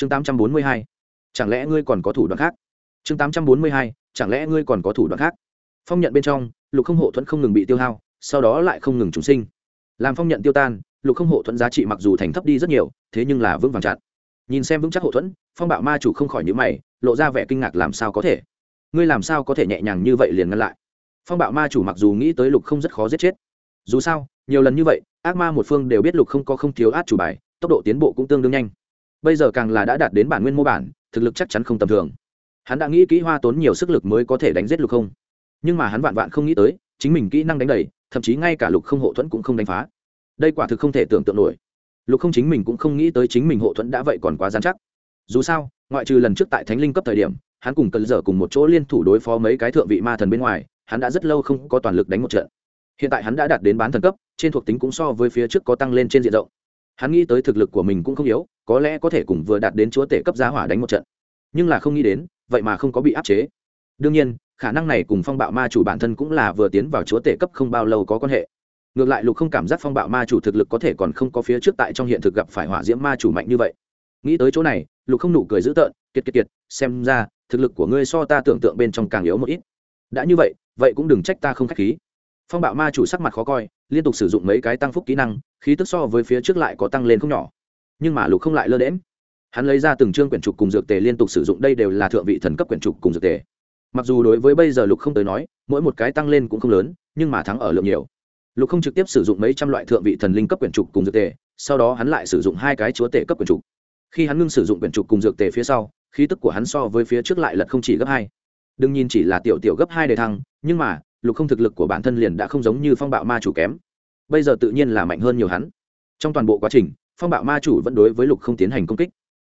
chương tám trăm bốn mươi hai. Chẳng lẽ ngươi còn có thủ đoạn khác? Chương tám trăm bốn mươi hai. Chẳng lẽ ngươi còn có thủ đoạn khác? Phong nhận bên trong, lục không hộ thuẫn không ngừng bị tiêu hao, sau đó lại không ngừng trùng sinh. Làm phong nhận tiêu tan, lục không hộ thuẫn giá trị mặc dù thành thấp đi rất nhiều, thế nhưng là vững vàng chặn. Nhìn xem vững chắc hộ thuẫn, phong bạo ma chủ không khỏi nhữ mày, lộ ra vẻ kinh ngạc làm sao có thể? Ngươi làm sao có thể nhẹ nhàng như vậy liền ngăn lại? Phong bạo ma chủ mặc dù nghĩ tới lục không rất khó giết chết. Dù sao, nhiều lần như vậy, ác ma một phương đều biết lục không có không thiếu át chủ bài, tốc độ tiến bộ cũng tương đương nhanh bây giờ càng là đã đạt đến bản nguyên mô bản, thực lực chắc chắn không tầm thường. Hắn đã nghĩ kỹ hoa tốn nhiều sức lực mới có thể đánh giết lục không. Nhưng mà hắn vạn vạn không nghĩ tới, chính mình kỹ năng đánh đầy, thậm chí ngay cả lục không hộ thuẫn cũng không đánh phá. Đây quả thực không thể tưởng tượng nổi. Lục không chính mình cũng không nghĩ tới chính mình hộ thuẫn đã vậy còn quá dán chắc. Dù sao, ngoại trừ lần trước tại thánh linh cấp thời điểm, hắn cùng cần dở cùng một chỗ liên thủ đối phó mấy cái thượng vị ma thần bên ngoài, hắn đã rất lâu không có toàn lực đánh một trận. Hiện tại hắn đã đạt đến bán thần cấp, trên thuộc tính cũng so với phía trước có tăng lên trên diện rộng hắn nghĩ tới thực lực của mình cũng không yếu, có lẽ có thể cùng vừa đạt đến chúa tể cấp giá hỏa đánh một trận. Nhưng là không nghĩ đến, vậy mà không có bị áp chế. Đương nhiên, khả năng này cùng phong bạo ma chủ bản thân cũng là vừa tiến vào chúa tể cấp không bao lâu có quan hệ. Ngược lại lục không cảm giác phong bạo ma chủ thực lực có thể còn không có phía trước tại trong hiện thực gặp phải hỏa diễm ma chủ mạnh như vậy. Nghĩ tới chỗ này, lục không nụ cười dữ tợn, kiệt kiệt kiệt, xem ra, thực lực của ngươi so ta tưởng tượng bên trong càng yếu một ít. Đã như vậy vậy cũng đừng trách ta không k h á c h khí phong bạo ma chủ sắc mặt khó coi, liên tục sử dụng mấy cái tăng phúc kỹ năng, khí tức so với phía trước lại có tăng lên không nhỏ. Nhưng mà lục không lại lơ đễm hắn lấy ra từng chương quyển trục cùng dược tề liên tục sử dụng, đây đều là thượng vị thần cấp quyển trục cùng dược tề. Mặc dù đối với bây giờ lục không tới nói, mỗi một cái tăng lên cũng không lớn, nhưng mà thắng ở lượng nhiều. Lục không trực tiếp sử dụng mấy trăm loại thượng vị thần linh cấp quyển trục cùng dược tề, sau đó hắn lại sử dụng hai cái chúa tể cấp quyển trục. Khi hắn ngưng sử dụng quyển trục cùng dược tề phía sau, khí tức của hắn so với phía trước lại lật không chỉ gấp hai. Đừng nhìn chỉ là tiểu tiểu gấp hai đề thăng, nhưng mà lục không thực lực của bản thân liền đã không giống như phong bạo ma chủ kém. Bây giờ tự nhiên là mạnh hơn nhiều hắn. Trong toàn bộ quá trình, phong bạo ma chủ vẫn đối với lục không tiến hành công kích.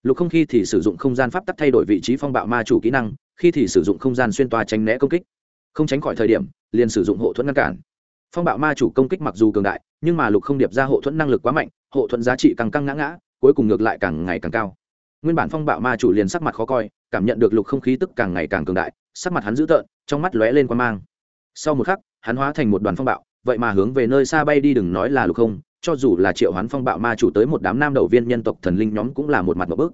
Lục không khi thì sử dụng không gian pháp tắc thay đổi vị trí phong bạo ma chủ kỹ năng, khi thì sử dụng không gian xuyên toa tránh né công kích. Không tránh khỏi thời điểm, liền sử dụng hộ thuẫn ngăn cản. Phong bạo ma chủ công kích mặc dù cường đại, nhưng mà lục không điệp ra hộ thuẫn năng lực quá mạnh, hộ thuẫn giá trị càng căng ngã ngã, cuối cùng ngược lại càng ngày càng cao. Nguyên bản phong bạo ma chủ liền sắc mặt khó coi, cảm nhận được lục không khí tức càng ngày càng cường đại, sắc mặt hắn dữ tợn, trong mắt lóe lên quan mang sau một khắc, hắn hóa thành một đoàn phong bạo, vậy mà hướng về nơi xa bay đi đừng nói là lục không, cho dù là triệu hoán phong bạo ma chủ tới một đám nam đầu viên nhân tộc thần linh nhóm cũng là một mặt một bước.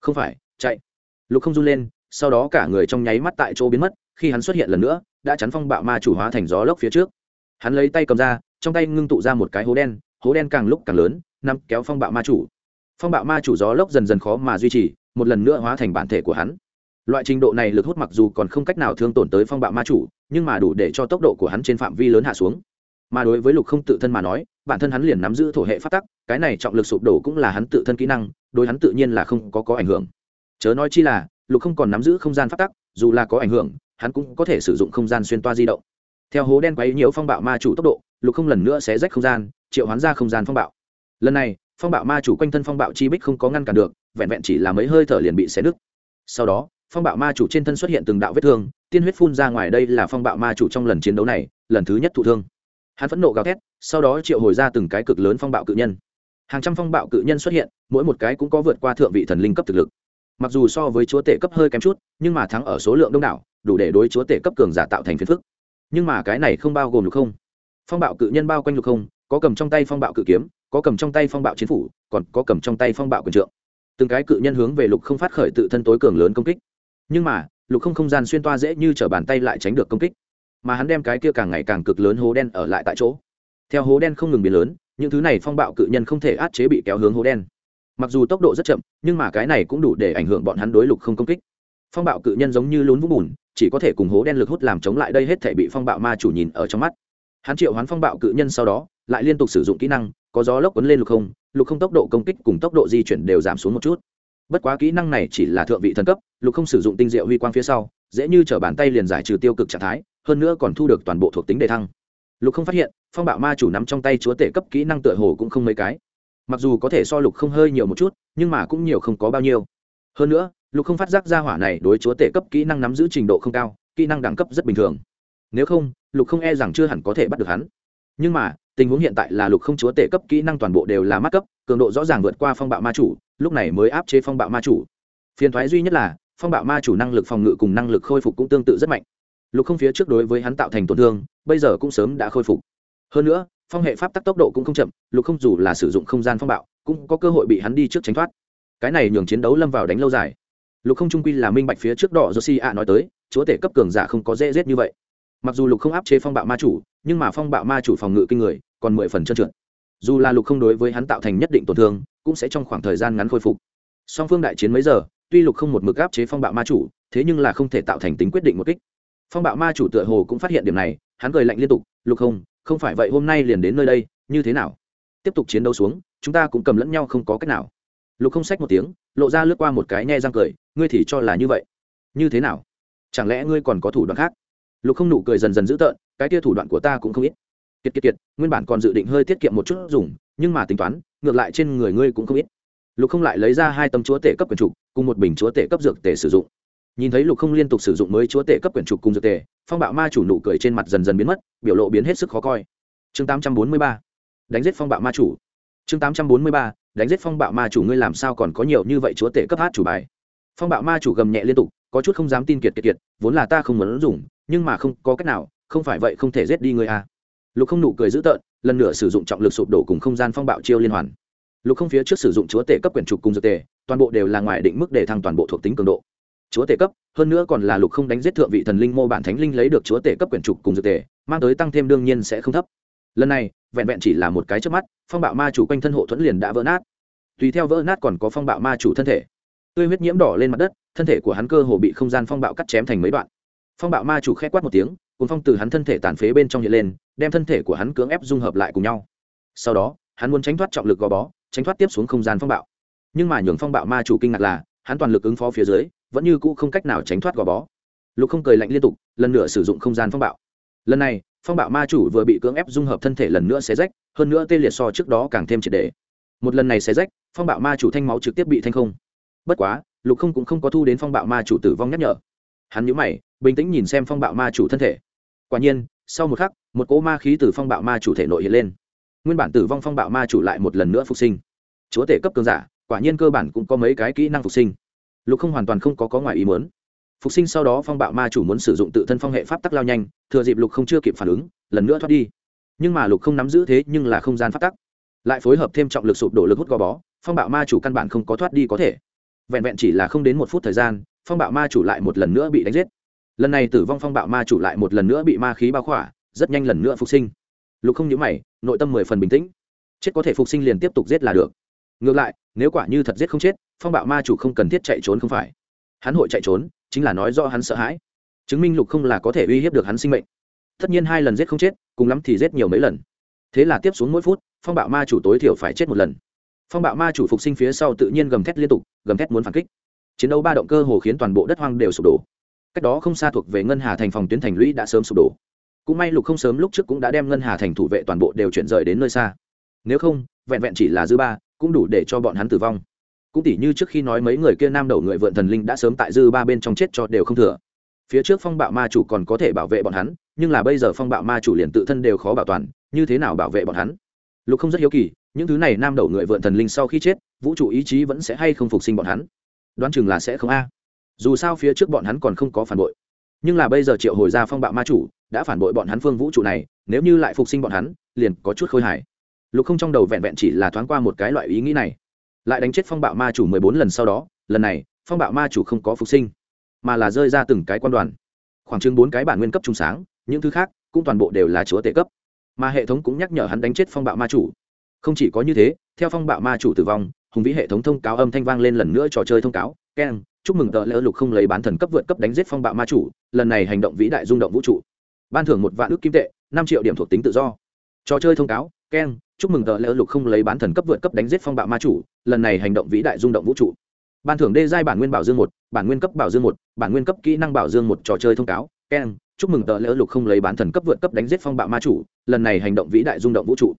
Không phải, chạy. Lục không run lên, sau đó cả người trong nháy mắt tại chỗ biến mất, khi hắn xuất hiện lần nữa, đã chắn phong bạo ma chủ hóa thành gió lốc phía trước. Hắn lấy tay cầm ra, trong tay ngưng tụ ra một cái hố đen hố đen càng lúc càng lớn nằm kéo phong bạo ma chủ. Phong bạo ma chủ gió lốc dần dần khó mà duy trì, một lần nữa hóa thành bản thể của hắn. Loại trình độ này lực hút mặc dù còn không cách nào thương tổn tới phong bạo ma chủ nhưng mà đủ để cho tốc độ của hắn trên phạm vi lớn hạ xuống. Mà đối với lục không tự thân mà nói, bản thân hắn liền nắm giữ thổ hệ phát tắc, cái này trọng lực sụp đổ cũng là hắn tự thân kỹ năng, đối hắn tự nhiên là không có có ảnh hưởng. Chớ nói chi là, lục không còn nắm giữ không gian phát tắc, dù là có ảnh hưởng, hắn cũng có thể sử dụng không gian xuyên toa di động. Theo hố đen quấy nhiều phong bạo ma chủ tốc độ, lục không lần nữa sẽ rách không gian, triệu hoán ra không gian phong bạo. Lần này, phong bạo ma chủ quanh thân phong bạo chi bích không có ngăn cản được, vẹn vẹn chỉ là mấy hơi thở liền bị xé nứt. Sau đó, phong bạo ma chủ trên thân xuất hiện từng đạo vết thương tiên huyết phun ra ngoài đây là phong bạo ma chủ trong lần chiến đấu này, lần thứ nhất thụ thương. Hắn phẫn nộ gào thét, sau đó triệu hồi ra từng cái cực lớn phong bạo cự nhân. Hàng trăm phong bạo cự nhân xuất hiện, mỗi một cái cũng có vượt qua thượng vị thần linh cấp thực lực. Mặc dù so với chúa tể cấp hơi kém chút, nhưng mà thắng ở số lượng đông đảo, đủ để đối chúa tể cấp cường giả tạo thành phiền phức. Nhưng mà cái này không bao gồm lục không. Phong bạo cự nhân bao quanh lục không, có cầm trong tay phong bạo cự kiếm, có cầm trong tay phong bạo chiến phủ, còn có cầm trong tay phong bạo quyền trượng. Từng cái cự nhân hướng về lục không phát khởi tự thân tối cường lớn công kích. Nhưng mà lục không không gian xuyên toa dễ như t r ở bàn tay lại tránh được công kích. Mà hắn đem cái kia càng ngày càng cực lớn hố đen ở lại tại chỗ. Theo hố đen không ngừng biến lớn, những thứ này phong bạo cự nhân không thể át chế bị kéo hướng hố đen. Mặc dù tốc độ rất chậm, nhưng mà cái này cũng đủ để ảnh hưởng bọn hắn đối lục không công kích. Phong bạo cự nhân giống như lún vũng bùn, chỉ có thể cùng hố đen lực hút làm chống lại đây hết thể bị phong bạo ma chủ nhìn ở trong mắt. Hắn triệu hoán phong bạo cự nhân sau đó, lại liên tục sử dụng kỹ năng, có gió lốc quấn lên lục không lục không tốc độ công kích cùng tốc độ di chuyển đều giảm xuống một chút bất quá kỹ năng này chỉ là thượng vị thần cấp, lục không sử dụng tinh diệu huy quang phía sau, dễ như t r ở bàn tay liền giải trừ tiêu cực trạng thái, hơn nữa còn thu được toàn bộ thuộc tính đề thăng. Lục không phát hiện, phong bạo ma chủ nắm trong tay chúa tể cấp kỹ năng tựa hồ cũng không mấy cái. Mặc dù có thể so lục không hơi nhiều một chút, nhưng mà cũng nhiều không có bao nhiêu. Hơn nữa, lục không phát giác ra hỏa này đối chúa tể cấp kỹ năng nắm giữ trình độ không cao, kỹ năng đẳng cấp rất bình thường. Nếu không, lục không e rằng chưa hẳn có thể bắt được hắn. Nhưng mà, tình huống hiện tại là lục không chúa tể cấp kỹ năng toàn bộ đều là mắc cấp, cường độ rõ ràng vượt qua phong bạo ma chủ lúc này mới áp chế phong bạo ma chủ. Phiền thoái duy nhất là, phong bạo ma chủ năng lực phòng ngự cùng năng lực khôi phục cũng tương tự rất mạnh. Lục không phía trước đối với hắn tạo thành tổn thương, bây giờ cũng sớm đã khôi phục. Hơn nữa, phong hệ pháp tắc tốc độ cũng không chậm, lục không dù là sử dụng không gian phong bạo, cũng có cơ hội bị hắn đi trước tránh thoát. Cái này nhường chiến đấu lâm vào đánh lâu dài. Lục không trung quy là minh bạch phía trước đỏ josi a nói tới, chúa tể cấp cường giả không có dễ giết như vậy. Mặc dù lục không áp chế phong bạo ma chủ, nhưng mà phong bạo ma chủ phòng ngự kinh người, còn mười phần trơn trượt. Dù là lục không đối với hắn tạo thành nhất định tổn thương cũng sẽ trong khoảng thời gian ngắn khôi phục. Song phương đại chiến mấy giờ, tuy lục không một mực áp chế phong bạo ma chủ, thế nhưng là không thể tạo thành tính quyết định một kích. Phong bạo ma chủ tựa hồ cũng phát hiện điểm này, hắn cười lạnh liên tục, lục không không phải vậy hôm nay liền đến nơi đây, như thế nào? Tiếp tục chiến đấu xuống, chúng ta cũng cầm lẫn nhau không có cách nào. Lục không xách một tiếng, lộ ra lướt qua một cái nhe răng cười, ngươi thì cho là như vậy. Như thế nào? Chẳng lẽ ngươi còn có thủ đoạn khác? Lục không nụ cười dần dần dữ tợn, cái tia thủ đoạn của ta cũng không ít kiệt kiệt kiệt, nguyên bản còn dự định hơi tiết kiệm một chút dùng, nhưng mà tính toán, ngược lại trên người ngươi cũng không ít. Lục không lại lấy ra hai tấm chúa tể cấp quyền trục, cùng một bình chúa tể cấp dược tể sử dụng. Nhìn thấy lục không liên tục sử dụng mới chúa tể cấp quyền trục cùng dược tể, phong bạo ma chủ nụ cười trên mặt dần dần biến mất, biểu lộ biến hết sức khó coi. Chương tám trăm bốn mươi ba, đánh giết phong bạo ma chủ. Chương tám trăm bốn mươi ba, đánh giết phong bạo ma chủ ngươi làm sao còn có nhiều như vậy chúa tể cấp hát chủ bài. Phong bạo ma chủ gầm nhẹ liên tục, có chút không dám tin kiệt kiệt kiệt, vốn là ta không muốn dùng, nhưng mà không có cách nào, không phải vậy không thể giết đi ngươi à lục không nụ cười dữ tợn lần nữa sử dụng trọng lực sụp đổ cùng không gian phong bạo chiêu liên hoàn. Lục không phía trước sử dụng chúa tể cấp quyển trục cùng dược tề, toàn bộ đều là ngoài định mức để thăng toàn bộ thuộc tính cường độ. Chúa tể cấp hơn nữa còn là lục không đánh giết thượng vị thần linh mô bản thánh linh lấy được chúa tể cấp quyển trục cùng dược tề, mang tới tăng thêm đương nhiên sẽ không thấp. Lần này vẹn vẹn chỉ là một cái trước mắt phong bạo ma chủ quanh thân hộ thuẫn liền đã vỡ nát. Tùy theo vỡ nát còn có phong bạo ma chủ thân thể. Tươi huyết nhiễm đỏ lên mặt đất thân thể của hắn cơ hồ bị không gian phong bạo cắt chém thành mấy đoạn. Phong bạo ma chủ k h ẽ quát một tiếng Cuốn phong từ hắn thân thể tàn phế bên trong hiện lên, đem thân thể của hắn cưỡng ép dung hợp lại cùng nhau. Sau đó, hắn muốn tránh thoát trọng lực gò bó, tránh thoát tiếp xuống không gian phong bạo. Nhưng mà nhường phong bạo ma chủ kinh ngạc là, hắn toàn lực ứng phó phía dưới, vẫn như cũ không cách nào tránh thoát gò bó. Lục không cười lạnh liên tục, lần nữa sử dụng không gian phong bạo. Lần này, phong bạo ma chủ vừa bị cưỡng ép dung hợp thân thể lần nữa xé rách, hơn nữa tê liệt so trước đó càng thêm triệt đề một lần này xé rách, phong bạo ma chủ thanh máu trực tiếp bị thanh không. Bất quá, lục không cũng không có thu đến phong bạo ma chủ tử vong nhắc nhở. Hắn nhíu mày, bình tĩnh nhìn xem phong bạo ma chủ thân thể quả nhiên, sau một khắc, một cỗ ma khí từ phong bạo ma chủ thể nội hiện lên. Nguyên bản tử vong phong bạo ma chủ lại một lần nữa phục sinh. Chúa tể cấp cường giả, quả nhiên cơ bản cũng có mấy cái kỹ năng phục sinh. Lục không hoàn toàn không có có ngoài ý muốn. Phục sinh sau đó phong bạo ma chủ muốn sử dụng tự thân phong hệ pháp tắc lao nhanh, thừa dịp lục không chưa kịp phản ứng, lần nữa thoát đi. Nhưng mà lục không nắm giữ thế nhưng là không gian pháp tắc. Lại phối hợp thêm trọng lực sụp đổ lực hút gò bó, phong bạo ma chủ căn bản không có thoát đi có thể. Vẹn vẹn chỉ là không đến một phút thời gian, phong bạo ma chủ lại một lần nữa bị đánh giết lần này tử vong phong bạo ma chủ lại một lần nữa bị ma khí bao khỏa, rất nhanh lần nữa phục sinh. Lục không nhớ mày, nội tâm mười phần bình tĩnh. Chết có thể phục sinh liền tiếp tục giết là được. Ngược lại, nếu quả như thật giết không chết, phong bạo ma chủ không cần thiết chạy trốn không phải. Hắn hội chạy trốn, chính là nói do hắn sợ hãi. Chứng minh lục không là có thể uy hiếp được hắn sinh mệnh. Tất nhiên hai lần giết không chết, cùng lắm thì giết nhiều mấy lần. Thế là tiếp xuống mỗi phút, phong bạo ma chủ tối thiểu phải chết một lần. Phong bạo ma chủ phục sinh phía sau tự nhiên gầm thét liên tục, gầm thét muốn phản kích. Chiến đấu ba động cơ hồ khiến toàn bộ đất hoang đều sụp đổ cách đó không xa thuộc về ngân hà thành phòng tuyến thành lũy đã sớm sụp đổ. Cũng may lục không sớm lúc trước cũng đã đem ngân hà thành thủ vệ toàn bộ đều chuyển rời đến nơi xa. Nếu không, vẹn vẹn chỉ là dư ba, cũng đủ để cho bọn hắn tử vong. Cũng tỉ như trước khi nói mấy người kia nam đầu người vượn thần linh đã sớm tại dư ba bên trong chết cho đều không thừa. Phía trước phong bạo ma chủ còn có thể bảo vệ bọn hắn, nhưng là bây giờ phong bạo ma chủ liền tự thân đều khó bảo toàn, như thế nào bảo vệ bọn hắn? Lục không rất hiếu kỳ, những thứ này nam đầu người vượn thần linh sau khi chết, vũ trụ ý chí vẫn sẽ hay không phục sinh bọn hắn? Đoán chừng là sẽ không a dù sao phía trước bọn hắn còn không có phản bội. Nhưng là bây giờ triệu hồi ra phong bạo ma chủ, đã phản bội bọn hắn phương vũ trụ này, nếu như lại phục sinh bọn hắn, liền có chút khôi hài. Lục không trong đầu vẹn vẹn chỉ là thoáng qua một cái loại ý nghĩ này. Lại đánh chết phong bạo ma chủ mười bốn lần sau đó, lần này, phong bạo ma chủ không có phục sinh, mà là rơi ra từng cái quan đoàn. Khoảng chừng bốn cái bản nguyên cấp trung sáng, những thứ khác cũng toàn bộ đều là chúa tệ cấp. Mà hệ thống cũng nhắc nhở hắn đánh chết phong bạo ma chủ. Không chỉ có như thế, theo phong bạo ma chủ tử vong, hùng vĩ hệ thống thông cáo âm thanh vang lên lần nữa trò chơi thông cáo. Keng chúc mừng tờ lỡ lục không lấy bán thần cấp vượt cấp đánh giết phong bạo ma chủ, lần này hành động vĩ đại rung động vũ trụ. Ban thưởng một vạn ước kim tệ, năm triệu điểm thuộc tính tự do. Trò chơi thông cáo keng chúc mừng tờ lỡ lục không lấy bán thần cấp vượt cấp đánh giết phong bạo ma chủ, lần này hành động vĩ đại rung động vũ trụ. Ban thưởng đê giai bản nguyên bảo dương một, bản nguyên cấp bảo dương một, bản nguyên cấp kỹ năng bảo dương một trò chơi thông cáo keng chúc mừng tờ lỡ lục không lấy bán thần cấp vượt cấp đánh giết phong bạo ma chủ, lần này hành động vĩ đại rung động vũ trụ.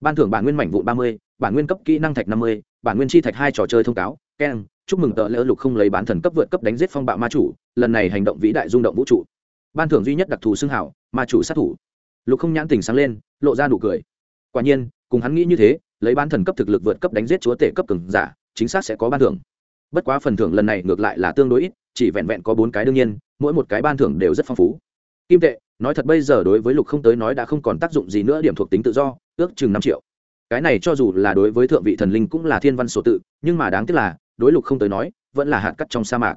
Ban thưởng bản nguyên mảnh vụn ba mươi, bản nguyên cấp kỹ năng thạch năm mươi, bản nguyên chi thạch hai trò chơi thông cáo keng chúc mừng tợ lỡ lục không lấy bán thần cấp vượt cấp đánh giết phong bạo ma chủ, lần này hành động vĩ đại rung động vũ trụ. Ban thưởng duy nhất đặc thù xưng hảo, ma chủ sát thủ. Lục không nhãn tình sáng lên, lộ ra nụ cười. Quả nhiên, cùng hắn nghĩ như thế, lấy bán thần cấp thực lực vượt cấp đánh giết chúa tể cấp cường giả, chính xác sẽ có ban thưởng. Bất quá phần thưởng lần này ngược lại là tương đối ít, chỉ vẹn vẹn có bốn cái đương nhiên, mỗi một cái ban thưởng đều rất phong phú. Kim tệ, nói thật bây giờ đối với lục không tới nói đã không còn tác dụng gì nữa, điểm thuộc tính tự do, ước chừng năm triệu. Cái này cho dù là đối với thượng vị thần linh cũng là thiên văn sổ tự, nhưng mà đáng tiếc là đối lục không tới nói, vẫn là hạt cắt trong sa mạc.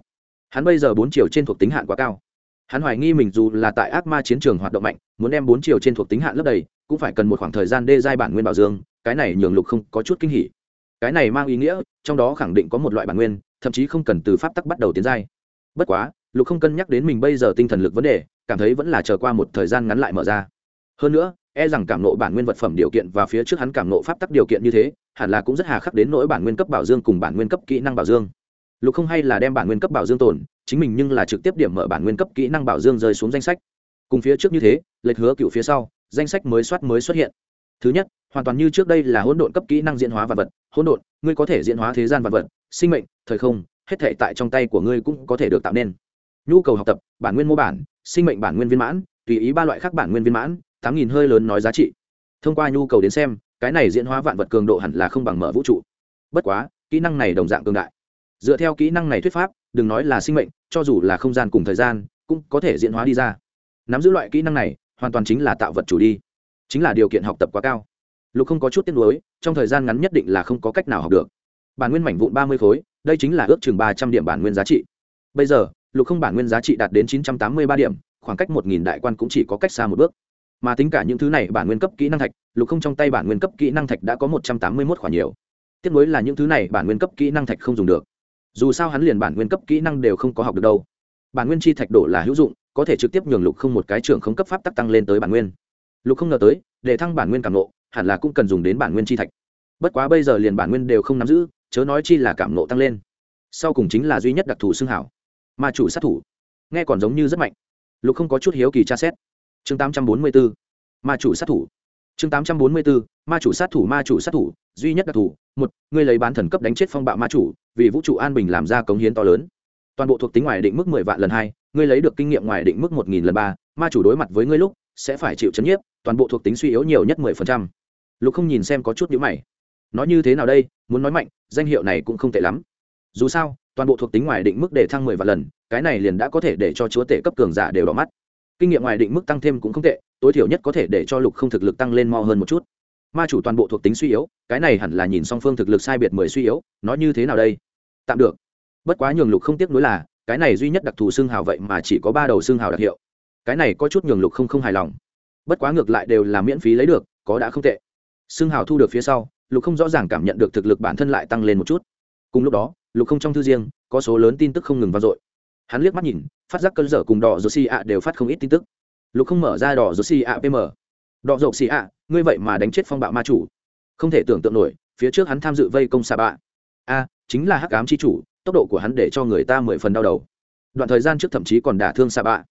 Hắn bây giờ bốn chiều trên thuộc tính hạn quá cao. Hắn hoài nghi mình dù là tại ác ma chiến trường hoạt động mạnh, muốn đem bốn chiều trên thuộc tính hạn lấp đầy, cũng phải cần một khoảng thời gian đê giai bản nguyên bảo dương, cái này nhường lục không có chút kinh hỉ. Cái này mang ý nghĩa, trong đó khẳng định có một loại bản nguyên, thậm chí không cần từ pháp tắc bắt đầu tiến giai. Bất quá, lục không cân nhắc đến mình bây giờ tinh thần lực vấn đề, cảm thấy vẫn là chờ qua một thời gian ngắn lại mở ra. Hơn nữa e rằng cảm nộ bản nguyên vật phẩm điều kiện và phía trước hắn cảm nộ pháp tắc điều kiện như thế, hẳn là cũng rất hà khắc đến nỗi bản nguyên cấp bảo dương cùng bản nguyên cấp kỹ năng bảo dương. Lục không hay là đem bản nguyên cấp bảo dương tồn, chính mình nhưng là trực tiếp điểm mở bản nguyên cấp kỹ năng bảo dương rơi xuống danh sách. Cùng phía trước như thế, lệch hứa cựu phía sau, danh sách mới soát mới xuất hiện. Thứ nhất, hoàn toàn như trước đây là hỗn độn cấp kỹ năng diễn hóa vật vật. Hỗn độn, ngươi có thể diễn hóa thế gian vật vật, sinh mệnh, thời không, hết thể tại trong tay của ngươi cũng có thể được tạo nên. Nhu cầu học tập, bản nguyên mô bản, sinh mệnh bản nguyên viên mãn, tùy ý ba loại khác bản nguyên viên mãn tám nghìn hơi lớn nói giá trị. Thông qua nhu cầu đến xem, cái này diễn hóa vạn vật cường độ hẳn là không bằng mở vũ trụ. Bất quá, kỹ năng này đồng dạng cường đại. Dựa theo kỹ năng này thuyết pháp, đừng nói là sinh mệnh, cho dù là không gian cùng thời gian, cũng có thể diễn hóa đi ra. Nắm giữ loại kỹ năng này, hoàn toàn chính là tạo vật chủ đi. Chính là điều kiện học tập quá cao. Lục không có chút tiếc nuối, trong thời gian ngắn nhất định là không có cách nào học được. Bản nguyên mảnh vụn ba mươi khối, đây chính là ước chừng ba trăm điểm bản nguyên giá trị. Bây giờ, lục không bản nguyên giá trị đạt đến chín trăm tám mươi ba điểm, khoảng cách một nghìn đại quan cũng chỉ có cách xa một bước mà tính cả những thứ này bản nguyên cấp kỹ năng thạch, lục không trong tay bản nguyên cấp kỹ năng thạch đã có một trăm tám mươi mốt khoản nhiều. Tiếp nối là những thứ này bản nguyên cấp kỹ năng thạch không dùng được. Dù sao hắn liền bản nguyên cấp kỹ năng đều không có học được đâu. Bản nguyên chi thạch đổ là hữu dụng, có thể trực tiếp nhường lục không một cái trường không cấp pháp tắc tăng lên tới bản nguyên. Lục không ngờ tới, để thăng bản nguyên cảm nộ, hẳn là cũng cần dùng đến bản nguyên chi thạch. Bất quá bây giờ liền bản nguyên đều không nắm giữ, chớ nói chi là cảm nộ tăng lên. Sau cùng chính là duy nhất đặc thù xưng hảo, ma chủ sát thủ. Nghe còn giống như rất mạnh. Lục không có chút hiếu kỳ tra xét chương tám trăm bốn mươi bốn, ma chủ sát thủ. Chương tám trăm bốn mươi bốn, ma chủ sát thủ, ma chủ sát thủ, duy nhất đặc thù. Một, ngươi lấy bán thần cấp đánh chết phong bạo ma chủ, vì vũ trụ an bình làm ra cống hiến to lớn. Toàn bộ thuộc tính ngoài định mức mười vạn lần hai, ngươi lấy được kinh nghiệm ngoài định mức một nghìn lần ba, ma chủ đối mặt với ngươi lúc sẽ phải chịu chấn nhiếp, toàn bộ thuộc tính suy yếu nhiều nhất mười phần trăm. Lục không nhìn xem có chút nhữ mày. Nói như thế nào đây? Muốn nói mạnh, danh hiệu này cũng không tệ lắm. Dù sao, toàn bộ thuộc tính ngoài định mức để thăng mười vạn lần, cái này liền đã có thể để cho chúa tể cấp cường giả đều đỏ mắt kinh nghiệm ngoài định mức tăng thêm cũng không tệ, tối thiểu nhất có thể để cho lục không thực lực tăng lên mo hơn một chút. Ma chủ toàn bộ thuộc tính suy yếu, cái này hẳn là nhìn song phương thực lực sai biệt mười suy yếu, nói như thế nào đây? Tạm được. Bất quá nhường lục không tiếc nuối là, cái này duy nhất đặc thù xương hào vậy mà chỉ có ba đầu xương hào đặc hiệu. Cái này có chút nhường lục không không hài lòng. Bất quá ngược lại đều là miễn phí lấy được, có đã không tệ. Xương hào thu được phía sau, lục không rõ ràng cảm nhận được thực lực bản thân lại tăng lên một chút. Cùng lúc đó, lục không trong thư riêng, có số lớn tin tức không ngừng vang dội hắn liếc mắt nhìn, phát giác cơn dở cùng đỏ dô xì ạ đều phát không ít tin tức. Lục không mở ra đỏ dô xì ạ pm. Đỏ dô xì ạ, ngươi vậy mà đánh chết phong bạo ma chủ. Không thể tưởng tượng nổi, phía trước hắn tham dự vây công xà bạ. A, chính là hắc ám c h i chủ, tốc độ của hắn để cho người ta mười phần đau đầu. Đoạn thời gian trước thậm chí còn đả thương xà bạ.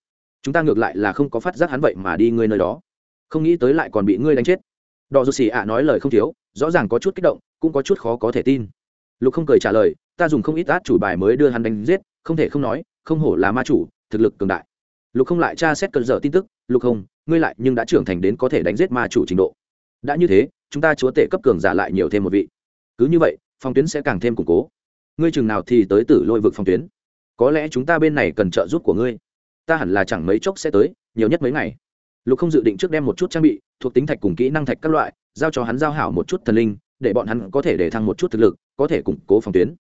Chúng ta ngược lại là không có phát giác hắn vậy mà đi ngươi nơi đó. Không nghĩ tới lại còn bị ngươi đánh chết. Đỏ dô xì ạ nói lời không thiếu, rõ ràng có chút kích động, cũng có chút khó có thể tin. Lục không cười trả lời, ta dùng không ít át chủ bài mới đưa hắn đánh giết không thể không nói, không hổ là ma chủ, thực lực cường đại. Lục không lại tra xét cơn dở tin tức, lục không, ngươi lại nhưng đã trưởng thành đến có thể đánh giết ma chủ trình độ. Đã như thế, chúng ta chúa tể cấp cường giả lại nhiều thêm một vị. Cứ như vậy, phòng tuyến sẽ càng thêm củng cố. Ngươi chừng nào thì tới tử lôi vực phòng tuyến. Có lẽ chúng ta bên này cần trợ giúp của ngươi. Ta hẳn là chẳng mấy chốc sẽ tới, nhiều nhất mấy ngày. Lục không dự định trước đem một chút trang bị, thuộc tính thạch cùng kỹ năng thạch các loại, giao cho hắn giao hảo một chút thần linh, để bọn hắn có thể để thăng một chút thực lực, có thể củng cố phòng tuyến.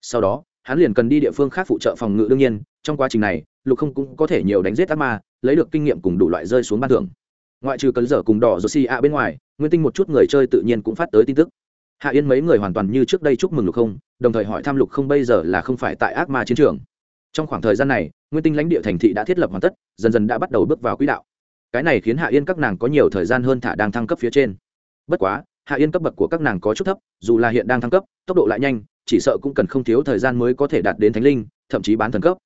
Sau đó hắn liền cần đi địa phương khác phụ trợ phòng ngự đương nhiên, trong quá trình này, lục không cũng có thể nhiều đánh giết ác ma, lấy được kinh nghiệm cùng đủ loại rơi xuống ban thưởng. Ngoại trừ cấn dở cùng đỏ rô xi a bên ngoài, nguyên tinh một chút người chơi tự nhiên cũng phát tới tin tức. Hạ yên mấy người hoàn toàn như trước đây chúc mừng lục không, đồng thời hỏi thăm lục không bây giờ là không phải tại ác ma chiến trường. Trong khoảng thời gian này, nguyên tinh lãnh địa thành thị đã thiết lập hoàn tất, dần dần đã bắt đầu bước vào quỹ đạo. Cái này khiến hạ yên các nàng có nhiều thời gian hơn thả đang thăng cấp phía trên. Bất quá, hạ yên cấp bậc của các nàng có chút thấp, dù là hiện đang thăng cấp, tốc độ lại nhanh chỉ sợ cũng cần không thiếu thời gian mới có thể đạt đến thánh linh, thậm chí bán thần cấp.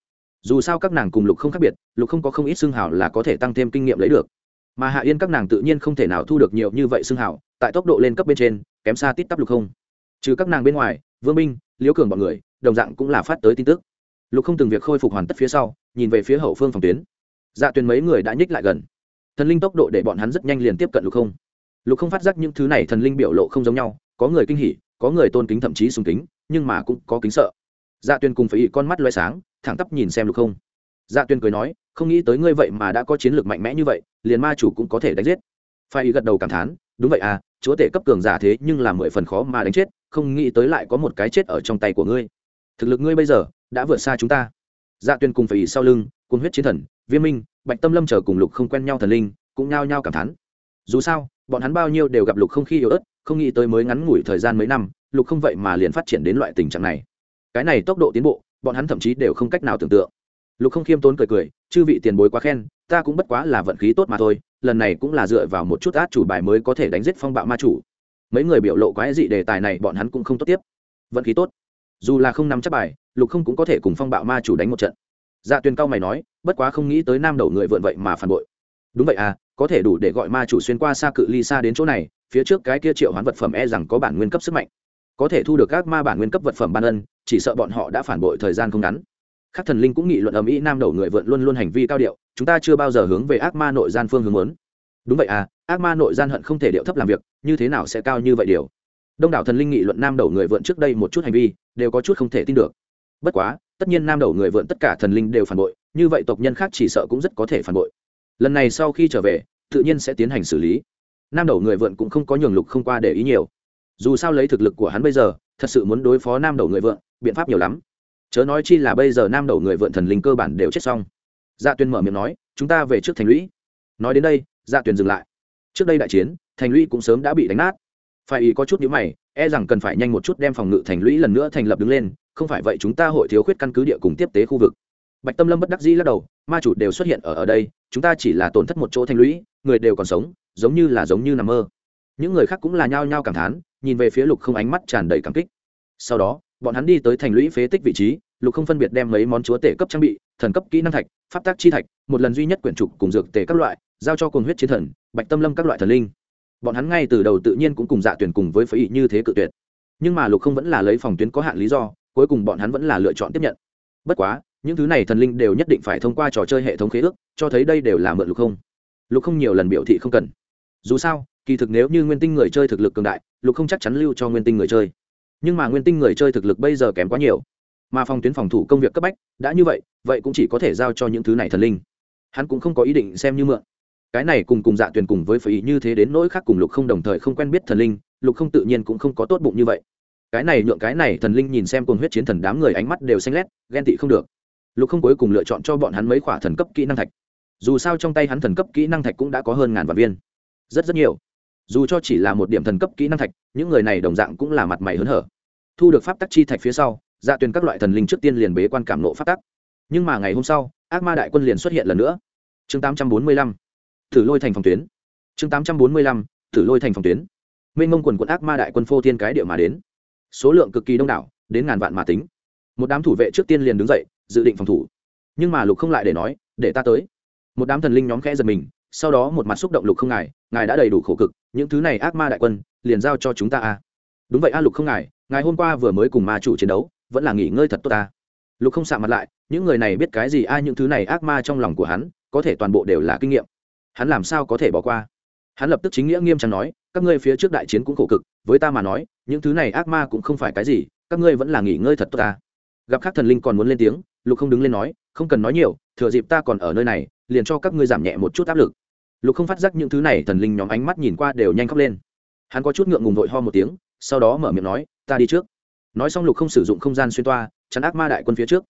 Dù sao các nàng cùng lục không khác biệt, lục không có không ít xương hào là có thể tăng thêm kinh nghiệm lấy được. Mà hạ yên các nàng tự nhiên không thể nào thu được nhiều như vậy xương hào, tại tốc độ lên cấp bên trên, kém xa tít tắp lục không. Trừ các nàng bên ngoài, vương minh, liễu cường b ọ n người, đồng dạng cũng là phát tới tin tức. Lục không từng việc khôi phục hoàn tất phía sau, nhìn về phía hậu phương phòng tuyến. Dạ tuyến mấy người đã nhích lại gần. Thần linh tốc độ để bọn hắn rất nhanh liền tiếp cận lục không. Lục không phát giác những thứ này thần linh biểu lộ không giống nhau, có người kinh hỉ, có người tôn kính thậm chí sùng kính nhưng mà cũng có kính sợ. Dạ tuyên cùng phải ý con mắt loay sáng, thẳng tắp nhìn xem lục không. Dạ tuyên cười nói, không nghĩ tới ngươi vậy mà đã có chiến lược mạnh mẽ như vậy, liền ma chủ cũng có thể đánh giết. Phải ý gật đầu cảm thán, đúng vậy à chúa tể cấp cường giả thế nhưng là mười phần khó mà đánh chết, không nghĩ tới lại có một cái chết ở trong tay của ngươi. Thực lực ngươi bây giờ đã vượt xa chúng ta. Dạ tuyên cùng phải ý sau lưng cùng huyết chiến thần, viêm minh, bạch tâm lâm chờ cùng lục không quen nhau thần linh, cũng nhao nhao cảm thán. Dù sao, bọn hắn bao nhiêu đều gặp lục không khi yếu ớt, không nghĩ tới mới ngắn ngủi thời gian mấy năm lục không vậy mà liền phát triển đến loại tình trạng này. Cái này tốc độ tiến bộ, bọn hắn thậm chí đều không cách nào tưởng tượng. Lục không khiêm tốn cười cười, chư vị tiền bối quá khen, ta cũng bất quá là vận khí tốt mà thôi, lần này cũng là dựa vào một chút át chủ bài mới có thể đánh giết phong bạo ma chủ. Mấy người biểu lộ quái dị đề tài này bọn hắn cũng không tốt tiếp. Vận khí tốt. Dù là không nắm chắc bài, lục không cũng có thể cùng phong bạo ma chủ đánh một trận. Dạ tuyền cao mày nói, bất quá không nghĩ tới nam đầu người vượn vậy mà phản bội. Đúng vậy à có thể đủ để gọi ma chủ xuyên qua xa cự ly xa đến chỗ này, phía trước cái kia triệu hoán vật phẩm e rằng có bản nguyên cấp sức mạnh có thể thu được các ma bản nguyên cấp vật phẩm ban ân, chỉ sợ bọn họ đã phản bội thời gian không ngắn. Các thần linh cũng nghị luận ầm ĩ nam đầu người vượn luôn luôn hành vi cao điệu, chúng ta chưa bao giờ hướng về ác ma nội gian phương hướng muốn. Đúng vậy à ác ma nội gian hận không thể điệu thấp làm việc, như thế nào sẽ cao như vậy điều? Đông đảo thần linh nghị luận nam đầu người vượn trước đây một chút hành vi, đều có chút không thể tin được. Bất quá, tất nhiên nam đầu người vượn tất cả thần linh đều phản bội, như vậy tộc nhân khác chỉ sợ cũng rất có thể phản bội. Lần này sau khi trở về, tự nhiên sẽ tiến hành xử lý. Nam đầu người vượn cũng không có nhường lục không qua để ý nhiều dù sao lấy thực lực của hắn bây giờ, thật sự muốn đối phó nam đầu người vượn biện pháp nhiều lắm. Chớ nói chi là bây giờ nam đầu người vượn thần linh cơ bản đều chết xong. Dạ tuyền mở miệng nói, chúng ta về trước thành lũy. Nói đến đây dạ tuyền dừng lại. Trước đây đại chiến, thành lũy cũng sớm đã bị đánh nát. Phải ý có chút nhữ mày e rằng cần phải nhanh một chút đem phòng ngự thành lũy lần nữa thành lập đứng lên, không phải vậy chúng ta hội thiếu khuyết căn cứ địa cùng tiếp tế khu vực. Bạch tâm lâm bất đắc dĩ lắc đầu, ma chủ đều xuất hiện ở ở đây, chúng ta chỉ là tổn thất một chỗ thành lũy, người đều còn sống, giống như là giống như nằm mơ. Những người khác cũng là nhao nhao cảm thán nhìn về phía lục không ánh mắt tràn đầy cảm kích. Sau đó, bọn hắn đi tới thành lũy phế tích vị trí, lục không phân biệt đem mấy món chúa tể cấp trang bị, thần cấp kỹ năng thạch, pháp tác chi thạch, một lần duy nhất quyển trục cùng dược tể các loại, giao cho cồn huyết chiến thần, bạch tâm lâm các loại thần linh. Bọn hắn ngay từ đầu tự nhiên cũng cùng dạ tuyển cùng với phế ý như thế cự tuyệt. Nhưng mà lục không vẫn là lấy phòng tuyến có hạn lý do, cuối cùng bọn hắn vẫn là lựa chọn tiếp nhận. Bất quá, những thứ này thần linh đều nhất định phải thông qua trò chơi hệ thống khế ước, cho thấy đây đều là mượn lục không. Lục không nhiều lần biểu thị không cần. Dù sao kỳ thực nếu như nguyên tinh người chơi thực lực cường đại, lục không chắc chắn lưu cho nguyên tinh người chơi. Nhưng mà nguyên tinh người chơi thực lực bây giờ kém quá nhiều. Mà phòng tuyến phòng thủ công việc cấp bách đã như vậy vậy cũng chỉ có thể giao cho những thứ này thần linh. Hắn cũng không có ý định xem như mượn. Cái này cùng cùng dạ tuyển cùng với phải như thế đến nỗi khác cùng lục không đồng thời không quen biết thần linh, lục không tự nhiên cũng không có tốt bụng như vậy. Cái này nhượng cái này thần linh nhìn xem cùng huyết chiến thần đám người ánh mắt đều xanh lét, ghen tị không được. Lục không cuối cùng lựa chọn cho bọn hắn mấy khoả thần cấp kỹ năng thạch. Dù sao trong tay hắn thần cấp kỹ năng thạch cũng đã có hơn ngàn vạn viên. Rất rất nhiều dù cho chỉ là một điểm thần cấp kỹ năng thạch, những người này đồng dạng cũng là mặt mày hớn hở. Thu được pháp tắc chi thạch phía sau dạ Tuyền các loại thần linh trước tiên liền bế quan cảm nộ pháp tắc. Nhưng mà ngày hôm sau, ác ma đại quân liền xuất hiện lần nữa. Chương tám trăm bốn mươi lăm, thử lôi thành phòng tuyến. Chương tám trăm bốn mươi lăm, thử lôi thành phòng tuyến. Mênh mông quần quận ác ma đại quân phô thiên cái địa mà đến. Số lượng cực kỳ đông đảo, đến ngàn vạn mà tính. Một đám thủ vệ trước tiên liền đứng dậy, dự định phòng thủ. Nhưng mà lục không lại để nói, để ta tới. Một đám thần linh nhóm khẽ giật mình sau đó một mặt xúc động lục không ngài ngài đã đầy đủ khổ cực, những thứ này ác ma đại quân, liền giao cho chúng ta a đúng vậy a lục không ngài ngài hôm qua vừa mới cùng ma chủ chiến đấu, vẫn là nghỉ ngơi thật tốt ta. Lục không sạ mặt lại, những người này biết cái gì ai những thứ này ác ma trong lòng của hắn, có thể toàn bộ đều là kinh nghiệm. Hắn làm sao có thể bỏ qua? Hắn lập tức chính nghĩa nghiêm trọng nói, các ngươi phía trước đại chiến cũng khổ cực, với ta mà nói, những thứ này ác ma cũng không phải cái gì, các ngươi vẫn là nghỉ ngơi thật tốt ta. Gặp các thần linh còn muốn lên tiếng, lục không đứng lên nói, không cần nói nhiều, thừa dịp ta còn ở nơi này, liền cho các ngươi giảm nhẹ một chút áp lực lục không phát giác những thứ này, thần linh nhóm ánh mắt nhìn qua đều nhanh khóc lên. Hắn có chút ngượng ngùng vội ho một tiếng, sau đó mở miệng nói, ta đi trước. Nói xong lục không sử dụng không gian xuyên toa, chắn ác ma đại quân phía trước.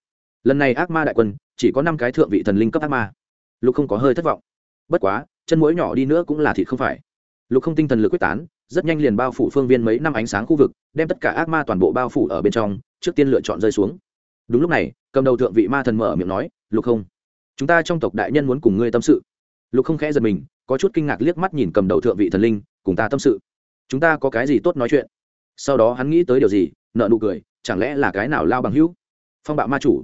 Lần này ác ma đại quân, chỉ có năm cái thượng vị thần linh cấp ác ma. Lục không có hơi thất vọng. Bất quá, chân mũi nhỏ đi nữa cũng là thịt không phải. Lục không tinh thần lực quyết tán, rất nhanh liền bao phủ phương viên mấy năm ánh sáng khu vực, đem tất cả ác ma toàn bộ bao phủ ở bên trong, trước tiên lựa chọn rơi xuống. Đúng lúc này, cầm đầu thượng vị ma thần mở miệng nói, lục không, chúng ta trong tộc đại nhân muốn cùng ngươi tâm sự lục không khẽ giật mình, có chút kinh ngạc liếc mắt nhìn cầm đầu thượng vị thần linh, cùng ta tâm sự. Chúng ta có cái gì tốt nói chuyện? Sau đó hắn nghĩ tới điều gì, nợ nụ cười, chẳng lẽ là cái nào lao bằng hữu? Phong bạo ma chủ,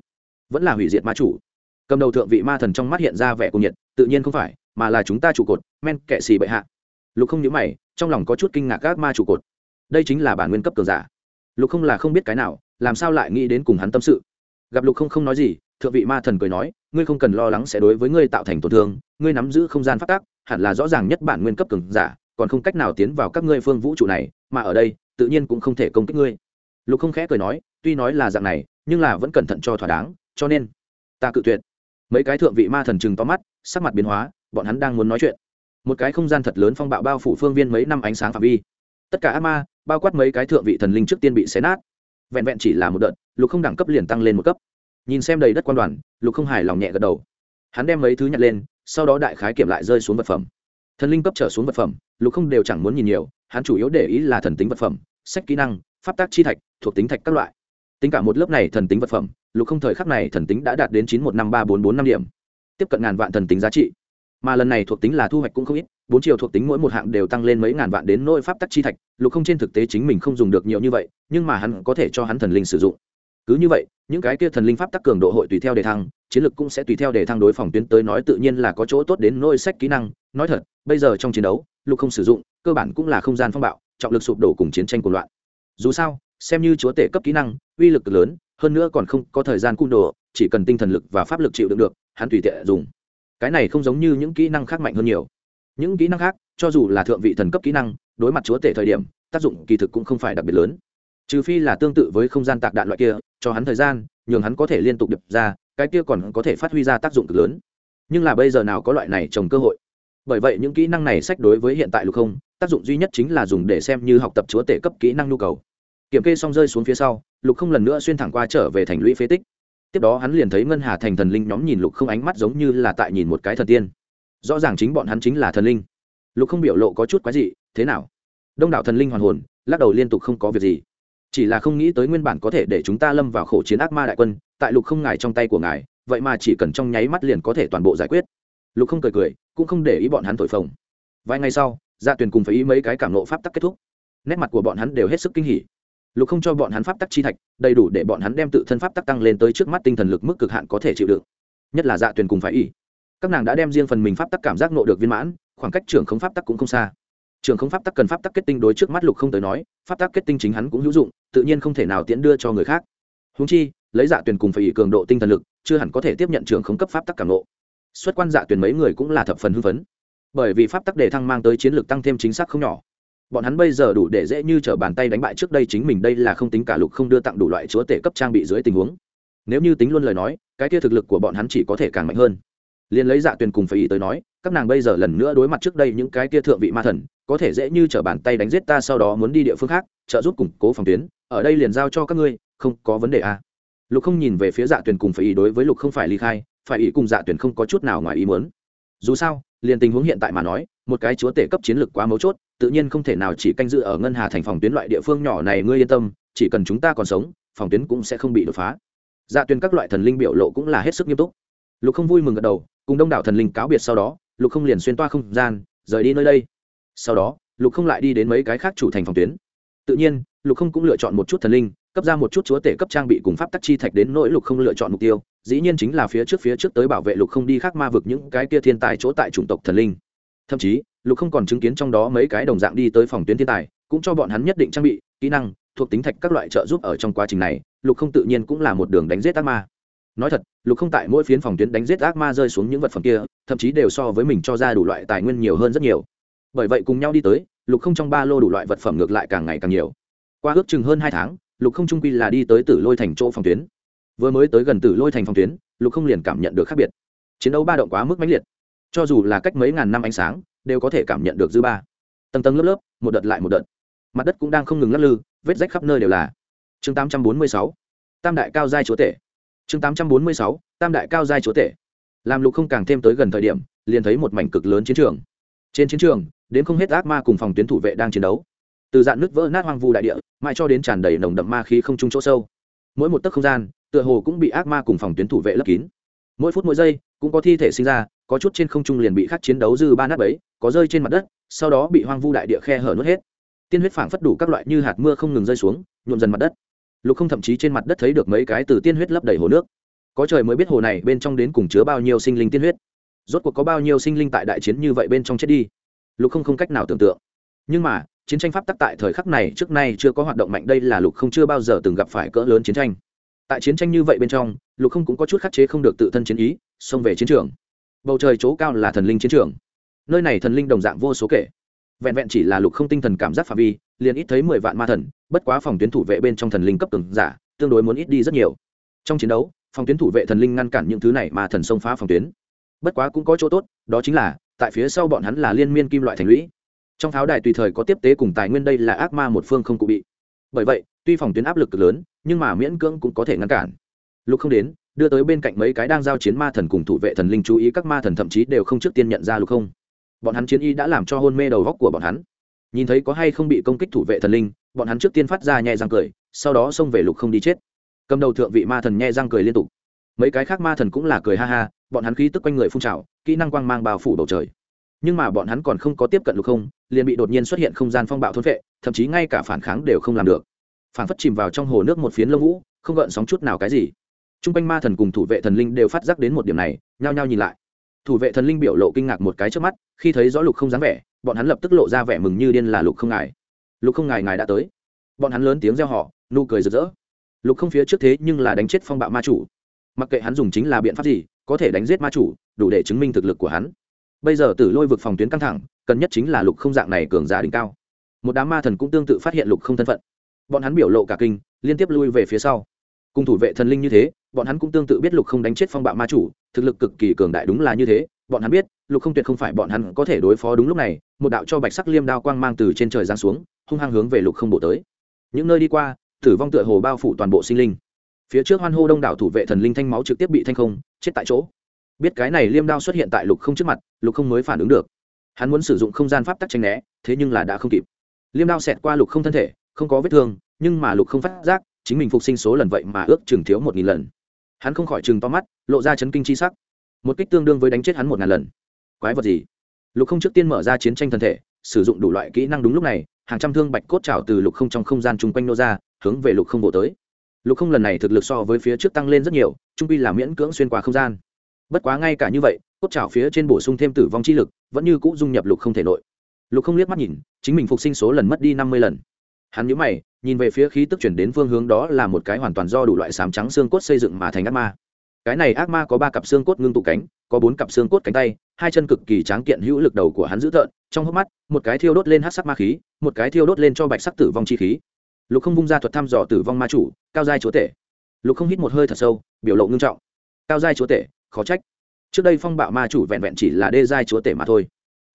vẫn là hủy diệt ma chủ. Cầm đầu thượng vị ma thần trong mắt hiện ra vẻ cùng nhiệt, tự nhiên không phải, mà là chúng ta trụ cột, men kệ xì bệ hạ. Lục không nhớ mày, trong lòng có chút kinh ngạc các ma trụ cột. Đây chính là bản nguyên cấp cường giả. Lục không là không biết cái nào, làm sao lại nghĩ đến cùng hắn tâm sự? Gặp lục không không nói gì, thượng vị ma thần cười nói, ngươi không cần lo lắng sẽ đối với ngươi tạo thành tổn thương ngươi nắm giữ không gian phát tác hẳn là rõ ràng nhất bản nguyên cấp cường giả, còn không cách nào tiến vào các ngươi phương vũ trụ này, mà ở đây, tự nhiên cũng không thể công kích ngươi. Lục không khẽ cười nói, tuy nói là dạng này, nhưng là vẫn cẩn thận cho thỏa đáng, cho nên ta cự tuyệt. Mấy cái thượng vị ma thần chừng to mắt, sắc mặt biến hóa, bọn hắn đang muốn nói chuyện. Một cái không gian thật lớn phong bạo bao phủ phương viên mấy năm ánh sáng phạm vi. Tất cả ác ma, bao quát mấy cái thượng vị thần linh trước tiên bị xé nát. Vẹn vẹn chỉ là một đợt, lục không đẳng cấp liền tăng lên một cấp. Nhìn xem đầy đất quan đoàn, lục không hài lòng nhẹ gật đầu. Hắn đem mấy thứ nhặt lên sau đó đại khái kiểm lại rơi xuống vật phẩm. Thần linh cấp trở xuống vật phẩm, lục không đều chẳng muốn nhìn nhiều, hắn chủ yếu để ý là thần tính vật phẩm, sách kỹ năng, pháp tác chi thạch, thuộc tính thạch các loại. Tính cả một lớp này thần tính vật phẩm, lục không thời khắc này thần tính đã đạt đến chín một năm ba bốn bốn năm điểm. Tiếp cận ngàn vạn thần tính giá trị. Mà lần này thuộc tính là thu hoạch cũng không ít, bốn chiều thuộc tính mỗi một hạng đều tăng lên mấy ngàn vạn đến nỗi pháp tắc chi thạch, lục không trên thực tế chính mình không dùng được nhiều như vậy, nhưng mà hắn có thể cho hắn thần linh sử dụng cứ như vậy, những cái kia thần linh pháp tắc cường độ hội tùy theo đề thăng, chiến lược cũng sẽ tùy theo đề thăng đối phòng tuyến tới nói tự nhiên là có chỗ tốt đến nỗi sách kỹ năng. Nói thật, bây giờ trong chiến đấu, lục không sử dụng, cơ bản cũng là không gian phong bạo, trọng lực sụp đổ cùng chiến tranh của loạn. Dù sao, xem như chúa tể cấp kỹ năng, uy lực lớn, hơn nữa còn không có thời gian cung đồ, chỉ cần tinh thần lực và pháp lực chịu đựng được, hắn tùy tiện dùng. Cái này không giống như những kỹ năng khác mạnh hơn nhiều. Những kỹ năng khác, cho dù là thượng vị thần cấp kỹ năng, đối mặt chúa tể thời điểm, tác dụng kỳ thực cũng không phải đặc biệt lớn trừ phi là tương tự với không gian tạc đạn loại kia, cho hắn thời gian, nhường hắn có thể liên tục đập ra, cái kia còn có thể phát huy ra tác dụng cực lớn. Nhưng là bây giờ nào có loại này trồng cơ hội? Bởi vậy những kỹ năng này sách đối với hiện tại lục không, tác dụng duy nhất chính là dùng để xem như học tập chúa tể cấp kỹ năng nhu cầu. Kiểm kê xong rơi xuống phía sau, lục không lần nữa xuyên thẳng qua trở về thành lũy phế tích. Tiếp đó hắn liền thấy ngân hà thành thần linh nhóm nhìn lục không ánh mắt giống như là tại nhìn một cái thần tiên. Rõ ràng chính bọn hắn chính là thần linh. Lục không biểu lộ có chút quái dị, thế nào? Đông đảo thần linh hoàn hồn, lắc đầu liên tục không có việc gì chỉ là không nghĩ tới nguyên bản có thể để chúng ta lâm vào khổ chiến ác ma đại quân, tại lục không ngài trong tay của ngài, vậy mà chỉ cần trong nháy mắt liền có thể toàn bộ giải quyết. Lục không cười cười, cũng không để ý bọn hắn thổi phồng. Vài ngày sau gia dạ tuyền cùng phải ý mấy cái cảm nộ pháp tắc kết thúc. Nét mặt của bọn hắn đều hết sức kinh hỉ. Lục không cho bọn hắn pháp tắc chi thạch, đầy đủ để bọn hắn đem tự thân pháp tắc tăng lên tới trước mắt tinh thần lực mức cực hạn có thể chịu đựng. Nhất là dạ tuyền cùng phải ý. Các nàng đã đem riêng phần mình pháp tắc cảm giác nộ được viên mãn, khoảng cách trưởng không pháp tắc cũng không xa. Trường không pháp tắc cần pháp tắc kết tinh đối trước mắt lục không tới nói, pháp tắc kết tinh chính hắn cũng hữu dụng, tự nhiên không thể nào tiễn đưa cho người khác. Húng chi, lấy dạ tuyển cùng phải ý cường độ tinh thần lực, chưa hẳn có thể tiếp nhận trường không cấp pháp tắc cảm nộ xuất quan dạ tuyển mấy người cũng là thập phần hưng phấn. Bởi vì pháp tắc đề thăng mang tới chiến lược tăng thêm chính xác không nhỏ. Bọn hắn bây giờ đủ để dễ như t r ở bàn tay đánh bại trước đây chính mình, đây là không tính cả lục không đưa tặng đủ loại chúa tể cấp trang bị dưới tình huống. Nếu như tính luôn lời nói, cái kia thực lực của bọn hắn chỉ có thể càng mạnh hơn liền lấy dạ tuyền cùng phải ý tới nói, các nàng bây giờ lần nữa đối mặt trước đây những cái kia thượng vị ma thần, có thể dễ như t r ở bàn tay đánh giết ta sau đó muốn đi địa phương khác, trợ giúp củng cố phòng tuyến, ở đây liền giao cho các ngươi, không có vấn đề à. lục không nhìn về phía dạ tuyền cùng phải ý đối với lục không phải ly khai, phải ý cùng dạ tuyền không có chút nào ngoài ý muốn. Dù sao, liền tình huống hiện tại mà nói, một cái chúa tể cấp chiến lược quá mấu chốt, tự nhiên không thể nào chỉ canh dự ở ngân hà thành phòng tuyến loại địa phương nhỏ này, ngươi yên tâm, chỉ cần chúng ta còn sống, phòng tuyến cũng sẽ không bị đột phá. Dạ tuyên các loại thần linh biểu lộ cũng là hết sức nghiêm túc. Lục không vui mừng gật đầu cùng đông đảo thần linh cáo biệt sau đó, lục không liền xuyên toa không gian, rời đi nơi đây. Sau đó, lục không lại đi đến mấy cái khác chủ thành phòng tuyến. Tự nhiên, lục không cũng lựa chọn một chút thần linh, cấp ra một chút chúa tể cấp trang bị cùng pháp tắc chi thạch đến nỗi lục không lựa chọn mục tiêu. Dĩ nhiên chính là phía trước phía trước tới bảo vệ lục không đi khác ma vực những cái kia thiên tài chỗ tại chủng tộc thần linh. Thậm chí, lục không còn chứng kiến trong đó mấy cái đồng dạng đi tới phòng tuyến thiên tài, cũng cho bọn hắn nhất định trang bị, kỹ năng, thuộc tính thạch các loại trợ giúp ở trong quá trình này, lục không tự nhiên cũng là một đường đánh giết ác ma nói thật lục không tại mỗi phiến phòng tuyến đánh giết ác ma rơi xuống những vật phẩm kia thậm chí đều so với mình cho ra đủ loại tài nguyên nhiều hơn rất nhiều. Bởi vậy cùng nhau đi tới lục không trong ba lô đủ loại vật phẩm ngược lại càng ngày càng nhiều. Qua ước chừng hơn hai tháng lục không trung quy là đi tới tử lôi thành chỗ phòng tuyến. Vừa mới tới gần tử lôi thành phòng tuyến lục không liền cảm nhận được khác biệt. Chiến đấu ba động quá mức mãnh liệt. Cho dù là cách mấy ngàn năm ánh sáng đều có thể cảm nhận được dư ba. Tầng tầng lớp lớp một đợt lại một đợt. Mặt đất cũng đang không ngừng lắc lư vết rách khắp nơi đều là. Chương 846, tam đại cao giai chúa tể chương 846, tam đại cao giai chúa tể. Làm lục không càng thêm tới gần thời điểm liền thấy một mảnh cực lớn chiến trường. Trên chiến trường đến không hết ác ma cùng phòng tuyến thủ vệ đang chiến đấu. Từ dạng nước vỡ nát hoang vu đại địa mãi cho đến tràn đầy nồng đậm ma khí không trung chỗ sâu. Mỗi một tấc không gian tựa hồ cũng bị ác ma cùng phòng tuyến thủ vệ lấp kín. Mỗi phút mỗi giây cũng có thi thể sinh ra có chút trên không trung liền bị khắc chiến đấu dư ba nát bấy có rơi trên mặt đất sau đó bị hoang vu đại địa khe hở nuốt hết. Tiên huyết phảng phất đủ các loại như hạt mưa không ngừng rơi xuống nhuộm dần mặt đất lục không thậm chí trên mặt đất thấy được mấy cái từ tiên huyết lấp đầy hồ nước. Có trời mới biết hồ này bên trong đến cùng chứa bao nhiêu sinh linh tiên huyết. Rốt cuộc có bao nhiêu sinh linh tại đại chiến như vậy bên trong chết đi? Lục không không cách nào tưởng tượng. Nhưng mà, chiến tranh pháp tắc tại thời khắc này trước nay chưa có hoạt động mạnh, đây là lục không chưa bao giờ từng gặp phải cỡ lớn chiến tranh. Tại chiến tranh như vậy bên trong, lục không cũng có chút khắc chế không được tự thân chiến ý, xông về chiến trường. Bầu trời chỗ cao là thần linh chiến trường. Nơi này thần linh đồng dạng vô số kể vẹn vẹn chỉ là lục không tinh thần cảm giác phạm vi, liền ít thấy mười vạn ma thần, bất quá phòng tuyến thủ vệ bên trong thần linh cấp từng giả, tương đối muốn ít đi rất nhiều. Trong chiến đấu, phòng tuyến thủ vệ thần linh ngăn cản những thứ này mà thần xông phá phòng tuyến. Bất quá cũng có chỗ tốt, đó chính là, tại phía sau bọn hắn là liên miên kim loại thành lũy. Trong pháo đài tùy thời có tiếp tế cùng tài nguyên đây là ác ma một phương không cụ bị. Bởi vậy, tuy phòng tuyến áp lực cực lớn, nhưng mà miễn cưỡng cũng có thể ngăn cản. Lục không đến, đưa tới bên cạnh mấy cái đang giao chiến ma thần cùng thủ vệ thần linh chú ý các ma thần thậm chí đều không trước tiên nhận ra lục không bọn hắn chiến y đã làm cho hôn mê đầu góc của bọn hắn. Nhìn thấy có hay không bị công kích thủ vệ thần linh, bọn hắn trước tiên phát ra nhẹ răng cười, sau đó xông về lục không đi chết. Cầm đầu thượng vị ma thần nhẹ răng cười liên tục. Mấy cái khác ma thần cũng là cười ha ha, bọn hắn khí tức quanh người phun trào, kỹ năng quang mang bao phủ bầu trời. Nhưng mà bọn hắn còn không có tiếp cận lục không, liền bị đột nhiên xuất hiện không gian phong bạo thôn vệ thậm chí ngay cả phản kháng đều không làm được. Phản phất chìm vào trong hồ nước một phiến lông vũ, không gợn sóng chút nào cái gì. T r u n g quanh ma thần cùng thủ vệ thần linh đều phát giác đến một điểm này, nhao nhao nhìn lại thủ vệ thần linh biểu lộ kinh ngạc một cái trước mắt, khi thấy rõ lục không dáng vẻ, bọn hắn lập tức lộ ra vẻ mừng như điên là lục không ngài. Lục không ngài ngài đã tới. Bọn hắn lớn tiếng reo họ nụ cười rực rỡ. Lục không phía trước thế nhưng là đánh chết phong bạo ma chủ. Mặc kệ hắn dùng chính là biện pháp gì, có thể đánh giết ma chủ, đủ để chứng minh thực lực của hắn. Bây giờ tử lôi vực phòng tuyến căng thẳng, cần nhất chính là lục không dạng này cường giả đỉnh cao. Một đám ma thần cũng tương tự phát hiện lục không thân phận. Bọn hắn biểu lộ cả kinh, liên tiếp lui về phía sau. Cùng thủ vệ thần linh như thế bọn hắn cũng tương tự biết lục không đánh chết phong bạo ma chủ, thực lực cực kỳ cường đại đúng là như thế, bọn hắn biết, lục không tuyệt không phải bọn hắn có thể đối phó đúng lúc này, một đạo cho bạch sắc liêm đao quang mang từ trên trời giáng xuống, hung hăng hướng về lục không bổ tới. Những nơi đi qua, tử vong tựa hồ bao phủ toàn bộ sinh linh. Phía trước hoan hô đông đảo thủ vệ thần linh thanh máu trực tiếp bị thanh không, chết tại chỗ. Biết cái này liêm đao xuất hiện tại lục không trước mặt, lục không mới phản ứng được. Hắn muốn sử dụng không gian pháp tắc tranh né, thế nhưng là đã không kịp. Liêm đao xẹt qua lục không thân thể, không có vết thương, nhưng mà lục không phát giác, chính mình phục sinh số lần vậy mà ước chừng thiếu một nghìn lần hắn không khỏi chừng to mắt, lộ ra chấn kinh chi sắc. Một kích tương đương với đánh chết hắn một ngàn lần. Quái vật gì? Lục không trước tiên mở ra chiến tranh thân thể, sử dụng đủ loại kỹ năng đúng lúc này, hàng trăm thương bạch cốt trào từ lục không trong không gian chung quanh nô ra, hướng về lục không bộ tới. Lục không lần này thực lực so với phía trước tăng lên rất nhiều, trung pi là miễn cưỡng xuyên qua không gian. Bất quá ngay cả như vậy, cốt trào phía trên bổ sung thêm tử vong chi lực, vẫn như c ũ dung nhập lục không thể nội. Lục không liếc mắt nhìn, chính mình phục sinh số lần mất đi năm mươi lần. Hắn nhớ mày nhìn về phía khí tức chuyển đến phương hướng đó là một cái hoàn toàn do đủ loại sám trắng xương cốt xây dựng mà thành ác ma. Cái này ác ma có ba cặp xương cốt ngưng tụ cánh, có bốn cặp xương cốt cánh tay, hai chân cực kỳ tráng kiện hữu lực đầu của hắn dữ tợn, trong hốc mắt, một cái thiêu đốt lên hát sắc ma khí, một cái thiêu đốt lên cho bạch sắc tử vong chi khí. Lục không vung ra thuật thăm dò tử vong ma chủ, cao giai chúa tể. Lục không hít một hơi thật sâu, biểu lộ ngưng trọng. Cao giai chúa tể, khó trách. Trước đây phong bạo ma chủ vẹn vẹn chỉ là đê giai chúa tể mà thôi.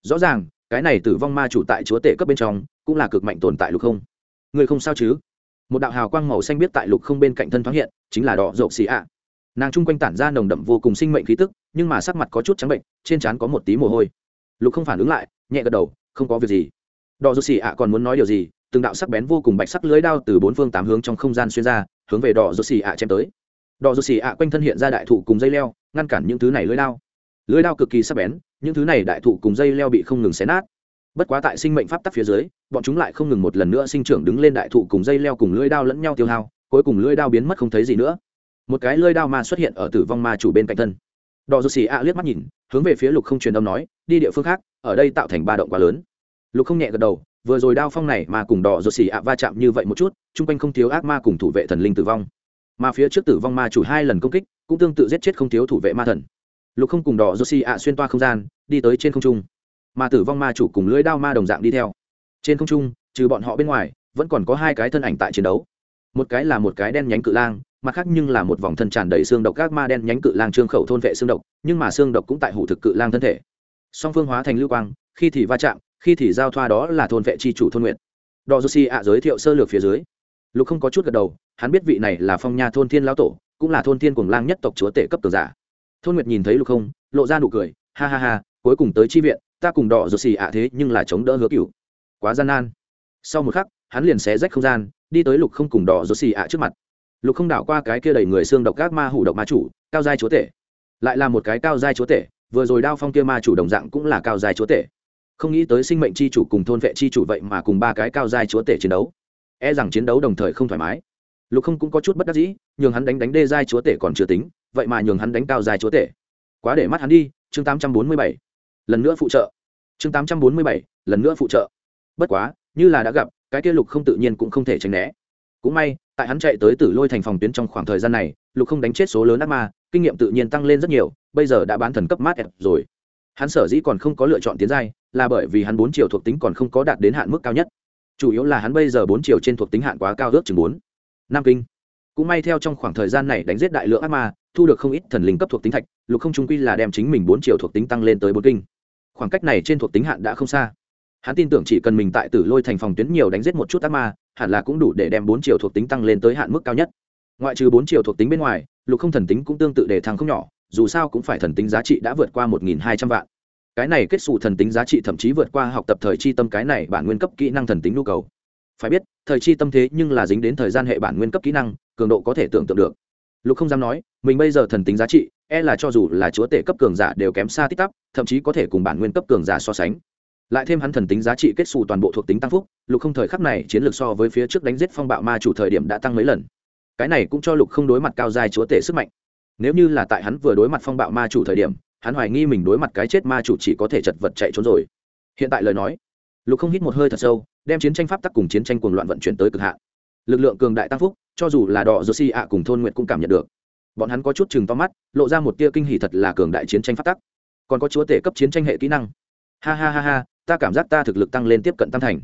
Rõ ràng, cái này tử vong ma chủ tại chúa tể cấp bên trong, cũng là cực mạnh tồn tại lục không người không sao chứ? Một đạo hào quang màu xanh biết tại lục không bên cạnh thân thoáng hiện, chính là đỏ rộp xì ạ. Nàng chung quanh tản ra nồng đậm vô cùng sinh mệnh khí tức, nhưng mà sắc mặt có chút trắng bệnh, trên trán có một tí mồ hôi. Lục không phản ứng lại, nhẹ gật đầu, không có việc gì. Đỏ rộp xì ạ còn muốn nói điều gì? Từng đạo sắc bén vô cùng bạch sắc lưới đao từ bốn phương tám hướng trong không gian xuyên ra, hướng về đỏ rộp xì ạ chém tới. Đỏ rộp xì ạ quanh thân hiện ra đại thụ cùng dây leo, ngăn cản những thứ này lưới đao. Lưới đao cực kỳ sắc bén, những thứ này đại thụ cùng dây leo bị không ngừng xé nát bất quá tại sinh mệnh pháp tắc phía dưới, bọn chúng lại không ngừng một lần nữa sinh trưởng đứng lên đại thụ cùng dây leo cùng lưỡi đao lẫn nhau tiêu hao, cuối cùng lưỡi đao biến mất không thấy gì nữa. Một cái lưỡi đao ma xuất hiện ở tử vong ma chủ bên cạnh thân. Đò dù xì a liếc mắt nhìn, hướng về phía lục không truyền âm nói, đi địa phương khác, ở đây tạo thành ba động quá lớn. Lục không nhẹ gật đầu, vừa rồi đao phong này mà cùng đỏ rột xì ạ va chạm như vậy một chút, chung quanh không thiếu ác ma cùng thủ vệ thần linh tử vong. Mà phía trước tử vong ma chủ hai lần công kích, cũng tương tự giết chết không thiếu thủ vệ ma thần. Lục không cùng đỏ rột xì ạ xuyên toa không gian, đi tới trên không trung mà tử vong ma chủ cùng lưỡi đao ma đồng dạng đi theo. Trên không trung, trừ bọn họ bên ngoài, vẫn còn có hai cái thân ảnh tại chiến đấu. Một cái là một cái đen nhánh cự lang, mặt khác nhưng là một vòng thân tràn đầy xương độc các ma đen nhánh cự lang trương khẩu thôn vệ xương độc, nhưng mà xương độc cũng tại hủ thực cự lang thân thể. Song phương hóa thành lưu quang, khi thì va chạm, khi thì giao thoa đó là thôn vệ chi chủ thôn nguyện. Đò joshi ạ giới thiệu sơ lược phía dưới. Lục không có chút gật đầu, hắn biết vị này là phong nha thôn thiên lão tổ, cũng là thôn thiên cùng lang nhất tộc chúa tể cấp tường giả. Thôn nguyệt nhìn thấy lục không, lộ ra nụ cười, ha ha ha, cuối cùng tới chi viện ta cùng đỏ rột xì ạ thế nhưng là chống đỡ hứa cựu quá gian nan. Sau một khắc, hắn liền xé rách không gian, đi tới lục không cùng đỏ rột xì ạ trước mặt. Lục không đảo qua cái kia đầy người xương độc các ma hủ độc ma chủ, cao giai chúa tể. Lại là một cái cao giai chúa tể, vừa rồi đao phong kia ma chủ đồng dạng cũng là cao giai chúa tể. Không nghĩ tới sinh mệnh c h i chủ cùng thôn vệ c h i chủ vậy mà cùng ba cái cao giai chúa tể chiến đấu. E rằng chiến đấu đồng thời không thoải mái. Lục không cũng có chút bất đắc dĩ, nhường hắn đánh đánh đê giai chúa tể còn chưa tính, vậy mà nhường hắn đánh cao giai chúa tể. Quá để mắt hắn đi, chương tám trăm bốn mươi bảy lần nữa phụ trợ. Chương tám trăm bốn mươi bảy, lần nữa phụ trợ. Bất quá, như là đã gặp, cái kia lục không tự nhiên cũng không thể tránh né. Cũng may, tại hắn chạy tới tử lôi thành phòng tuyến trong khoảng thời gian này, lục không đánh chết số lớn ác ma, kinh nghiệm tự nhiên tăng lên rất nhiều, bây giờ đã bán thần cấp mát ẹp rồi. Hắn sở dĩ còn không có lựa chọn tiến giai, là bởi vì hắn bốn chiều thuộc tính còn không có đạt đến hạn mức cao nhất. Chủ yếu là hắn bây giờ bốn chiều trên thuộc tính hạn quá cao ước chừng bốn. Nam kinh. Cũng may theo trong khoảng thời gian này đánh giết đại lượng ác ma, thu được không ít thần linh cấp thuộc tính thạch, lục không trung quy là đem chính mình bốn chiều thuộc tính tăng lên tới bốn kinh khoảng cách này trên thuộc tính hạn đã không xa. Hắn tin tưởng chỉ cần mình tại tử lôi thành phòng tuyến nhiều đánh giết một chút ác ma, hẳn là cũng đủ để đem bốn chiều thuộc tính tăng lên tới hạn mức cao nhất. Ngoại trừ bốn chiều thuộc tính bên ngoài, lục không thần tính cũng tương tự để thăng không nhỏ, dù sao cũng phải thần tính giá trị đã vượt qua một nghìn hai trăm vạn. Cái này kết xù thần tính giá trị thậm chí vượt qua học tập thời chi tâm cái này bản nguyên cấp kỹ năng thần tính nhu cầu. Phải biết, thời chi tâm thế nhưng là dính đến thời gian hệ bản nguyên cấp kỹ năng, cường độ có thể tưởng tượng được. Lục không dám nói, mình bây giờ thần tính giá trị e là cho dù là chúa tể cấp cường giả đều kém xa tích tắp thậm chí có thể cùng bản nguyên cấp cường giả so sánh. Lại thêm hắn thần tính giá trị kết xù toàn bộ thuộc tính tăng phúc, lục không thời khắc này chiến lược so với phía trước đánh giết phong bạo ma chủ thời điểm đã tăng mấy lần. Cái này cũng cho lục không đối mặt cao dài chúa tể sức mạnh. Nếu như là tại hắn vừa đối mặt phong bạo ma chủ thời điểm, hắn hoài nghi mình đối mặt cái chết ma chủ chỉ có thể chật vật chạy trốn rồi. Hiện tại lời nói, lục không hít một hơi thật sâu, đem chiến tranh pháp tắc cùng chiến tranh cuồng loạn vận chuyển tới cực hạn. Lực lượng cường đại tăng phúc, cho dù là đỏ josi ạ cùng thôn nguyện cũng cảm nhận được bọn hắn có chút chừng to mắt, lộ ra một tia kinh hỉ thật là cường đại chiến tranh phát tắc. Còn có chúa tể cấp chiến tranh hệ kỹ năng. Ha ha ha ha, ta cảm giác ta thực lực tăng lên tiếp cận tam thành.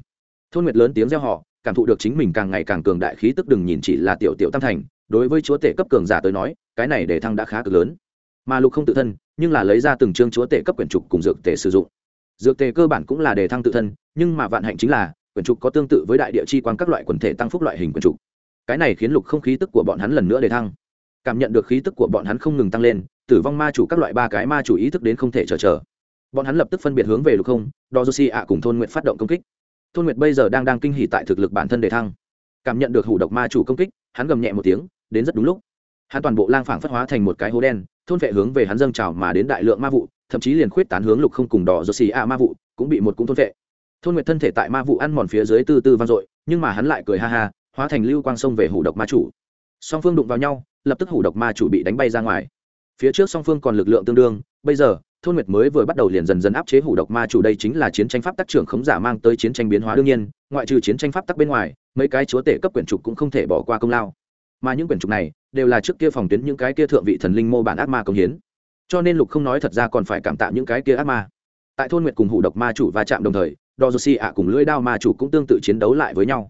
Thôn nguyệt lớn tiếng reo họ cảm thụ được chính mình càng ngày càng cường đại khí tức đừng nhìn chỉ là tiểu tiểu tam thành, đối với chúa tể cấp cường giả tới nói, cái này để thăng đã khá cực lớn. Mà lục không tự thân, nhưng là lấy ra từng chương chúa tể cấp quyển trục cùng dược tể sử dụng. Dược tề cơ bản cũng là đề thăng tự thân, nhưng mà vạn hạnh chính là, quyển trục có tương tự với đại địa chi quan các loại quần thể tăng phúc loại hình quyển trục. Cái này khiến lục không khí tức của bọn hắn lần nữa đề thăng cảm nhận được khí tức của bọn hắn không ngừng tăng lên, tử vong ma chủ các loại ba cái ma chủ ý thức đến không thể chờ chờ. Bọn hắn lập tức phân biệt hướng về lục không đo josi ạ cùng thôn nguyện phát động công kích. Thôn nguyện bây giờ đang đang kinh hỉ tại thực lực bản thân đề thăng. Cảm nhận được hủ độc ma chủ công kích, hắn gầm nhẹ một tiếng, đến rất đúng lúc. Hắn toàn bộ lang phảng phất hóa thành một cái hố đen, thôn vệ hướng về hắn dâng trào mà đến đại lượng ma vụ, thậm chí liền khuyết tán hướng lục không cùng đỏ rột xì a ma vụ, cũng bị một cũng thôn vệ. Thôn nguyệt thân thể tại ma vụ ăn mòn phía dưới từ từ vang dội, nhưng mà hắn lại cười ha ha, hóa thành lưu quang sông về hủ độc ma chủ. Song phương đụng vào nhau lập tức hủ độc ma chủ bị đánh bay ra ngoài. Phía trước song phương còn lực lượng tương đương, bây giờ, thôn nguyệt mới vừa bắt đầu liền dần dần áp chế hủ độc ma chủ đây chính là chiến tranh pháp tác trưởng khống giả mang tới chiến tranh biến hóa đương nhiên, ngoại trừ chiến tranh pháp tắc bên ngoài, mấy cái chúa tể cấp quyển trục cũng không thể bỏ qua công lao. Mà những quyển trục này, đều là trước kia phòng tuyến những cái kia thượng vị thần linh mô bản ác ma công hiến. Cho nên lục không nói thật ra còn phải cảm tạ những cái kia ác ma. Tại thôn nguyệt cùng hủ độc ma chủ va chạm đồng thời đo si ạ cùng lưỡi đao ma chủ cũng tương tự chiến đấu lại với nhau.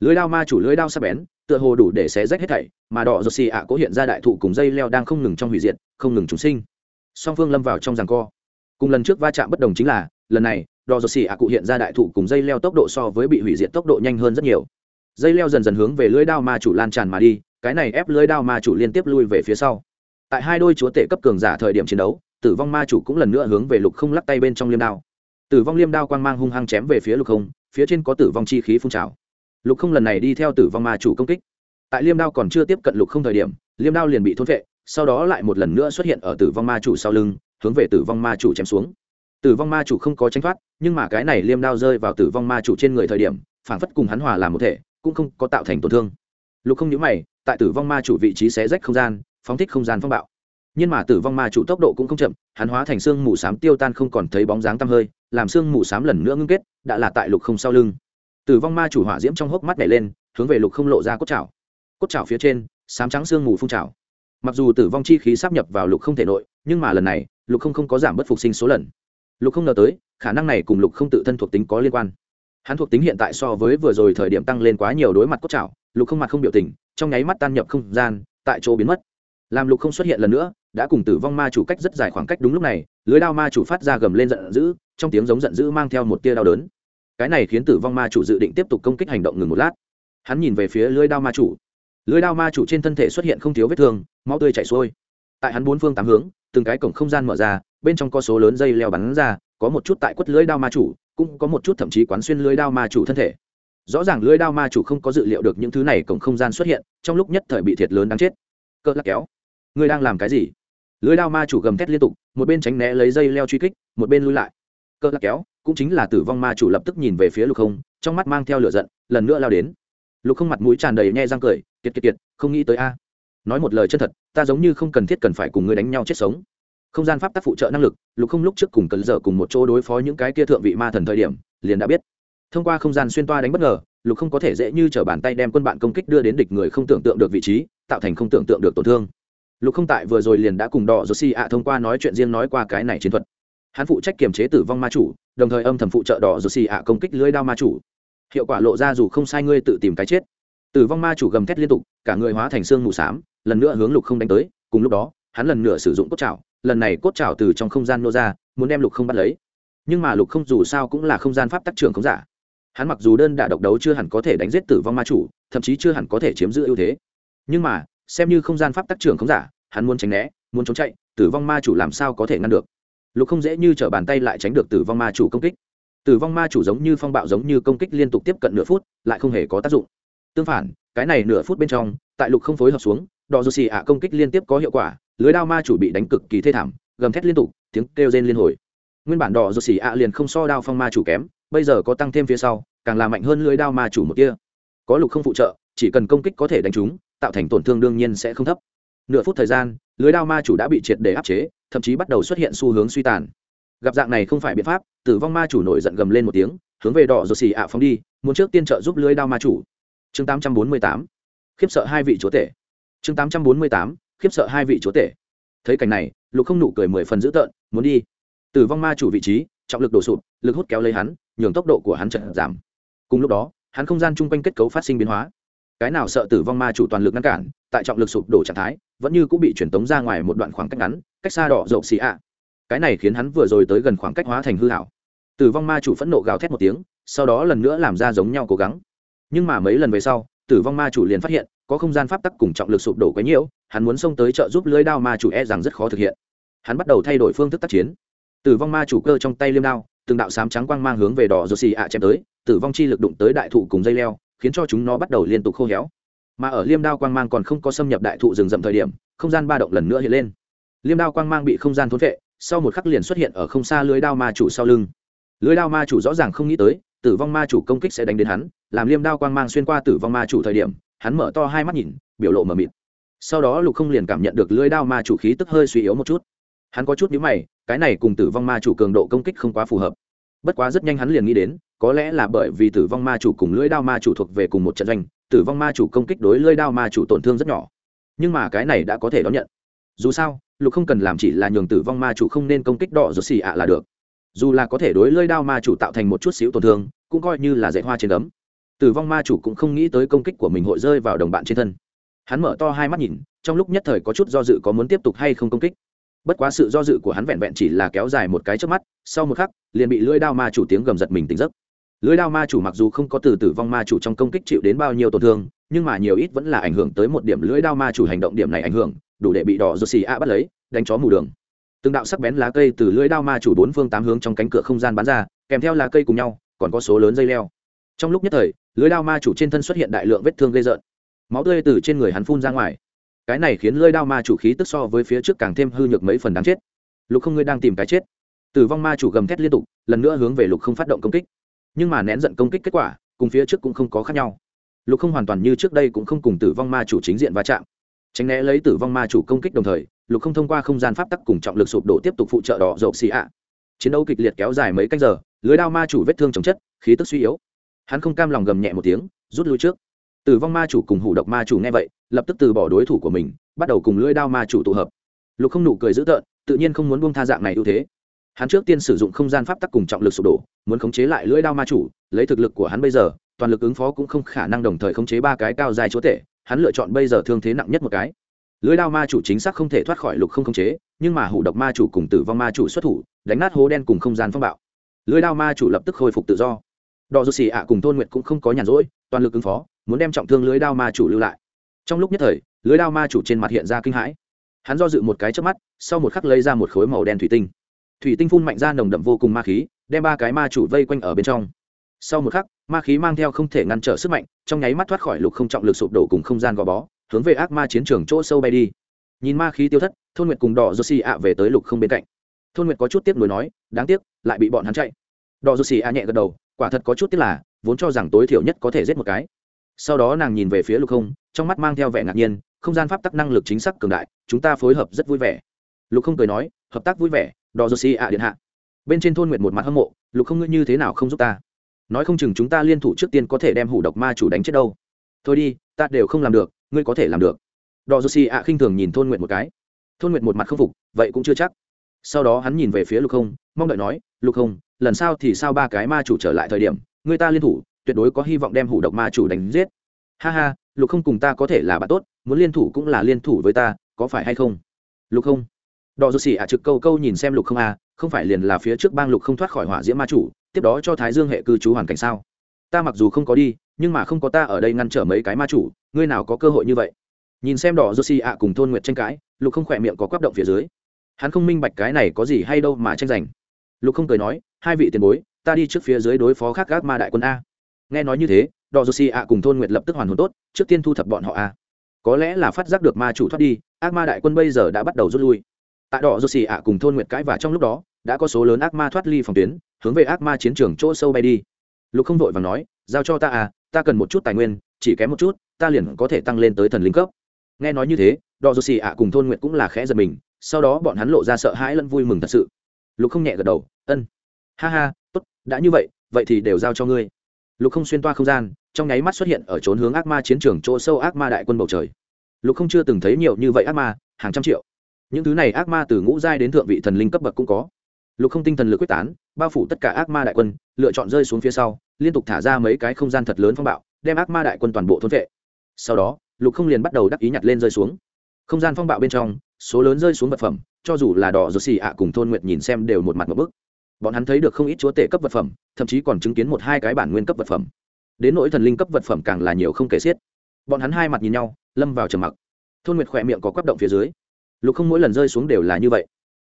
Lưỡi đao ma chủ lưỡi đao sắp bén tựa hồ đủ để xé rách hết thảy, mà đỏ si ạ cố hiện ra đại thụ cùng dây leo đang không ngừng trong hủy diệt, không ngừng chúng sinh. Song phương lâm vào trong giằng co. Cùng lần trước va chạm bất đồng chính là, lần này, đỏ rột xì ạ cụ hiện ra đại thụ cùng dây leo tốc độ so với bị hủy diệt tốc độ nhanh hơn rất nhiều. Dây leo dần dần hướng về lưỡi đao ma chủ lan tràn mà đi, cái này ép lưỡi đao ma chủ liên tiếp lui về phía sau. Tại hai đôi chúa tể cấp cường giả thời điểm chiến đấu, tử vong ma chủ cũng lần nữa hướng về lục không lắc tay bên trong liêm đao. Tử vong liêm đao quang mang hung hăng chém về phía lục không, phía trên có tử vong chi khí phun trào lục không lần này đi theo tử vong ma chủ công kích. Tại liêm đao còn chưa tiếp cận lục không thời điểm, liêm đao liền bị thôn vệ sau đó lại một lần nữa xuất hiện ở tử vong ma chủ sau lưng, hướng về tử vong ma chủ chém xuống. Tử vong ma chủ không có tránh thoát, nhưng mà cái này liêm đao rơi vào tử vong ma chủ trên người thời điểm, phản phất cùng hắn hòa làm một thể, cũng không có tạo thành tổn thương. Lục không nhữ mày, tại tử vong ma chủ vị trí xé rách không gian, phóng thích không gian phong bạo. Nhưng mà tử vong ma chủ tốc độ cũng không chậm, hắn hóa thành xương mù s á m tiêu tan không còn thấy bóng dáng tăm hơi, làm xương mù s á m lần nữa ngưng kết, đã là tại lục không sau lưng tử vong ma chủ hỏa diễm trong hốc mắt nhảy lên, hướng về lục không lộ ra cốt chảo cốt chảo phía trên, sám trắng sương mù phun trào. Mặc dù tử vong chi khí sắp nhập vào lục không thể nội, nhưng mà lần này, lục không không có giảm bất phục sinh số lần. Lục không ngờ tới, khả năng này cùng lục không tự thân thuộc tính có liên quan. Hắn thuộc tính hiện tại so với vừa rồi thời điểm tăng lên quá nhiều đối mặt cốt trào lục không mặt không biểu tình, trong nháy mắt tan nhập không gian, tại chỗ biến mất. Làm lục không xuất hiện lần nữa, đã cùng tử vong ma chủ cách rất dài khoảng cách đúng lúc này, lưới đao ma chủ phát ra gầm lên giận dữ, trong tiếng giống giận dữ mang theo một tia đau đớn cái này khiến tử vong ma chủ dự định tiếp tục công kích hành động ngừng một lát. Hắn nhìn về phía lưới đao ma chủ. Lưới đao ma chủ trên thân thể xuất hiện không thiếu vết thương, máu tươi chảy xuôi. Tại hắn bốn phương tám hướng, từng cái cổng không gian mở ra, bên trong có số lớn dây leo bắn ra, có một chút tại quất lưới đao ma chủ, cũng có một chút thậm chí quán xuyên lưới đao ma chủ thân thể. Rõ ràng lưới đao ma chủ không có dự liệu được những thứ này cổng không gian xuất hiện, trong lúc nhất thời bị thiệt lớn đáng chết. Cỡ lắc kéo. Người đang làm cái gì? Lưới đao ma chủ gầm thét liên tục, một bên tránh né lấy dây leo truy kích, một bên lui lại cỡ lắc kéo, cũng chính là tử vong ma chủ lập tức nhìn về phía lục không, trong mắt mang theo lửa giận, lần nữa lao đến. Lục không mặt mũi tràn đầy nhe răng cười, kiệt kiệt kiệt, không nghĩ tới a. Nói một lời chân thật, ta giống như không cần thiết cần phải cùng người đánh nhau chết sống. Không gian pháp tác phụ trợ năng lực, lục không lúc trước cùng cần giờ cùng một chỗ đối phó những cái kia thượng vị ma thần thời điểm, liền đã biết. Thông qua không gian xuyên toa đánh bất ngờ, lục không có thể dễ như t r ở bàn tay đem quân bạn công kích đưa đến địch người không tưởng tượng được vị trí, tạo thành không tưởng tượng được tổn thương. Lục không tại vừa rồi liền đã cùng đỏ josi ạ thông qua nói chuyện riêng nói qua cái này chiến thuật hắn phụ trách kiềm chế tử vong ma chủ đồng thời âm thầm phụ trợ đỏ josi ạ công kích lưới đao ma chủ. Hiệu quả lộ ra dù không sai ngươi tự tìm cái chết. Tử vong ma chủ gầm thét liên tục cả người hóa thành xương mù s á m lần nữa hướng lục không đánh tới cùng lúc đó hắn lần nữa sử dụng cốt chảo, lần này cốt chảo từ trong không gian nô ra muốn đem lục không bắt lấy. Nhưng mà lục không dù sao cũng là không gian pháp tác trưởng không giả. Hắn mặc dù đơn đả độc đấu chưa hẳn có thể đánh giết tử vong ma chủ thậm chí chưa hẳn có thể chiếm giữ ưu thế. Nhưng mà xem như không gian pháp tác trưởng không giả hắn muốn tránh né muốn trốn chạy tử vong ma chủ làm sao có thể ngăn được? Lục không dễ như t r ở bàn tay lại tránh được tử vong ma chủ công kích. Tử vong ma chủ giống như phong bạo giống như công kích liên tục tiếp cận nửa phút, lại không hề có tác dụng. Tương phản, cái này nửa phút bên trong, tại lục không phối hợp xuống đò dù xì ạ công kích liên tiếp có hiệu quả, lưới đao ma chủ bị đánh cực kỳ thê thảm, gầm thét liên tục, tiếng kêu rên liên hồi. Nguyên bản đỏ dù xì ạ liền không so đao phong ma chủ kém, bây giờ có tăng thêm phía sau, càng làm mạnh hơn lưới đao ma chủ một kia. Có lục không phụ trợ, chỉ cần công kích có thể đánh trúng, tạo thành tổn thương đương nhiên sẽ không thấp nửa phút thời gian, lưới đao ma chủ đã bị triệt để áp chế, thậm chí bắt đầu xuất hiện xu hướng suy tàn. Gặp dạng này không phải biện pháp, tử vong ma chủ nổi giận gầm lên một tiếng, hướng về đỏ rồi xì ạ phóng đi, muốn trước tiên trợ giúp lưới đao ma chủ. Chương 848 khiếp sợ hai vị chúa tể. Chương 848 khiếp sợ hai vị chúa tể. Thấy cảnh này, lục không nụ cười mười phần dữ tợn, muốn đi. Tử vong ma chủ vị trí, trọng lực đổ sụp, lực hút kéo lấy hắn, nhường tốc độ của hắn chậm giảm. Cùng lúc đó, hắn không gian chung quanh kết cấu phát sinh biến hóa cái nào sợ tử vong ma chủ toàn lực ngăn cản, tại trọng lực sụp đổ trạng thái, vẫn như cũng bị truyền tống ra ngoài một đoạn khoảng cách ngắn, cách xa đỏ rộp xì ạ. Cái này khiến hắn vừa rồi tới gần khoảng cách hóa thành hư hảo. Tử vong ma chủ phẫn nộ gào thét một tiếng, sau đó lần nữa làm ra giống nhau cố gắng. Nhưng mà mấy lần về sau, tử vong ma chủ liền phát hiện, có không gian pháp tắc cùng trọng lực sụp đổ quấy nhiễu hắn muốn xông tới trợ giúp lưới đao ma chủ e rằng rất khó thực hiện. Hắn bắt đầu thay đổi phương thức tác chiến. Tử vong ma chủ cơ trong tay liêm đao, từng đạo sám trắng quang mang hướng về đỏ rô xì ạ chém tới, tử vong chi lực đụng tới đại thụ cùng dây leo khiến cho chúng nó bắt đầu liên tục khô héo. Mà ở liêm đao quang mang còn không có xâm nhập đại thụ rừng rậm thời điểm, không gian ba động lần nữa hiện lên. Liêm đao quang mang bị không gian thốn vệ sau một khắc liền xuất hiện ở không xa lưới đao ma chủ sau lưng. Lưới đao ma chủ rõ ràng không nghĩ tới, tử vong ma chủ công kích sẽ đánh đến hắn, làm liêm đao quang mang xuyên qua tử vong ma chủ thời điểm, hắn mở to hai mắt nhìn, biểu lộ mờ mịt. Sau đó lục không liền cảm nhận được lưới đao ma chủ khí tức hơi suy yếu một chút. Hắn có chút nhíu mày, cái này cùng tử vong ma chủ cường độ công kích không quá phù hợp. Bất quá rất nhanh hắn liền nghĩ đến có lẽ là bởi vì tử vong ma chủ cùng lưỡi đao ma chủ thuộc về cùng một trận doanh, tử vong ma chủ công kích đối lưỡi đao ma chủ tổn thương rất nhỏ. Nhưng mà cái này đã có thể đón nhận. Dù sao, lục không cần làm chỉ là nhường tử vong ma chủ không nên công kích đỏ rồi xì ạ là được. Dù là có thể đối lưỡi đao ma chủ tạo thành một chút xíu tổn thương, cũng coi như là dạy hoa trên đấm. tử vong ma chủ cũng không nghĩ tới công kích của mình hội rơi vào đồng bạn trên thân. Hắn mở to hai mắt nhìn, trong lúc nhất thời có chút do dự có muốn tiếp tục hay không công kích. Bất quá sự do dự của hắn vẹn vẹn chỉ là kéo dài một cái trước mắt, sau một khắc, liền bị lưỡi đao ma chủ tiếng gầm giật mình tỉnh giấc lưỡi đao ma chủ mặc dù không có từ tử vong ma chủ trong công kích chịu đến bao nhiêu tổn thương, nhưng mà nhiều ít vẫn là ảnh hưởng tới một điểm lưỡi đao ma chủ hành động điểm này ảnh hưởng, đủ để bị đỏ rô xì a bắt lấy, đánh chó mù đường. Từng đạo sắc bén lá cây từ lưỡi đao ma chủ bốn phương tám hướng trong cánh cửa không gian bắn ra, kèm theo lá cây cùng nhau, còn có số lớn dây leo. Trong lúc nhất thời lưỡi đao ma chủ trên thân xuất hiện đại lượng vết thương gây rợn. Máu tươi từ trên người hắn phun ra ngoài. Cái này khiến lưỡi đao ma chủ khí tức so với phía trước càng thêm hư nhược mấy phần đáng chết. Lục không, ngươi đang tìm cái chết. Tử vong ma chủ gầm thét liên tục, lần nữa hướng về lục không phát động công kích nhưng mà nén giận công kích kết quả, cùng phía trước cũng không có khác nhau. Lục không hoàn toàn như trước đây cũng không cùng tử vong ma chủ chính diện va chạm. Tránh né lấy tử vong ma chủ công kích đồng thời, lục không thông qua không gian pháp tắc cùng trọng lực sụp đổ tiếp tục phụ trợ đỏ rộp xì ạ. Chiến đấu kịch liệt kéo dài mấy canh giờ, lưới đao ma chủ vết thương chống chất, khí tức suy yếu. Hắn không cam lòng gầm nhẹ một tiếng, rút lui trước. Tử vong ma chủ cùng hủ độc ma chủ nghe vậy, lập tức từ bỏ đối thủ của mình, bắt đầu cùng lưỡi đao ma chủ tụ hợp. Lục không nụ cười dữ tợn, tự nhiên không muốn buông tha dạng này ưu thế hắn trước tiên sử dụng không gian pháp tắc cùng trọng lực sụp đổ, muốn khống chế lại lưỡi đao ma chủ, lấy thực lực của hắn bây giờ, toàn lực ứng phó cũng không khả năng đồng thời khống chế ba cái cao dài chúa tể, hắn lựa chọn bây giờ thương thế nặng nhất một cái. Lưỡi đao ma chủ chính xác không thể thoát khỏi lục không khống chế, nhưng mà hủ độc ma chủ cùng tử vong ma chủ xuất thủ, đánh nát hố đen cùng không gian phong bạo. Lưỡi đao ma chủ lập tức khôi phục tự do. Đò dù xì ạ cùng thôn nguyệt cũng không có nhàn rỗi, toàn lực ứng phó, muốn đem trọng thương lưới đao ma chủ lưu lại. Trong lúc nhất thời lưới đao ma chủ trên mặt hiện ra kinh hãi. Hắn do dự một cái trước mắt, sau một khắc lấy ra một khối màu đen thủy tinh thủy tinh phun mạnh ra nồng đậm vô cùng ma khí, đem ba cái ma chủ vây quanh ở bên trong. Sau một khắc, ma khí mang theo không thể ngăn trở sức mạnh, trong nháy mắt thoát khỏi lục không trọng lực sụp đổ cùng không gian gò bó, hướng về ác ma chiến trường chỗ sâu bay đi. Nhìn ma khí tiêu thất, thôn nguyệt cùng đỏ josi ạ về tới lục không bên cạnh. Thôn nguyệt có chút tiếp nối nói, đáng tiếc, lại bị bọn hắn chạy. Đỏ josi ạ nhẹ gật đầu, quả thật có chút tiếc là, vốn cho rằng tối thiểu nhất có thể giết một cái. Sau đó nàng nhìn về phía lục không, trong mắt mang theo vẻ ngạc nhiên, không gian pháp tắc năng lực chính xác cường đại, chúng ta phối hợp rất vui vẻ. Lục không cười nói, hợp tác vui vẻ đò dô si ạ điện hạ. Bên trên thôn nguyệt một mặt hâm mộ, lục không ngươi như thế nào không giúp ta? Nói không chừng chúng ta liên thủ trước tiên có thể đem hủ độc ma chủ đánh chết đâu. Thôi đi, ta đều không làm được, ngươi có thể làm được. Đò dô si ạ khinh thường nhìn thôn nguyệt một cái. Thôn nguyệt một mặt không phục, vậy cũng chưa chắc. Sau đó hắn nhìn về phía lục không, mong đợi nói, lục không, lần sau thì sao ba cái ma chủ trở lại thời điểm người ta liên thủ, tuyệt đối có hy vọng đem hủ độc ma chủ đánh giết. Ha ha, lục không cùng ta có thể là bạn tốt, muốn liên thủ cũng là liên thủ với ta, có phải hay không? Lục không đỏ dù xỉ ạ trực câu câu nhìn xem lục không à không phải liền là phía trước bang lục không thoát khỏi hỏa diễm ma chủ, tiếp đó cho thái dương hệ cư trú hoàn cảnh sao? Ta mặc dù không có đi, nhưng mà không có ta ở đây ngăn trở mấy cái ma chủ, ngươi nào có cơ hội như vậy? Nhìn xem đỏ josi ạ cùng thôn nguyệt tranh cãi, lục không khỏe miệng có quắp động phía dưới. Hắn không minh bạch cái này có gì hay đâu mà tranh giành. Lục không cười nói, hai vị tiền bối, ta đi trước phía dưới đối phó khác gác ma đại quân a. Nghe nói như thế, đỏ josi ạ cùng thôn nguyệt lập tức hoàn hồn tốt, trước tiên thu thập bọn họ a. Có lẽ là phát giác được ma chủ thoát đi, ác ma đại quân bây giờ đã bắt đầu rút lui tại đỏ josi ạ cùng thôn nguyệt cãi và trong lúc đó, đã có số lớn ác ma thoát ly phòng tuyến, hướng về ác ma chiến trường chỗ sâu bay đi. Lục không vội và nói, giao cho ta à ta cần một chút tài nguyên, chỉ kém một chút, ta liền có thể tăng lên tới thần linh cấp. Nghe nói như thế, đỏ dù xì ạ cùng thôn nguyện cũng là khẽ giật mình, sau đó bọn hắn lộ ra sợ hãi lẫn vui mừng thật sự. Lục không nhẹ gật đầu, ân, ha ha, tốt, đã như vậy vậy thì đều giao cho ngươi. Lục không xuyên toa không gian, trong nháy mắt xuất hiện ở trốn hướng ác ma chiến trường chỗ sâu ác ma đại quân bầu trời. Lục không chưa từng thấy nhiều như vậy ác ma, hàng trăm triệu những thứ này ác ma từ ngũ giai đến thượng vị thần linh cấp bậc cũng có. Lục không tinh thần lực quyết tán, bao phủ tất cả ác ma đại quân, lựa chọn rơi xuống phía sau, liên tục thả ra mấy cái không gian thật lớn phong bạo, đem ác ma đại quân toàn bộ thôn vệ. Sau đó, lục không liền bắt đầu đắc ý nhặt lên rơi xuống. Không gian phong bạo bên trong, số lớn rơi xuống vật phẩm, cho dù là đỏ rột xì ạ cùng thôn nguyệt nhìn xem đều một mặt một bức. Bọn hắn thấy được không ít chúa tể cấp vật phẩm, thậm chí còn chứng kiến một hai cái bản nguyên cấp vật phẩm. Đến nỗi thần linh cấp vật phẩm càng là nhiều không kể xiết. Bọn hắn hai mặt nhìn nhau, lâm vào trầm mặc. Thôn nguyệt khỏe miệng có quắp động phía dưới lục không mỗi lần rơi xuống đều là như vậy.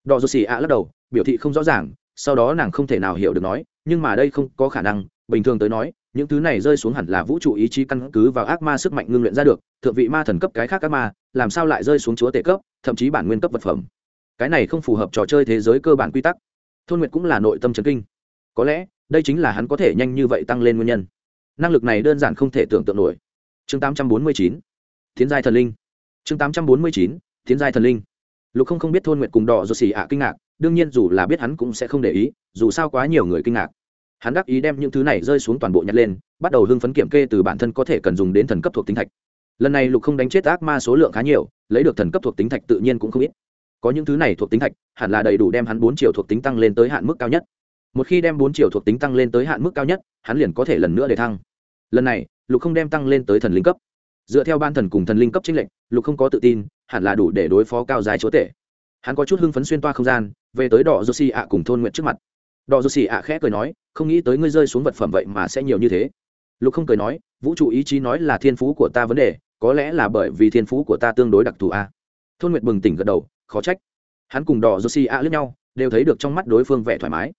Đỏ rột xì ạ lắc đầu, biểu thị không rõ ràng, sau đó nàng không thể nào hiểu được nói, nhưng mà đây không có khả năng, bình thường tới nói, những thứ này rơi xuống hẳn là vũ trụ ý chí căn cứ vào ác ma sức mạnh ngưng luyện ra được, thượng vị ma thần cấp cái khác ác ma, làm sao lại rơi xuống chúa tể cấp, thậm chí bản nguyên cấp vật phẩm. Cái này không phù hợp trò chơi thế giới cơ bản quy tắc. Thôn nguyệt cũng là nội tâm trấn kinh. Có lẽ, đây chính là hắn có thể nhanh như vậy tăng lên nguyên nhân. Năng lực này đơn giản không thể tưởng tượng nổi. Chương 849 tiến giai thần linh. Chương 849 tiến giai thần linh. Lục không không biết thôn nguyện cùng đỏ do xì ạ kinh ngạc, đương nhiên dù là biết hắn cũng sẽ không để ý, dù sao quá nhiều người kinh ngạc. Hắn đắc ý đem những thứ này rơi xuống toàn bộ nhặt lên, bắt đầu hưng phấn kiểm kê từ bản thân có thể cần dùng đến thần cấp thuộc tính thạch. Lần này lục không đánh chết ác ma số lượng khá nhiều, lấy được thần cấp thuộc tính thạch tự nhiên cũng không ít. Có những thứ này thuộc tính thạch, hẳn là đầy đủ đem hắn bốn triệu thuộc tính tăng lên tới hạn mức cao nhất. Một khi đem bốn triệu thuộc tính tăng lên tới hạn mức cao nhất, hắn liền có thể lần nữa để thăng. Lần này, lục không đem tăng lên tới thần linh cấp. Dựa theo ban thần cùng thần linh cấp chính lệnh lục không có tự tin hẳn là đủ để đối phó cao dài chúa tể. Hắn có chút hưng phấn xuyên toa không gian, về tới đỏ josi ạ cùng thôn nguyện trước mặt. Đỏ josi ạ khẽ cười nói, không nghĩ tới ngươi rơi xuống vật phẩm vậy mà sẽ nhiều như thế. Lục không cười nói, vũ trụ ý chí nói là thiên phú của ta vấn đề, có lẽ là bởi vì thiên phú của ta tương đối đặc thù a. Thôn nguyệt bừng tỉnh gật đầu, khó trách. Hắn cùng đỏ josi ạ lướt nhau, đều thấy được trong mắt đối phương vẻ thoải mái.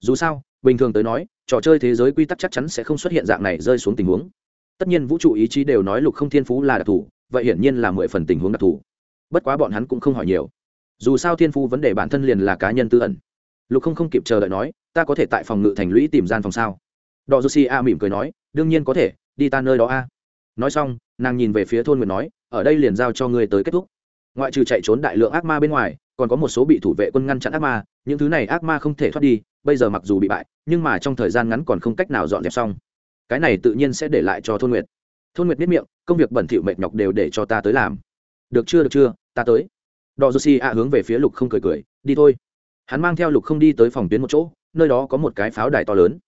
Dù sao, bình thường tới nói, trò chơi thế giới quy tắc chắc chắn sẽ không xuất hiện dạng này rơi xuống tình huống. Tất nhiên vũ trụ ý chí đều nói lục không thiên phú là đặc thù, vậy hiển nhiên là mười phần tình huống đặc thù bất quá bọn hắn cũng không hỏi nhiều. Dù sao thiên Phu vấn đề bản thân liền là cá nhân tư ẩn. Lục không không kịp chờ đợi nói, ta có thể tại phòng ngự thành lũy tìm gian phòng sao? Đò Si a mỉm cười nói, đương nhiên có thể, đi ta nơi đó a. Nói xong, nàng nhìn về phía thôn nguyệt nói, ở đây liền giao cho ngươi tới kết thúc. Ngoại trừ chạy trốn đại lượng ác ma bên ngoài, còn có một số bị thủ vệ quân ngăn chặn ác ma, những thứ này ác ma không thể thoát đi, bây giờ mặc dù bị bại, nhưng mà trong thời gian ngắn còn không cách nào dọn dẹp xong. Cái này tự nhiên sẽ để lại cho thôn nguyệt. Thôn nguyệt biết miệng, công việc bẩn thỉu mệt nhọc đều để cho ta tới làm được chưa được chưa, ta tới. Đò josi ạ hướng về phía lục không cười cười, đi thôi. Hắn mang theo lục không đi tới phòng tuyến một chỗ, nơi đó có một cái pháo đài to lớn.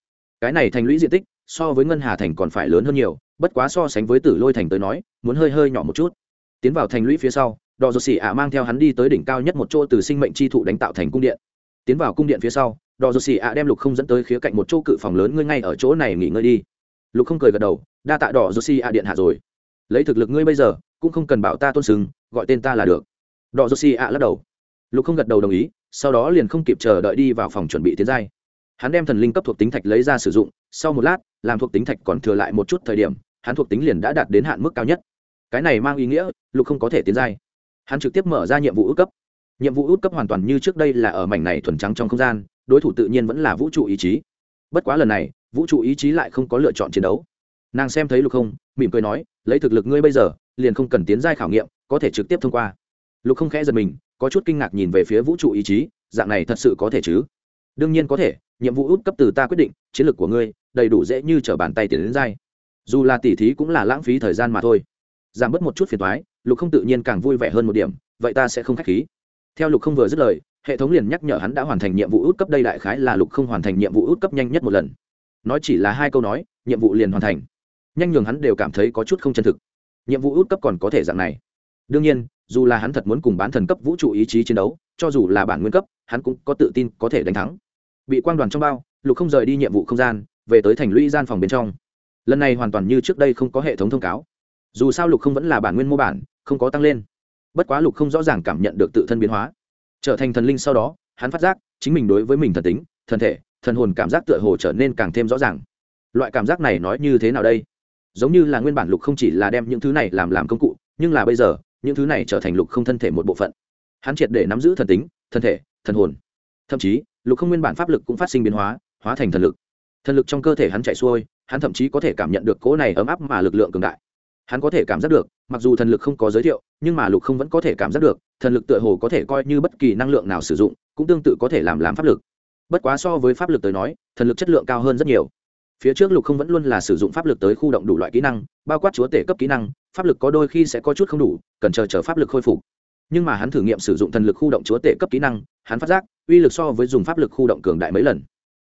Cái này thành lũy diện tích, so với ngân hà thành còn phải lớn hơn nhiều, bất quá so sánh với tử lôi thành tới nói, muốn hơi hơi nhỏ một chút. Tiến vào thành lũy phía sau đò dô xì ạ mang theo hắn đi tới đỉnh cao nhất một chỗ từ sinh mệnh chi thụ đánh tạo thành cung điện. Tiến vào cung điện phía sau đò dô xì ạ đem lục không dẫn tới khía cạnh một chỗ cự phòng lớn, ngươi ngay ở chỗ này nghỉ ngơi đi. Lục không cười gật đầu, đa tạ đỏ dô xì ạ điện hạ rồi. Lấy thực lực ngươi bây giờ cũng không cần bảo ta tôn sừng gọi tên ta là được. Đỏ dô xỉ ạ lắc đầu. Lục không gật đầu đồng ý, sau đó liền không kịp chờ đợi đi vào phòng chuẩn bị tiến giai. Hắn đem thần linh cấp thuộc tính thạch lấy ra sử dụng, sau một lát, làm thuộc tính thạch còn thừa lại một chút thời điểm, hắn thuộc tính liền đã đạt đến hạn mức cao nhất. Cái này mang ý nghĩa, lục không có thể tiến giai. Hắn trực tiếp mở ra nhiệm vụ ước cấp. Nhiệm vụ ước cấp hoàn toàn như trước đây là ở mảnh này thuần trắng trong không gian, đối thủ tự nhiên vẫn là vũ trụ ý chí. Bất quá lần này, vũ trụ ý chí lại không có lựa chọn chiến đấu. Nàng xem thấy lục không, mỉm cười nói, lấy thực lực ngươi bây giờ liền không cần tiến giai khảo nghiệm, có thể trực tiếp thông qua. Lục không khẽ giật mình, có chút kinh ngạc nhìn về phía vũ trụ ý chí, dạng này thật sự có thể chứ? Đương nhiên có thể, nhiệm vụ út cấp từ ta quyết định, chiến lược của ngươi, đầy đủ dễ như t bàn tay tiền đến dai dù là tỉ thí cũng là lãng phí thời gian mà thôi. Giảm bớt một chút phiền thoái lục không tự nhiên càng vui vẻ hơn một điểm, vậy ta sẽ không k h á c h khí. Theo lục không vừa dứt lời, hệ thống liền nhắc nhở hắn đã hoàn thành nhiệm vụ út cấp đây đại khái là lục không hoàn thành nhiệm vụ út cấp nhanh nhất một lần. Nói chỉ là hai câu nói, nhiệm vụ liền hoàn thành. Nhanh nhường hắn đều cảm thấy có chút không chân thực nhiệm vụ út cấp còn có thể dạng này. Đương nhiên, dù là hắn thật muốn cùng bán thần cấp vũ trụ ý chí chiến đấu, cho dù là bản nguyên cấp, hắn cũng có tự tin có thể đánh thắng. Bị quang đoàn trong bao, lục không rời đi nhiệm vụ không gian, về tới thành lũy gian phòng bên trong. Lần này hoàn toàn như trước đây không có hệ thống thông cáo. Dù sao lục không vẫn là bản nguyên mô bản, không có tăng lên. Bất quá lục không rõ ràng cảm nhận được tự thân biến hóa. Trở thành thần linh sau đó, hắn phát giác, chính mình đối với mình thần tính, thần thể, thần hồn cảm giác tựa hồ trở nên càng thêm rõ ràng. Loại cảm giác này nói như thế nào đây? Giống như là nguyên bản lục không chỉ là đem những thứ này làm làm công cụ, nhưng là bây giờ, những thứ này trở thành lục không thân thể một bộ phận. Hắn triệt để nắm giữ thần tính, thân thể, thần hồn. Thậm chí, lục không nguyên bản pháp lực cũng phát sinh biến hóa hóa thành thần lực. Thần lực trong cơ thể hắn chạy xuôi, hắn thậm chí có thể cảm nhận được cỗ này ấm áp mà lực lượng cường đại. Hắn có thể cảm giác được, mặc dù thần lực không có giới thiệu, nhưng mà lục không vẫn có thể cảm giác được, thần lực tựa hồ có thể coi như bất kỳ năng lượng nào sử dụng, cũng tương tự có thể làm làm pháp lực. Bất quá so với pháp lực tới nói, thần lực chất lượng cao hơn rất nhiều phía trước lục không vẫn luôn là sử dụng pháp lực tới khu động đủ loại kỹ năng, bao quát chúa tể cấp kỹ năng, pháp lực có đôi khi sẽ có chút không đủ, cần chờ chờ pháp lực khôi phục. Nhưng mà hắn thử nghiệm sử dụng thần lực khu động chúa tể cấp kỹ năng, hắn phát giác, uy lực so với dùng pháp lực khu động cường đại mấy lần.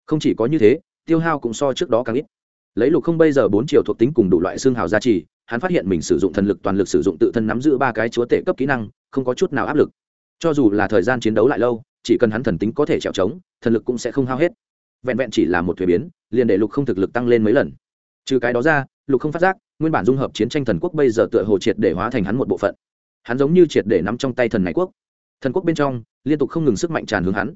Không chỉ có như thế, tiêu hao cũng so trước đó càng ít. Lấy lục không bây giờ bốn chiều thuộc tính cùng đủ loại xương hào gia trì, hắn phát hiện mình sử dụng thần lực toàn lực sử dụng tự thân nắm giữ ba cái chúa tể cấp kỹ năng, không có chút nào áp lực. Cho dù là thời gian chiến đấu lại lâu, chỉ cần hắn thần tính có thể trèo trống thần lực cũng sẽ không hao hết vẹn vẹn chỉ là một thuế biến, liền để lục không thực lực tăng lên mấy lần. Trừ cái đó ra, lục không phát giác, nguyên bản dung hợp chiến tranh thần quốc bây giờ tựa hồ triệt để hóa thành hắn một bộ phận. Hắn giống như triệt để nắm trong tay thần này quốc. Thần quốc bên trong, liên tục không ngừng sức mạnh tràn hướng hắn.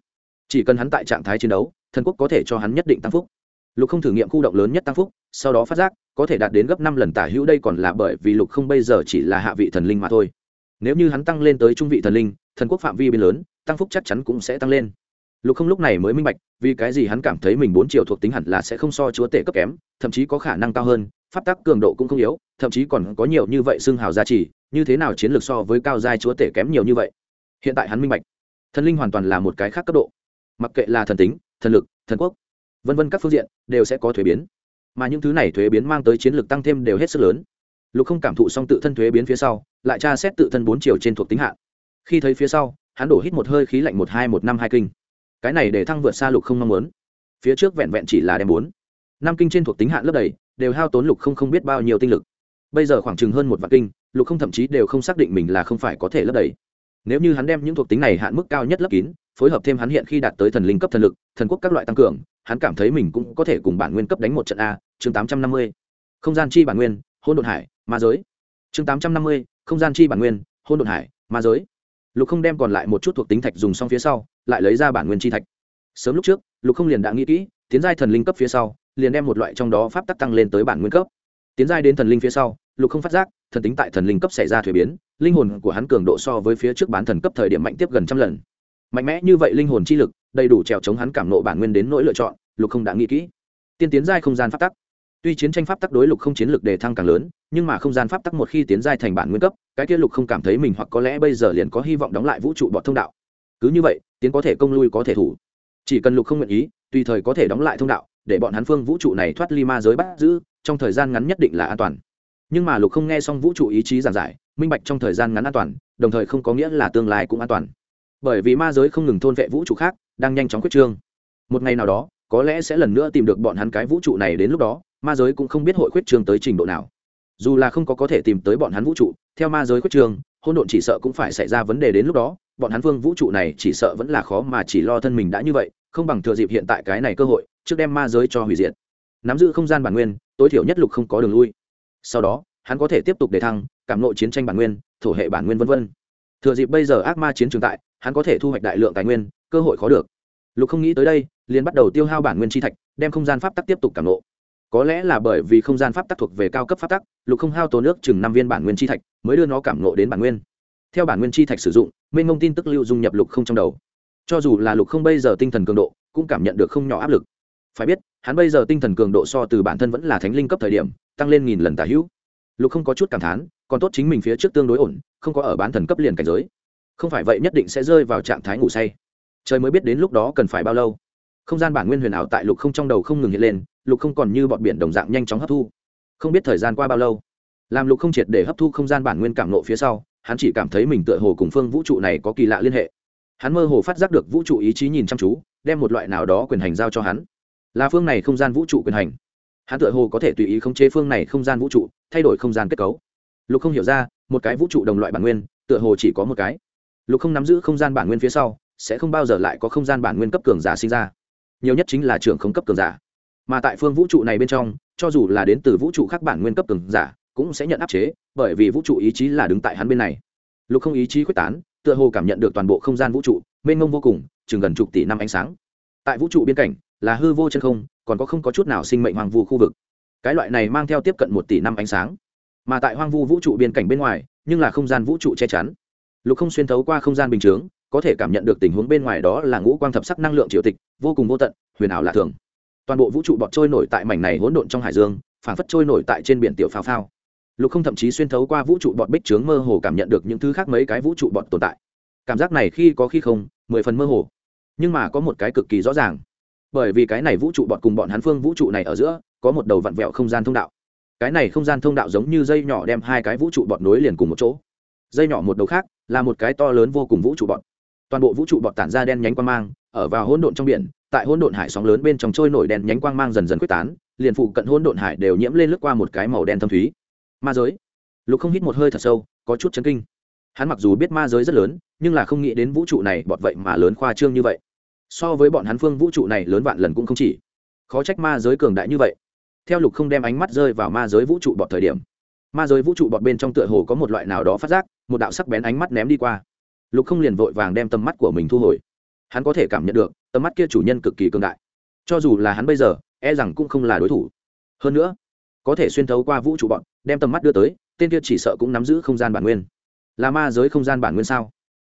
Chỉ cần hắn tại trạng thái chiến đấu, thần quốc có thể cho hắn nhất định tăng phúc. Lục không thử nghiệm khu động lớn nhất tăng phúc, sau đó phát giác, có thể đạt đến gấp năm lần tả hữu đây còn là bởi vì lục không bây giờ chỉ là hạ vị thần linh mà thôi. Nếu như hắn tăng lên tới trung vị thần linh, thần quốc phạm vi bên lớn, tăng phúc chắc chắn cũng sẽ tăng lên lục không lúc này mới minh bạch, vì cái gì hắn cảm thấy mình bốn triệu thuộc tính hẳn là sẽ không so chúa tể cấp kém, thậm chí có khả năng cao hơn, pháp tắc cường độ cũng không yếu, thậm chí còn có nhiều như vậy xương hào gia trì, như thế nào chiến lược so với cao giai chúa tể kém nhiều như vậy? Hiện tại hắn minh bạch, thần linh hoàn toàn là một cái khác cấp độ. Mặc kệ là thần tính, thần lực, thần quốc, vân vân các phương diện, đều sẽ có thuế biến. Mà những thứ này thuế biến mang tới chiến lược tăng thêm đều hết sức lớn. Lục không cảm thụ xong tự thân thuế biến phía sau, lại tra xét tự thân bốn chiều trên thuộc tính hạn khi thấy phía sau, hắn đổ hít một hơi khí lạnh một hai một năm hai kinh cái này để thăng vượt xa lục không mong muốn. Phía trước vẹn vẹn chỉ là đem bốn. Năm kinh trên thuộc tính hạn lớp đầy, đều hao tốn lục không không biết bao nhiêu tinh lực. Bây giờ khoảng chừng hơn một vạn kinh, lục không thậm chí đều không xác định mình là không phải có thể lấp đầy. Nếu như hắn đem những thuộc tính này hạn mức cao nhất lấp kín, phối hợp thêm hắn hiện khi đạt tới thần linh cấp thần lực, thần quốc các loại tăng cường, hắn cảm thấy mình cũng có thể cùng bản nguyên cấp đánh một trận a, chương tám trăm năm mươi. Không gian chi bản nguyên hôn đột hải, ma giới. Chương tám trăm năm mươi, không gian chi bản nguyên hôn đột hải, ma giới. Lục không đem còn lại một chút thuộc tính thạch dùng xong phía sau lại lấy ra bản nguyên chi thạch. Sớm lúc trước, lục không liền đã nghĩ kỹ, tiến giai thần linh cấp phía sau, liền đem một loại trong đó pháp tắc tăng lên tới bản nguyên cấp. Tiến giai đến thần linh phía sau, lục không phát giác, thần tính tại thần linh cấp xảy ra thuế biến, linh hồn của hắn cường độ so với phía trước bán thần cấp thời điểm mạnh tiếp gần trăm lần. Mạnh mẽ như vậy linh hồn chi lực, đầy đủ trèo chống hắn cảm nộ bản nguyên đến nỗi lựa chọn, lục không đã nghĩ kỹ. Tiên tiến giai không gian pháp tắc. Tuy chiến tranh pháp tắc đối lục không chiến lược đề thăng càng lớn, nhưng mà không gian pháp tắc một khi tiến giai thành bản nguyên cấp, cái kia lục không cảm thấy mình hoặc có lẽ bây giờ liền có hy vọng đóng lại vũ trụ bọt thông đạo cứ như vậy, tiến có thể công lui có thể thủ. Chỉ cần lục không nguyện ý, tùy thời có thể đóng lại thông đạo, để bọn hắn phương vũ trụ này thoát ly ma giới bắt giữ, trong thời gian ngắn nhất định là an toàn. Nhưng mà lục không nghe xong vũ trụ ý chí giảng giải, minh bạch trong thời gian ngắn an toàn, đồng thời không có nghĩa là tương lai cũng an toàn. Bởi vì ma giới không ngừng thôn vệ vũ trụ khác, đang nhanh chóng quyết trương. Một ngày nào đó, có lẽ sẽ lần nữa tìm được bọn hắn cái vũ trụ này đến lúc đó, ma giới cũng không biết hội khuyết trương tới trình độ nào. Dù là không có có thể tìm tới bọn hắn vũ trụ, theo ma giới khuyết trương hôn độn chỉ sợ cũng phải xảy ra vấn đề đến lúc đó bọn hắn vương vũ trụ này chỉ sợ vẫn là khó mà chỉ lo thân mình đã như vậy, không bằng thừa dịp hiện tại cái này cơ hội, trước đem ma giới cho hủy diệt nắm giữ không gian bản nguyên, tối thiểu nhất lục không có đường lui sau đó, hắn có thể tiếp tục đề thăng, cảm nội chiến tranh bản nguyên, thổ hệ bản nguyên vân vân. thừa dịp bây giờ ác ma chiến trường tại, hắn có thể thu hoạch đại lượng tài nguyên, cơ hội khó được lục không nghĩ tới đây, liền bắt đầu tiêu hao bản nguyên chi thạch, đem không gian pháp tắc tiếp tục cảm ngộ. có lẽ là bởi vì không gian pháp tắc thuộc về cao cấp pháp tắc, lục không hao tố nước chừng năm viên bản nguyên chi thạch, mới đưa nó cảm ngộ đến bản nguyên theo bản nguyên chi thạch sử dụng, mênh mông tin tức lưu dung nhập lục không trong đầu. Cho dù là lục không bây giờ tinh thần cường độ, cũng cảm nhận được không nhỏ áp lực. Phải biết, hắn bây giờ tinh thần cường độ so từ bản thân vẫn là thánh linh cấp thời điểm, tăng lên nghìn lần tả hữu. Lục không có chút cảm thán, còn tốt chính mình phía trước tương đối ổn, không có ở bán thần cấp liền cảnh giới. Không phải vậy nhất định sẽ rơi vào trạng thái ngủ say. Trời mới biết đến lúc đó cần phải bao lâu. Không gian bản nguyên huyền ảo tại lục không trong đầu không ngừng hiện lên, lục không còn như bọn biển đồng dạng nhanh chóng hấp thu. Không biết thời gian qua bao lâu, làm lục không triệt để hấp thu không gian bản nguyên cảm nộ phía sau hắn chỉ cảm thấy mình tựa hồ cùng phương vũ trụ này có kỳ lạ liên hệ. Hắn mơ hồ phát giác được vũ trụ ý chí nhìn chăm chú, đem một loại nào đó quyền hành giao cho hắn. Là phương này không gian vũ trụ quyền hành. Hắn tựa hồ có thể tùy ý khống chế phương này không gian vũ trụ, thay đổi không gian kết cấu. Lục không hiểu ra, một cái vũ trụ đồng loại bản nguyên, tựa hồ chỉ có một cái. Lục không nắm giữ không gian bản nguyên phía sau, sẽ không bao giờ lại có không gian bản nguyên cấp cường giả sinh ra. Nhiều nhất chính là trưởng không cấp cường giả. Mà tại phương vũ trụ này bên trong, cho dù là đến từ vũ trụ khác bản nguyên cấp cường giả cũng sẽ nhận áp chế, bởi vì vũ trụ ý chí là đứng tại hắn bên này. Lục không ý chí quyết tán, tựa hồ cảm nhận được toàn bộ không gian vũ trụ, mênh mông vô cùng, chừng gần chục tỷ năm ánh sáng. Tại vũ trụ biên cảnh, là hư vô chân không, còn có không có chút nào sinh mệnh hoàng vu khu vực. Cái loại này mang theo tiếp cận một tỷ năm ánh sáng. Mà tại hoang vu vũ trụ biên cảnh bên ngoài, nhưng là không gian vũ trụ che chắn. Lục không xuyên thấu qua không gian bình chướng, có thể cảm nhận được tình huống bên ngoài đó là ngũ quang thập sắc năng lượng triều tịch, vô cùng vô tận, huyền ảo lạ thường. Toàn bộ vũ trụ bọt trôi nổi tại mảnh này hỗn độn trong hải dương, phảng phất trôi nổi tại trên biển tiểu phao phao lục không thậm chí xuyên thấu qua vũ trụ bọt bích trướng mơ hồ cảm nhận được những thứ khác mấy cái vũ trụ bọt tồn tại. Cảm giác này khi có khi không, mười phần mơ hồ. Nhưng mà có một cái cực kỳ rõ ràng. Bởi vì cái này vũ trụ bọt cùng bọn hắn phương vũ trụ này ở giữa, có một đầu vặn vẹo không gian thông đạo. Cái này không gian thông đạo giống như dây nhỏ đem hai cái vũ trụ bọt nối liền cùng một chỗ. Dây nhỏ một đầu khác là một cái to lớn vô cùng vũ trụ bọt. Toàn bộ vũ trụ bọt tản ra đen nhánh quang mang, ở vào hỗn độn trong biển, tại hỗn độn hải sóng lớn bên trong trôi nổi đen nhánh quang mang dần dần quyết tán, liền phụ cận hỗn độn hải đều nhiễm lên lướt qua một cái màu đen thâm thúy ma giới. Lục không hít một hơi thật sâu, có chút chấn kinh. Hắn mặc dù biết ma giới rất lớn, nhưng là không nghĩ đến vũ trụ này bọt vậy mà lớn khoa trương như vậy. So với bọn hắn phương vũ trụ này lớn vạn lần cũng không chỉ. Khó trách ma giới cường đại như vậy. Theo lục không đem ánh mắt rơi vào ma giới vũ trụ bọt thời điểm, ma giới vũ trụ bọt bên trong tựa hồ có một loại nào đó phát giác, một đạo sắc bén ánh mắt ném đi qua. Lục không liền vội vàng đem tầm mắt của mình thu hồi. Hắn có thể cảm nhận được, tầm mắt kia chủ nhân cực kỳ cường đại. Cho dù là hắn bây giờ e rằng cũng không là đối thủ. Hơn nữa có thể xuyên thấu qua vũ trụ bọn, đem tầm mắt đưa tới, tên kia chỉ sợ cũng nắm giữ không gian bản nguyên. Là ma giới không gian bản nguyên sao?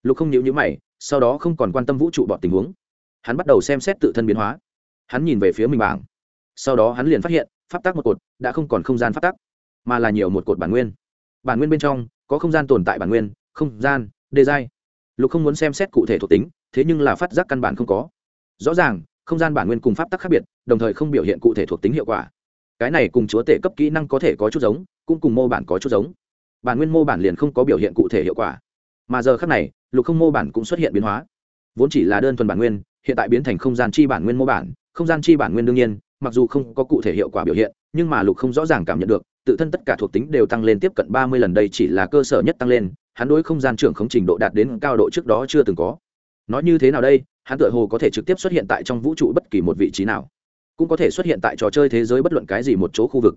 Lục không nhịu nhữ mày, sau đó không còn quan tâm vũ trụ bọn tình huống. Hắn bắt đầu xem xét tự thân biến hóa. Hắn nhìn về phía mình bảng. Sau đó hắn liền phát hiện, pháp tắc một cột, đã không còn không gian pháp tắc, mà là nhiều một cột bản nguyên. Bản nguyên bên trong, có không gian tồn tại bản nguyên, không gian đề giai. Lục không muốn xem xét cụ thể thuộc tính, thế nhưng là phát giác căn bản không có. Rõ ràng, không gian bản nguyên cùng pháp tắc khác biệt, đồng thời không biểu hiện cụ thể thuộc tính hiệu quả cái này cùng chúa tể cấp kỹ năng có thể có chút giống, cũng cùng mô bản có chút giống. Bản nguyên mô bản liền không có biểu hiện cụ thể hiệu quả. Mà giờ khác này, lục không mô bản cũng xuất hiện biến hóa. Vốn chỉ là đơn thuần bản nguyên, hiện tại biến thành không gian chi bản nguyên mô bản. Không gian chi bản nguyên đương nhiên, mặc dù không có cụ thể hiệu quả biểu hiện, nhưng mà lục không rõ ràng cảm nhận được, tự thân tất cả thuộc tính đều tăng lên tiếp cận ba mươi lần đây chỉ là cơ sở nhất tăng lên, hắn đối không gian trưởng không trình độ đạt đến cao độ trước đó chưa từng có. Nói như thế nào đây, hắn tựa hồ có thể trực tiếp xuất hiện tại trong vũ trụ bất kỳ một vị trí nào cũng có thể xuất hiện tại trò chơi thế giới bất luận cái gì một chỗ khu vực.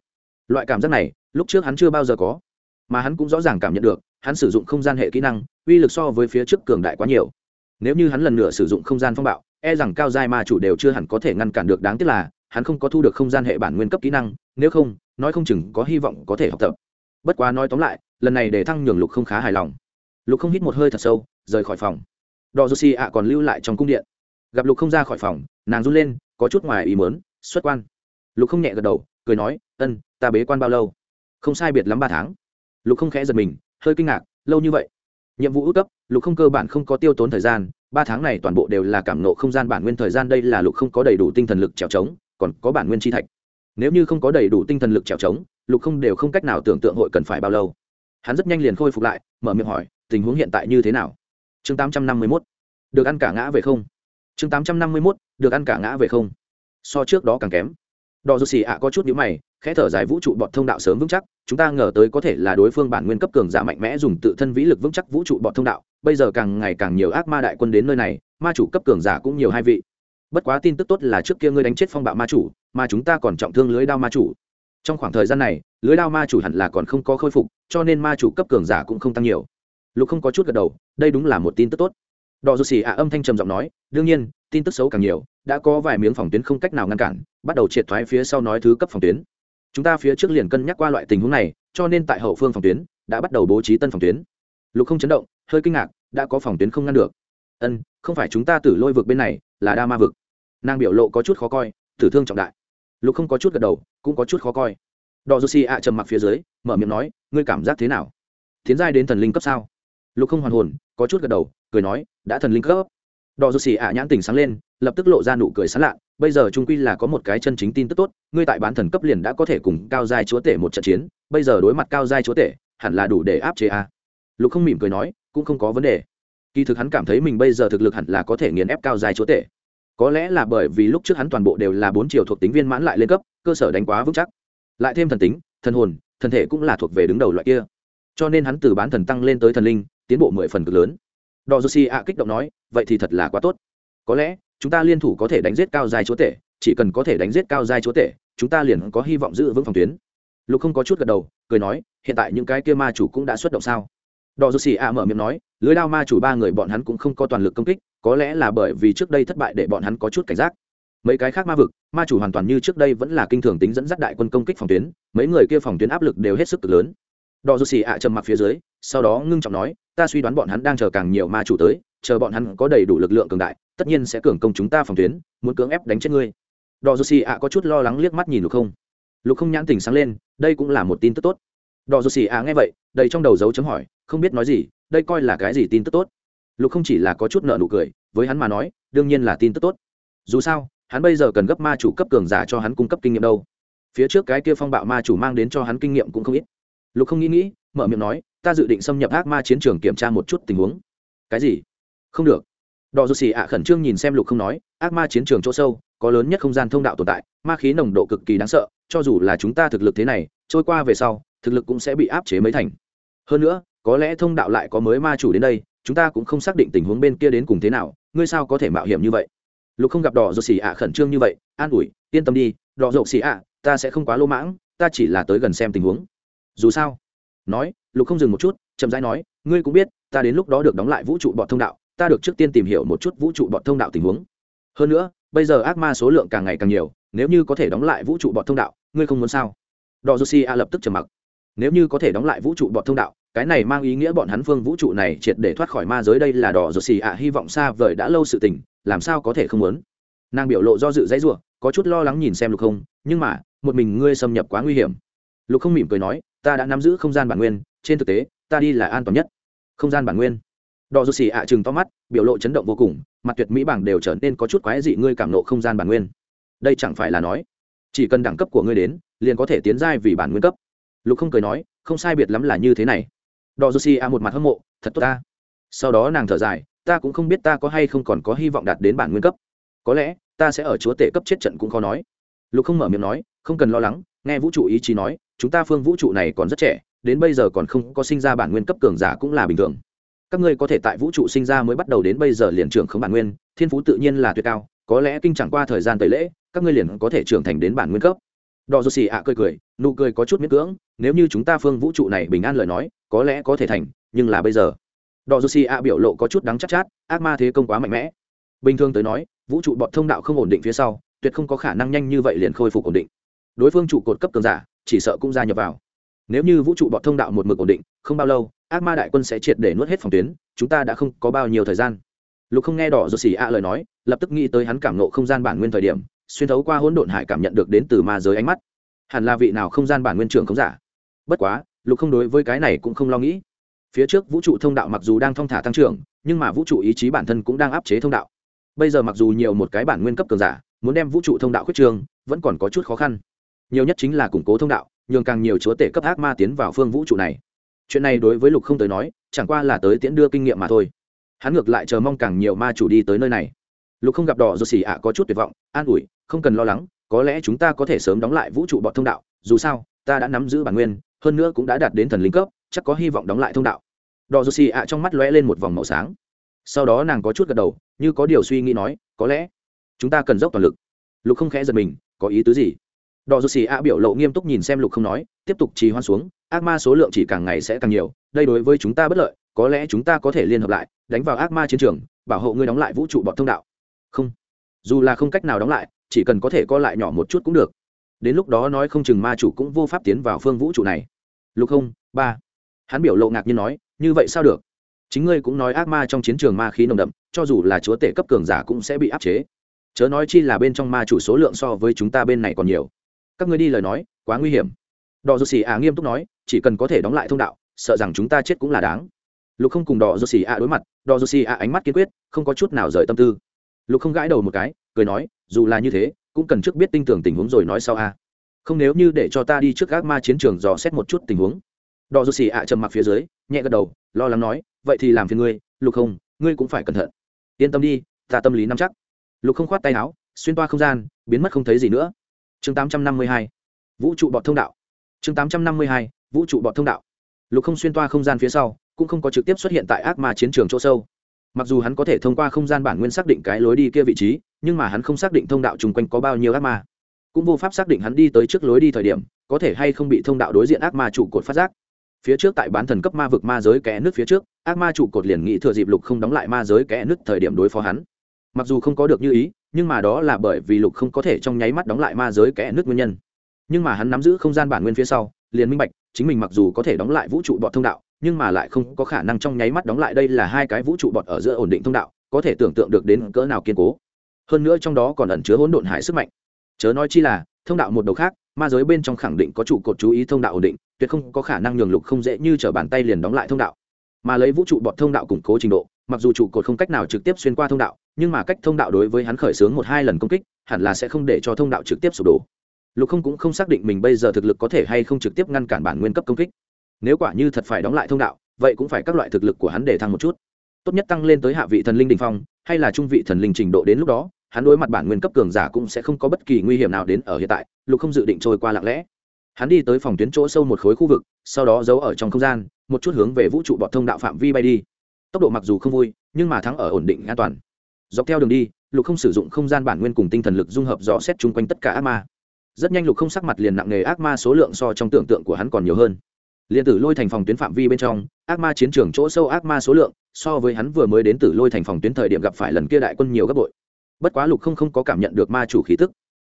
Loại cảm giác này, lúc trước hắn chưa bao giờ có, mà hắn cũng rõ ràng cảm nhận được, hắn sử dụng không gian hệ kỹ năng, uy lực so với phía trước cường đại quá nhiều. Nếu như hắn lần nữa sử dụng không gian phong bạo e rằng cao giai ma chủ đều chưa hẳn có thể ngăn cản được đáng tiếc là, hắn không có thu được không gian hệ bản nguyên cấp kỹ năng, nếu không, nói không chừng có hy vọng có thể học tập. Bất quá nói tóm lại, lần này để thăng nhường lục không khá hài lòng. Lục không hít một hơi thật sâu, rời khỏi phòng. Đò dô xì ạ còn lưu lại trong cung điện. Gặp lục không ra khỏi phòng, nàng run lên, có chút ngoài ý mớn xuất quan. Lục không nhẹ gật đầu, cười nói, ân, ta bế quan bao lâu? Không sai biệt lắm ba tháng. Lục không khẽ giật mình, hơi kinh ngạc, lâu như vậy? Nhiệm vụ ước cấp, lục không cơ bản không có tiêu tốn thời gian, ba tháng này toàn bộ đều là cảm nộ không gian bản nguyên thời gian, đây là lục không có đầy đủ tinh thần lực trèo trống, còn có bản nguyên chi thạch. Nếu như không có đầy đủ tinh thần lực trèo trống, lục không đều không cách nào tưởng tượng hội cần phải bao lâu. Hắn rất nhanh liền khôi phục lại, mở miệng hỏi, tình huống hiện tại như thế nào? Chương tám trăm năm mươi mốt, được ăn cả ngã về không? Chương tám trăm năm mươi mốt, được ăn cả ngã về không? So trước đó càng kém. Đò dù xì ạ có chút nhữ mày, khẽ thở dài vũ trụ bọt thông đạo sớm vững chắc, chúng ta ngờ tới có thể là đối phương bản nguyên cấp cường giả mạnh mẽ dùng tự thân vĩ lực vững chắc vũ trụ bọt thông đạo, bây giờ càng ngày càng nhiều ác ma đại quân đến nơi này, ma chủ cấp cường giả cũng nhiều hai vị. Bất quá tin tức tốt là trước kia ngươi đánh chết phong bạo ma chủ, mà chúng ta còn trọng thương lưới đao ma chủ. Trong khoảng thời gian này, lưới đao ma chủ hẳn là còn không có khôi phục, cho nên ma chủ cấp cường giả cũng không tăng nhiều. Lục không có chút gật đầu, đây đúng là một tin tức tốt đò dù xì ạ âm thanh trầm giọng nói, đương nhiên, tin tức xấu càng nhiều, đã có vài miếng phòng tuyến không cách nào ngăn cản, bắt đầu triệt thoái phía sau nói thứ cấp phòng tuyến. Chúng ta phía trước liền cân nhắc qua loại tình huống này, cho nên tại hậu phương phòng tuyến, đã bắt đầu bố trí tân phòng tuyến. Lục không chấn động, hơi kinh ngạc, đã có phòng tuyến không ngăn được. Ân, không phải chúng ta tử lôi vực bên này là đa ma vực. Nàng biểu lộ có chút khó coi, tử thương trọng đại. Lục không có chút gật đầu, cũng có chút khó coi. Đò dù xì ạ trầm mặc phía dưới, mở miệng nói, ngươi cảm giác thế nào? Tiến giai đến thần linh cấp sao? Lục không hoàn hồn, có chút gật đầu cười nói, đã thần linh cấp đò dù xì ạ nhãn tình sáng lên, lập tức lộ ra nụ cười sán lạ, bây giờ trung quy là có một cái chân chính tin tức tốt, ngươi tại bán thần cấp liền đã có thể cùng cao giai chúa tể một trận chiến, bây giờ đối mặt cao giai chúa tể, hẳn là đủ để áp chế a. Lục không mỉm cười nói, cũng không có vấn đề. Kỳ thực hắn cảm thấy mình bây giờ thực lực hẳn là có thể nghiền ép cao giai chúa tể. Có lẽ là bởi vì lúc trước hắn toàn bộ đều là bốn chiều thuộc tính viên mãn lại lên cấp, cơ sở đánh quá vững chắc. Lại thêm thần tính, thần hồn, thần thể cũng là thuộc về đứng đầu loại kia. Cho nên hắn từ bán thần tăng lên tới thần linh, tiến bộ mười phần cực lớn đò dù xì ạ kích động nói, vậy thì thật là quá tốt. Có lẽ, chúng ta liên thủ có thể đánh giết cao dài chúa tể, chỉ cần có thể đánh giết cao dài chúa tể, chúng ta liền có hy vọng giữ vững phòng tuyến. Lục không có chút gật đầu, cười nói, hiện tại những cái kia ma chủ cũng đã xuất động sao? Đò dù xì ạ mở miệng nói, lưới đao ma chủ ba người bọn hắn cũng không có toàn lực công kích, có lẽ là bởi vì trước đây thất bại để bọn hắn có chút cảnh giác. Mấy cái khác ma vực, ma chủ hoàn toàn như trước đây vẫn là kinh thường tính dẫn dắt đại quân công kích phòng tuyến, mấy người kia phòng tuyến áp lực đều hết sức cực lớn. Đò dù xì ạ trầm mặc phía dưới, sau đó ngưng trọng nói ta suy đoán bọn hắn đang chờ càng nhiều ma chủ tới, chờ bọn hắn có đầy đủ lực lượng cường đại, tất nhiên sẽ cường công chúng ta phòng tuyến, muốn cưỡng ép đánh chết ngươi. Đò dù xì ạ có chút lo lắng liếc mắt nhìn lục không. Lục không nhãn tình sáng lên, đây cũng là một tin tức tốt. Đò dù xì ạ nghe vậy, đầy trong đầu dấu chấm hỏi, không biết nói gì, đây coi là cái gì tin tức tốt? Lục không chỉ là có chút nợ nụ cười, với hắn mà nói, đương nhiên là tin tức tốt. Dù sao, hắn bây giờ cần gấp ma chủ cấp cường giả cho hắn cung cấp kinh nghiệm đâu. Phía trước cái kia phong bạo ma chủ mang đến cho hắn kinh nghiệm cũng không ít. Lục không nghĩ nghĩ, mở miệng nói ta dự định xâm nhập ác ma chiến trường kiểm tra một chút tình huống. Cái gì? Không được. Đọ dù xì ạ khẩn trương nhìn xem lục không nói, ác ma chiến trường chỗ sâu, có lớn nhất không gian thông đạo tồn tại, ma khí nồng độ cực kỳ đáng sợ, cho dù là chúng ta thực lực thế này, trôi qua về sau, thực lực cũng sẽ bị áp chế mấy thành. Hơn nữa, có lẽ thông đạo lại có mới ma chủ đến đây, chúng ta cũng không xác định tình huống bên kia đến cùng thế nào, ngươi sao có thể mạo hiểm như vậy? Lục không gặp đỏ rột xì ạ khẩn trương như vậy, an ủi, yên tâm đi, đỏ rột xì ạ, ta sẽ không quá lỗ mãng, ta chỉ là tới gần xem tình huống. Dù sao nói, lục không dừng một chút, chậm rãi nói, ngươi cũng biết, ta đến lúc đó được đóng lại vũ trụ bọn thông đạo, ta được trước tiên tìm hiểu một chút vũ trụ bọn thông đạo tình huống. Hơn nữa, bây giờ ác ma số lượng càng ngày càng nhiều, nếu như có thể đóng lại vũ trụ bọn thông đạo, ngươi không muốn sao? Đỏ rột xì a lập tức trầm mặc. Nếu như có thể đóng lại vũ trụ bọn thông đạo, cái này mang ý nghĩa bọn hắn phương vũ trụ này triệt để thoát khỏi ma giới đây là đỏ rột xì a hy vọng xa vời đã lâu sự tình, làm sao có thể không muốn? Nàng biểu lộ do dự dãy ruộng có chút lo lắng nhìn xem lục không, nhưng mà, một mình ngươi xâm nhập quá nguy hiểm. Lục không mỉm cười nói ta đã nắm giữ không gian bản nguyên, trên thực tế, ta đi là an toàn nhất. Không gian bản nguyên. Đỏ dù xì ạ chừng to mắt, biểu lộ chấn động vô cùng, mặt tuyệt mỹ bảng đều trở nên có chút quái dị, ngươi cảm nộ không gian bản nguyên. Đây chẳng phải là nói, chỉ cần đẳng cấp của ngươi đến, liền có thể tiến giai vì bản nguyên cấp. Lục không cười nói, không sai biệt lắm là như thế này. Đò joshi a một mặt hâm mộ, thật tốt ta. Sau đó nàng thở dài, ta cũng không biết ta có hay không còn có hy vọng đạt đến bản nguyên cấp. Có lẽ, ta sẽ ở chúa tể cấp chết trận cũng khó nói. Lục không mở miệng nói, không cần lo lắng, nghe vũ trụ ý chí nói chúng ta phương vũ trụ này còn rất trẻ đến bây giờ còn không có sinh ra bản nguyên cấp cường giả cũng là bình thường. Các ngươi có thể tại vũ trụ sinh ra mới bắt đầu đến bây giờ liền trưởng không bản nguyên thiên phú tự nhiên là tuyệt cao có lẽ kinh chẳng qua thời gian tẩy lễ các ngươi liền có thể trưởng thành đến bản nguyên cấp. Đò dô xì ạ cười cười nụ cười có chút miễn cưỡng nếu như chúng ta phương vũ trụ này bình an lời nói có lẽ có thể thành nhưng là bây giờ. Đò dô xì ạ biểu lộ có chút đắng chắc chát, chát ác ma thế công quá mạnh mẽ. Bình thường tới nói vũ trụ bọn thông đạo không ổn định phía sau tuyệt không có khả năng nhanh như vậy liền khôi phục ổn định. Đối phương trụ cột cấp cường giả chỉ sợ cũng gia nhập vào. Nếu như vũ trụ bọn thông đạo một mực ổn định, không bao lâu, ác ma đại quân sẽ triệt để nuốt hết phòng tuyến, chúng ta đã không có bao nhiêu thời gian. Lục không nghe đỏ rồi xì ạ lời nói, lập tức nghĩ tới hắn cảm nộ không gian bản nguyên thời điểm, xuyên thấu qua hỗn độn hải cảm nhận được đến từ ma giới ánh mắt. Hẳn là vị nào không gian bản nguyên trưởng không giả. Bất quá, lục không đối với cái này cũng không lo nghĩ. Phía trước vũ trụ thông đạo mặc dù đang thong thả tăng trưởng, nhưng mà vũ trụ ý chí bản thân cũng đang áp chế thông đạo. Bây giờ mặc dù nhiều một cái bản nguyên cấp cường giả, muốn đem vũ trụ thông đạo khuyết trường vẫn còn có chút khó khăn nhiều nhất chính là củng cố thông đạo, nhường càng nhiều chúa tể cấp ác ma tiến vào phương vũ trụ này. Chuyện này đối với lục không tới nói, chẳng qua là tới tiễn đưa kinh nghiệm mà thôi. Hắn ngược lại chờ mong càng nhiều ma chủ đi tới nơi này. Lục không gặp đỏ rồi xỉ ạ có chút tuyệt vọng, an ủi, không cần lo lắng, có lẽ chúng ta có thể sớm đóng lại vũ trụ bọn thông đạo, dù sao, ta đã nắm giữ bản nguyên, hơn nữa cũng đã đạt đến thần linh cấp, chắc có hy vọng đóng lại thông đạo. Đỏ rồi xỉ ạ trong mắt lóe lên một vòng màu sáng. Sau đó nàng có chút gật đầu, như có điều suy nghĩ nói, có lẽ chúng ta cần dốc toàn lực. Lục không khẽ giật mình, có ý tứ gì? Đỏ dù xì ạ biểu lộ nghiêm túc nhìn xem lục không nói, tiếp tục trì hoan xuống, ác ma số lượng chỉ càng ngày sẽ càng nhiều, đây đối với chúng ta bất lợi, có lẽ chúng ta có thể liên hợp lại, đánh vào ác ma chiến trường, bảo hộ ngươi đóng lại vũ trụ bọn thông đạo. Không. Dù là không cách nào đóng lại, chỉ cần có thể co lại nhỏ một chút cũng được. Đến lúc đó nói không chừng ma chủ cũng vô pháp tiến vào phương vũ trụ này. Lục không, ba. Hắn biểu lộ ngạc nhiên nói, như vậy sao được? Chính ngươi cũng nói ác ma trong chiến trường ma khí nồng đậm, cho dù là chúa tể cấp cường giả cũng sẽ bị áp chế. Chớ nói chi là bên trong ma chủ số lượng so với chúng ta bên này còn nhiều các ngươi đi lời nói, quá nguy hiểm. Đỏ dù xì ạ nghiêm túc nói, chỉ cần có thể đóng lại thông đạo, sợ rằng chúng ta chết cũng là đáng. Lục không cùng đỏ dù xì ạ đối mặt, đỏ dù xì ạ ánh mắt kiên quyết, không có chút nào rời tâm tư. Lục không gãi đầu một cái, cười nói, dù là như thế, cũng cần trước biết tinh tưởng tình huống rồi nói sau a. Không nếu như để cho ta đi trước gác ma chiến trường dò xét một chút tình huống. Đỏ dù xì ạ trầm mặc phía dưới, nhẹ gật đầu, lo lắng nói, vậy thì làm phiền ngươi, lục không, ngươi cũng phải cẩn thận. Yên tâm đi, ta tâm lý nắm chắc. Lục không khoát tay áo, xuyên toa không gian, biến mất không thấy gì nữa chương tám trăm năm mươi hai, vũ trụ bọt thông đạo. Chương tám trăm năm mươi hai, vũ trụ bọt thông đạo. Lục không xuyên toa không gian phía sau, cũng không có trực tiếp xuất hiện tại ác ma chiến trường chỗ sâu. Mặc dù hắn có thể thông qua không gian bản nguyên xác định cái lối đi kia vị trí, nhưng mà hắn không xác định thông đạo chung quanh có bao nhiêu ác ma. Cũng vô pháp xác định hắn đi tới trước lối đi thời điểm, có thể hay không bị thông đạo đối diện ác ma trụ cột phát giác. Phía trước tại bán thần cấp ma vực ma giới kẽ nước phía trước, ác ma trụ cột liền nghĩ thừa dịp lục không đóng lại ma giới kẽ nước thời điểm đối phó hắn. Mặc dù không có được như ý nhưng mà đó là bởi vì lục không có thể trong nháy mắt đóng lại ma giới kẽ nước nguyên nhân. Nhưng mà hắn nắm giữ không gian bản nguyên phía sau, liền minh bạch, chính mình mặc dù có thể đóng lại vũ trụ bọt thông đạo, nhưng mà lại không có khả năng trong nháy mắt đóng lại đây là hai cái vũ trụ bọt ở giữa ổn định thông đạo, có thể tưởng tượng được đến cỡ nào kiên cố. Hơn nữa trong đó còn ẩn chứa hỗn độn hải sức mạnh. Chớ nói chi là, thông đạo một đầu khác, ma giới bên trong khẳng định có trụ cột chú ý thông đạo ổn định, tuyệt không có khả năng nhường lục không dễ như t bàn tay liền đóng lại thông đạo. Mà lấy vũ trụ bọt thông đạo củng cố trình độ mặc dù trụ cột không cách nào trực tiếp xuyên qua thông đạo, nhưng mà cách thông đạo đối với hắn khởi xướng một hai lần công kích, hẳn là sẽ không để cho thông đạo trực tiếp sụp đổ. Lục không cũng không xác định mình bây giờ thực lực có thể hay không trực tiếp ngăn cản bản nguyên cấp công kích. Nếu quả như thật phải đóng lại thông đạo, vậy cũng phải các loại thực lực của hắn để thăng một chút. Tốt nhất tăng lên tới hạ vị thần linh đình phong, hay là trung vị thần linh trình độ đến lúc đó, hắn đối mặt bản nguyên cấp cường giả cũng sẽ không có bất kỳ nguy hiểm nào đến ở hiện tại, lục không dự định trôi qua lặng lẽ. Hắn đi tới phòng tuyến chỗ sâu một khối khu vực, sau đó giấu ở trong không gian, một chút hướng về vũ trụ bọt thông đạo phạm vi bay đi tốc độ mặc dù không vui, nhưng mà thắng ở ổn định an toàn. Dọc theo đường đi, lục không sử dụng không gian bản nguyên cùng tinh thần lực dung hợp dò xét chung quanh tất cả ác ma. Rất nhanh lục không sắc mặt liền nặng nề, ác ma số lượng so trong tưởng tượng của hắn còn nhiều hơn. Liền tử lôi thành phòng tuyến phạm vi bên trong, ác ma chiến trường chỗ sâu ác ma số lượng, so với hắn vừa mới đến tử lôi thành phòng tuyến thời điểm gặp phải lần kia đại quân nhiều gấp bội. Bất quá lục không không có cảm nhận được ma chủ khí tức.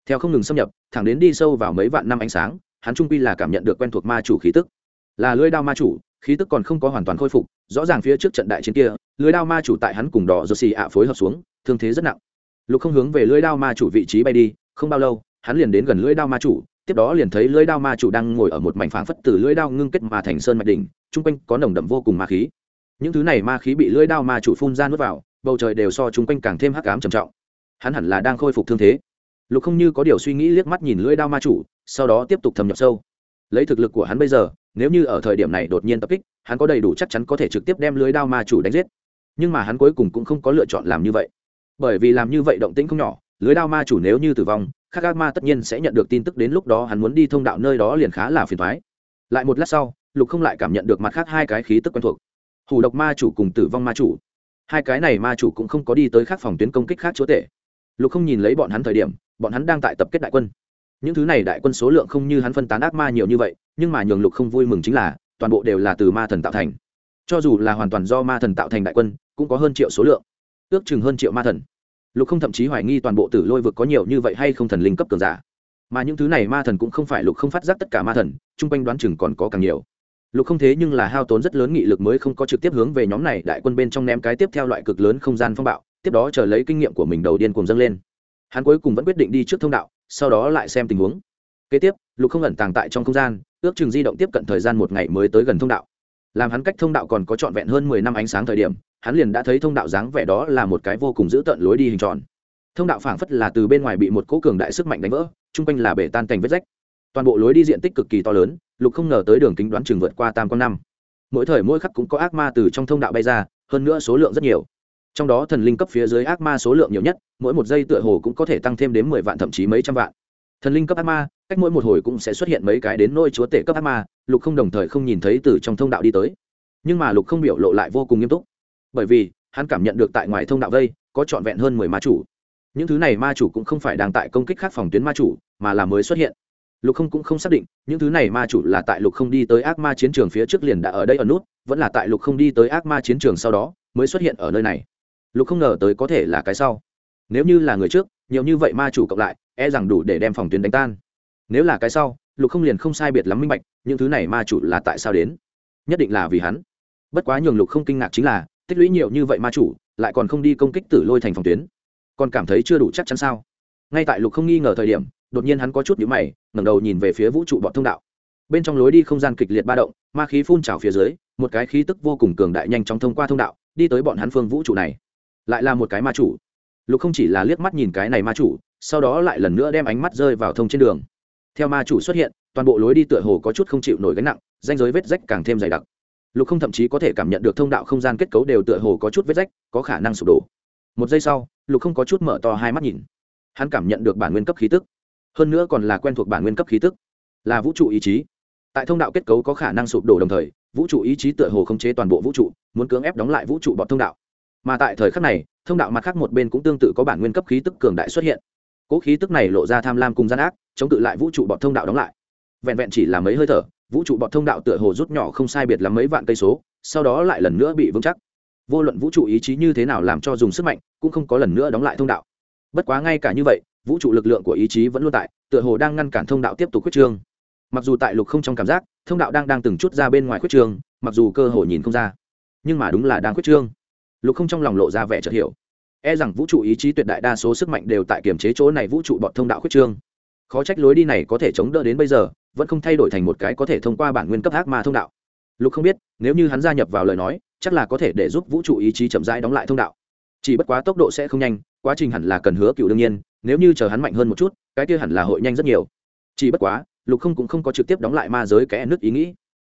Theo không ngừng xâm nhập, thẳng đến đi sâu vào mấy vạn năm ánh sáng, hắn trung pi là cảm nhận được quen thuộc ma chủ khí tức. Là lưỡi đao ma chủ khí tức còn không có hoàn toàn khôi phục, rõ ràng phía trước trận đại chiến kia lưỡi đao ma chủ tại hắn cùng đỏ rô xì ạ phối hợp xuống, thương thế rất nặng. Lục không hướng về lưỡi đao ma chủ vị trí bay đi, không bao lâu, hắn liền đến gần lưỡi đao ma chủ, tiếp đó liền thấy lưỡi đao ma chủ đang ngồi ở một mảnh phảng phất từ lưỡi đao ngưng kết mà thành sơn mạch đỉnh, chung quanh có nồng đậm vô cùng ma khí. Những thứ này ma khí bị lưỡi đao ma chủ phun ra nuốt vào, bầu trời đều so chung quanh càng thêm hắc ám trầm trọng. Hắn hẳn là đang khôi phục thương thế. Lục không như có điều suy nghĩ liếc mắt nhìn lưỡi đao ma chủ, sau đó tiếp tục thâm nhập sâu. Lấy thực lực của hắn bây giờ nếu như ở thời điểm này đột nhiên tập kích, hắn có đầy đủ chắc chắn có thể trực tiếp đem lưới đao ma chủ đánh giết. Nhưng mà hắn cuối cùng cũng không có lựa chọn làm như vậy. Bởi vì làm như vậy động tĩnh không nhỏ, lưới đao ma chủ nếu như tử vong khác ác ma tất nhiên sẽ nhận được tin tức đến lúc đó hắn muốn đi thông đạo nơi đó liền khá là phiền thoái lại một lát sau, lục không lại cảm nhận được mặt khác hai cái khí tức quen thuộc. Hủ độc ma chủ cùng tử vong ma chủ. Hai cái này ma chủ cũng không có đi tới khác phòng tuyến công kích khác chúa tể. Lục không nhìn lấy bọn hắn thời điểm, bọn hắn đang tại tập kết đại quân những thứ này đại quân số lượng không như hắn phân tán ác ma nhiều như vậy, nhưng mà nhường lục không vui mừng chính là, toàn bộ đều là từ ma thần tạo thành. Cho dù là hoàn toàn do ma thần tạo thành đại quân, cũng có hơn triệu số lượng. Ước chừng hơn triệu ma thần. Lục không thậm chí hoài nghi toàn bộ tử lôi vực có nhiều như vậy hay không thần linh cấp cường giả. Mà những thứ này ma thần cũng không phải lục không phát giác tất cả ma thần, chung quanh đoán chừng còn có càng nhiều. Lục không thế nhưng là hao tốn rất lớn nghị lực mới không có trực tiếp hướng về nhóm này đại quân bên trong ném cái tiếp theo loại cực lớn không gian phong bạo, tiếp đó chờ lấy kinh nghiệm của mình đầu tiên cùng dâng lên hắn cuối cùng vẫn quyết định đi trước thông đạo, sau đó lại xem tình huống. Kế tiếp, lục không ẩn tàng tại trong không gian, ước chừng di động tiếp cận thời gian một ngày mới tới gần thông đạo. Làm hắn cách thông đạo còn có trọn vẹn hơn mười năm ánh sáng thời điểm, hắn liền đã thấy thông đạo dáng vẻ đó là một cái vô cùng dữ tợn lối đi hình tròn. Thông đạo phảng phất là từ bên ngoài bị một cỗ cường đại sức mạnh đánh vỡ, chung quanh là bể tan cành vết rách. Toàn bộ lối đi diện tích cực kỳ to lớn, lục không ngờ tới đường kính đoán chừng vượt qua tam con năm. Mỗi thời mỗi khắc cũng có ác ma từ trong thông đạo bay ra, hơn nữa số lượng rất nhiều trong đó thần linh cấp phía dưới ác ma số lượng nhiều nhất, mỗi một giây tựa hồ cũng có thể tăng thêm đến mười vạn thậm chí mấy trăm vạn. Thần linh cấp ác ma, cách mỗi một hồi cũng sẽ xuất hiện mấy cái đến nôi chúa tể cấp ác ma, lục không đồng thời không nhìn thấy từ trong thông đạo đi tới. Nhưng mà lục không biểu lộ lại vô cùng nghiêm túc. Bởi vì, hắn cảm nhận được tại ngoài thông đạo vây, có trọn vẹn hơn mười ma chủ. Những thứ này ma chủ cũng không phải đang tại công kích khác phòng tuyến ma chủ, mà là mới xuất hiện. Lục không cũng không xác định, những thứ này ma chủ là tại lục không đi tới ác ma chiến trường phía trước liền đã ở đây ở nút, vẫn là tại lục không đi tới ác ma chiến trường sau đó, mới xuất hiện ở nơi này lục không ngờ tới có thể là cái sau. Nếu như là người trước, nhiều như vậy ma chủ cộng lại e rằng đủ để đem phòng tuyến đánh tan. Nếu là cái sau, lục không liền không sai biệt lắm minh bạch, những thứ này ma chủ là tại sao đến? Nhất định là vì hắn. Bất quá nhường lục không kinh ngạc chính là, tích lũy nhiều như vậy ma chủ, lại còn không đi công kích tử lôi thành phòng tuyến. Còn cảm thấy chưa đủ chắc chắn sao? Ngay tại lục không nghi ngờ thời điểm, đột nhiên hắn có chút nhữ mày, ngẩng đầu nhìn về phía vũ trụ bọn thông đạo. Bên trong lối đi không gian kịch liệt ba động, ma khí phun trào phía dưới, một cái khí tức vô cùng cường đại nhanh chóng thông qua thông đạo, đi tới bọn hắn phương vũ trụ này lại là một cái ma chủ. Lục không chỉ là liếc mắt nhìn cái này ma chủ, sau đó lại lần nữa đem ánh mắt rơi vào thông trên đường. Theo ma chủ xuất hiện, toàn bộ lối đi tựa hồ có chút không chịu nổi gánh nặng danh giới vết rách càng thêm dày đặc. Lục không thậm chí có thể cảm nhận được thông đạo không gian kết cấu đều tựa hồ có chút vết rách, có khả năng sụp đổ. Một giây sau, lục không có chút mở to hai mắt nhìn. Hắn cảm nhận được bản nguyên cấp khí tức. Hơn nữa còn là quen thuộc bản nguyên cấp khí tức. Là vũ trụ ý chí. Tại thông đạo kết cấu có khả năng sụp đổ đồng thời, vũ trụ ý chí tựa hồ không chế toàn bộ vũ trụ, muốn cưỡng ép đóng lại vũ trụ bọn thông đạo mà tại thời khắc này, thông đạo mặt khác một bên cũng tương tự có bản nguyên cấp khí tức cường đại xuất hiện. Cỗ khí tức này lộ ra tham lam cùng gian ác, chống cự lại vũ trụ bọn thông đạo đóng lại. Vẹn vẹn chỉ là mấy hơi thở, vũ trụ bọn thông đạo tựa hồ rút nhỏ không sai biệt là mấy vạn cây số, sau đó lại lần nữa bị vững chắc. Vô luận vũ trụ ý chí như thế nào làm cho dùng sức mạnh, cũng không có lần nữa đóng lại thông đạo. Bất quá ngay cả như vậy, vũ trụ lực lượng của ý chí vẫn luôn tại, tựa hồ đang ngăn cản thông đạo tiếp tục khuyết trương. Mặc dù tại lục không trong cảm giác, thông đạo đang đang từng chút ra bên ngoài khuyết trương, mặc dù cơ hồ nhìn không ra, nhưng mà đúng là đang khuyết trương lục không trong lòng lộ ra vẻ chợt hiểu. E rằng vũ trụ ý chí tuyệt đại đa số sức mạnh đều tại kiềm chế chỗ này vũ trụ bọn thông đạo khuyết trương. Khó trách lối đi này có thể chống đỡ đến bây giờ, vẫn không thay đổi thành một cái có thể thông qua bản nguyên cấp ác ma thông đạo. Lục không biết, nếu như hắn gia nhập vào lời nói, chắc là có thể để giúp vũ trụ ý chí chậm rãi đóng lại thông đạo. Chỉ bất quá tốc độ sẽ không nhanh, quá trình hẳn là cần hứa cựu đương nhiên, nếu như chờ hắn mạnh hơn một chút, cái kia hẳn là hội nhanh rất nhiều. Chỉ bất quá, lục không cũng không có trực tiếp đóng lại ma giới kẽ nứt ý nghĩ.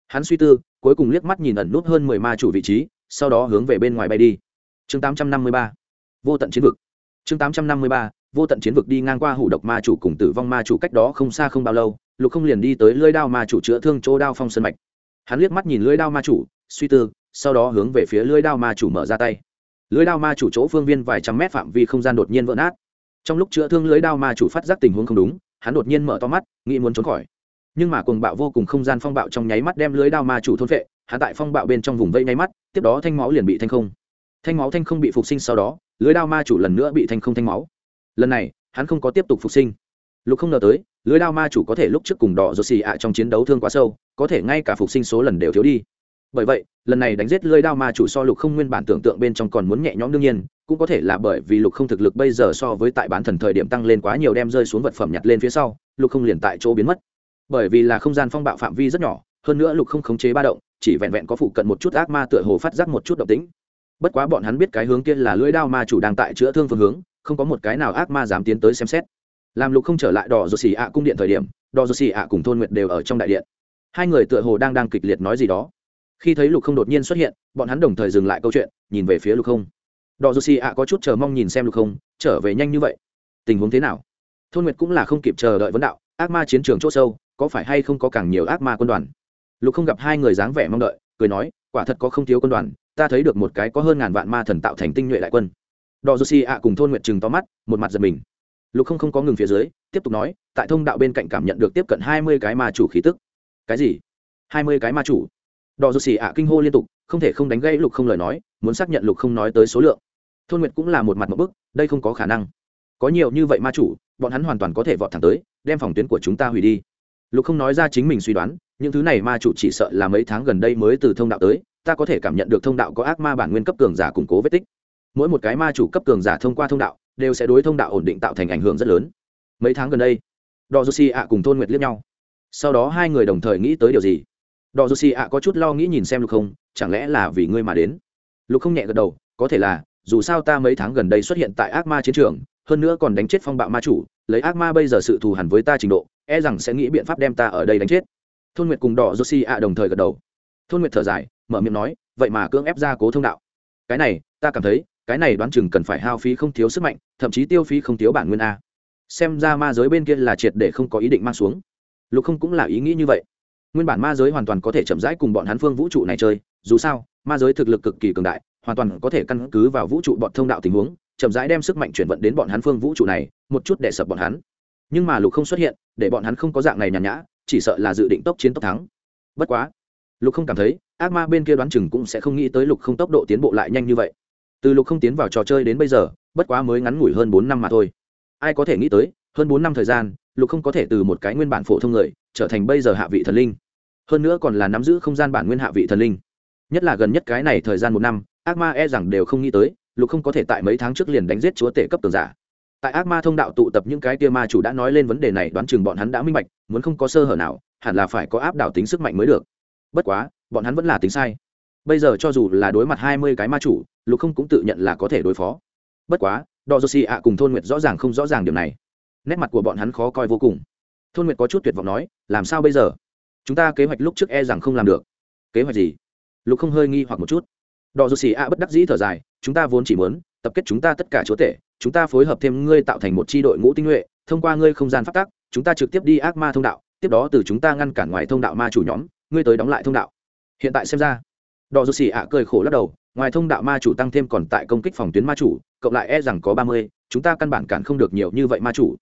Hắn suy tư, cuối cùng liếc mắt nhìn ẩn nút hơn mười ma chủ vị trí sau đó hướng về bên ngoài bay đi. Chương tám trăm năm mươi ba, vô tận chiến vực. Chương tám trăm năm mươi ba, vô tận chiến vực đi ngang qua hủ độc ma chủ cùng tử vong ma chủ cách đó không xa không bao lâu, lục không liền đi tới lưỡi đao ma chủ chữa thương chỗ đao phong sân mạch. Hắn liếc mắt nhìn lưỡi đao ma chủ, suy tư, sau đó hướng về phía lưỡi đao ma chủ mở ra tay. Lưỡi đao ma chủ chỗ phương viên vài trăm mét phạm vi không gian đột nhiên vỡ nát. Trong lúc chữa thương lưỡi đao ma chủ phát giác tình huống không đúng, hắn đột nhiên mở to mắt, nghĩ muốn trốn khỏi. Nhưng mà cuồng bạo vô cùng không gian phong bạo trong nháy mắt đem lưỡi đao ma chủ thôn vệ hắn tại phong bạo bên trong vùng vây nháy mắt, tiếp đó thanh máu liền bị thanh không. Thanh máu thanh không bị phục sinh sau đó, lưới đao ma chủ lần nữa bị thanh không thanh máu. Lần này, hắn không có tiếp tục phục sinh. Lục không ngờ tới, lưới đao ma chủ có thể lúc trước cùng đỏ rột xì ạ trong chiến đấu thương quá sâu, có thể ngay cả phục sinh số lần đều thiếu đi. Bởi vậy, lần này đánh giết lưới đao ma chủ so lục không nguyên bản tưởng tượng bên trong còn muốn nhẹ nhõm đương nhiên, cũng có thể là bởi vì lục không thực lực bây giờ so với tại bán thần thời điểm tăng lên quá nhiều đem rơi xuống vật phẩm nhặt lên phía sau, lục không liền tại chỗ biến mất. Bởi vì là không gian phong bạo phạm vi rất nhỏ, hơn nữa lục không khống chế ba động chỉ vẹn vẹn có phụ cận một chút ác ma tựa hồ phát giác một chút động tĩnh. Bất quá bọn hắn biết cái hướng kia là lưỡi đao ma chủ đang tại chữa thương phương hướng, không có một cái nào ác ma dám tiến tới xem xét. Làm lục không trở lại đỏ rột xì ạ cung điện thời điểm, đỏ rột xì ạ cùng thôn nguyệt đều ở trong đại điện. Hai người tựa hồ đang đang kịch liệt nói gì đó. Khi thấy lục không đột nhiên xuất hiện, bọn hắn đồng thời dừng lại câu chuyện, nhìn về phía lục không. Đỏ rột xì ạ có chút chờ mong nhìn xem lục không, trở về nhanh như vậy. Tình huống thế nào? Thôn nguyệt cũng là không kịp chờ đợi vấn đạo, ác ma chiến trường c h ỗ sâu, có phải hay không có càng nhiều ác ma quân đoàn? Lục không gặp hai người dáng vẻ mong đợi, cười nói, quả thật có không thiếu quân đoàn, ta thấy được một cái có hơn ngàn vạn ma thần tạo thành tinh nhuệ đại quân. Đò dô xì ạ cùng thôn nguyện chừng to mắt, một mặt giật mình. Lục không không có ngừng phía dưới, tiếp tục nói, tại thông đạo bên cạnh cảm nhận được tiếp cận hai mươi cái ma chủ khí tức. Cái gì? Hai mươi cái ma chủ? Đò dô xì ạ kinh hô liên tục, không thể không đánh gãy lục không lời nói, muốn xác nhận lục không nói tới số lượng. Thôn nguyệt cũng là một mặt một bức, đây không có khả năng. Có nhiều như vậy ma chủ, bọn hắn hoàn toàn có thể vọt thẳng tới, đem phòng tuyến của chúng ta hủy đi. Lục không nói ra chính mình suy đoán những thứ này ma chủ chỉ sợ là mấy tháng gần đây mới từ thông đạo tới, ta có thể cảm nhận được thông đạo có ác ma bản nguyên cấp cường giả củng cố vết tích. Mỗi một cái ma chủ cấp cường giả thông qua thông đạo, đều sẽ đối thông đạo ổn định tạo thành ảnh hưởng rất lớn. Mấy tháng gần đây đò joshi ạ cùng thôn nguyệt liếc nhau. Sau đó hai người đồng thời nghĩ tới điều gì? Đò joshi ạ có chút lo nghĩ nhìn xem lục không, chẳng lẽ là vì ngươi mà đến? Lục không nhẹ gật đầu, có thể là, dù sao ta mấy tháng gần đây xuất hiện tại ác ma chiến trường, hơn nữa còn đánh chết phong bạo ma chủ, lấy ác ma bây giờ sự thù hẳn với ta trình độ e rằng sẽ nghĩ biện pháp đem ta ở đây đánh chết thôn nguyệt cùng đỏ joshi ạ đồng thời gật đầu. Thôn nguyệt thở dài, mở miệng nói, vậy mà cưỡng ép ra cố thông đạo. Cái này, ta cảm thấy, cái này đoán chừng cần phải hao phí không thiếu sức mạnh, thậm chí tiêu phí không thiếu bản nguyên a. Xem ra ma giới bên kia là triệt để không có ý định mang xuống. Lục không cũng là ý nghĩ như vậy. Nguyên bản ma giới hoàn toàn có thể chậm rãi cùng bọn hắn phương vũ trụ này chơi, dù sao, ma giới thực lực cực kỳ cường đại, hoàn toàn có thể căn cứ vào vũ trụ bọn thông đạo tình huống, chậm rãi đem sức mạnh chuyển vận đến bọn hắn phương vũ trụ này, một chút để sập bọn hắn. Nhưng mà lục không xuất hiện, để bọn hắn không có dạng này nhàn nhã chỉ sợ là dự định tốc chiến tốc thắng. Bất quá, lục không cảm thấy, ác ma bên kia đoán chừng cũng sẽ không nghĩ tới lục không tốc độ tiến bộ lại nhanh như vậy. Từ lục không tiến vào trò chơi đến bây giờ, bất quá mới ngắn ngủi hơn bốn năm mà thôi. Ai có thể nghĩ tới, hơn bốn năm thời gian, lục không có thể từ một cái nguyên bản phổ thông người, trở thành bây giờ hạ vị thần linh. Hơn nữa còn là nắm giữ không gian bản nguyên hạ vị thần linh. Nhất là gần nhất cái này thời gian một năm, ác ma e rằng đều không nghĩ tới, lục không có thể tại mấy tháng trước liền đánh giết chúa tể cấp tường giả tại ác ma thông đạo tụ tập những cái kia ma chủ đã nói lên vấn đề này, đoán chừng bọn hắn đã minh bạch, muốn không có sơ hở nào, hẳn là phải có áp đảo tính sức mạnh mới được. Bất quá, bọn hắn vẫn là tính sai. Bây giờ cho dù là đối mặt hai mươi cái ma chủ, lục không cũng tự nhận là có thể đối phó. Bất quá đò joshi ạ cùng thôn nguyệt rõ ràng không rõ ràng điều này. Nét mặt của bọn hắn khó coi vô cùng. Thôn nguyệt có chút tuyệt vọng nói, làm sao bây giờ? Chúng ta kế hoạch lúc trước e rằng không làm được. Kế hoạch gì? Lục không hơi nghi hoặc một chút. Đò joshi ạ bất đắc dĩ thở dài, chúng ta vốn chỉ muốn tập kết chúng ta tất cả chúa tể chúng ta phối hợp thêm ngươi tạo thành một c h i đội ngũ tinh nhuệ, thông qua ngươi không gian phát tác chúng ta trực tiếp đi ác ma thông đạo, tiếp đó từ chúng ta ngăn cản ngoài thông đạo ma chủ nhóm, ngươi tới đóng lại thông đạo. Hiện tại xem ra, đỏ dù xì ạ cười khổ lắc đầu, ngoài thông đạo ma chủ tăng thêm còn tại công kích phòng tuyến ma chủ, cộng lại e rằng có ba mươi, chúng ta căn bản cản không được nhiều như vậy ma chủ.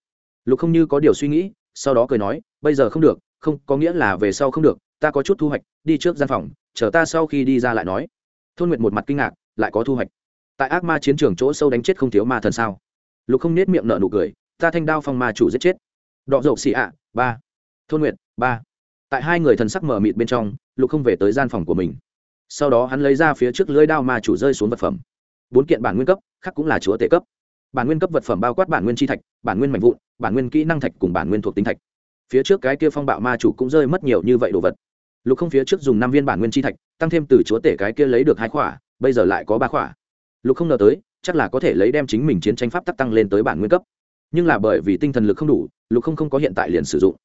Lục không như có điều suy nghĩ, sau đó cười nói, bây giờ không được, không, có nghĩa là về sau không được, ta có chút thu hoạch, đi trước gian phòng, chờ ta sau khi đi ra lại nói. Thôn nguyệt một mặt kinh ngạc, lại có thu hoạch tại ác ma chiến trường chỗ sâu đánh chết không thiếu ma thần sao? Lục không nết miệng nở nụ cười, ta thanh đao phong ma chủ giết chết. Đọ dậu xì ạ, ba. Thôn nguyệt, ba. Tại hai người thần sắc mở mịt bên trong, lục không về tới gian phòng của mình. Sau đó hắn lấy ra phía trước lưới đao ma chủ rơi xuống vật phẩm. Bốn kiện bản nguyên cấp, khác cũng là chúa tể cấp. Bản nguyên cấp vật phẩm bao quát bản nguyên tri thạch, bản nguyên mạnh vụn, bản nguyên kỹ năng thạch cùng bản nguyên thuộc tính thạch. Phía trước cái kia phong bạo ma chủ cũng rơi mất nhiều như vậy đồ vật. Lục không phía trước dùng năm viên bản nguyên tri thạch, tăng thêm từ chúa tể cái kia lấy được hai khỏa, bây giờ lại có ba khỏa lục không ngờ tới, chắc là có thể lấy đem chính mình chiến tranh pháp tắc tăng lên tới bản nguyên cấp. Nhưng là bởi vì tinh thần lực không đủ, lục không không có hiện tại liền sử dụng.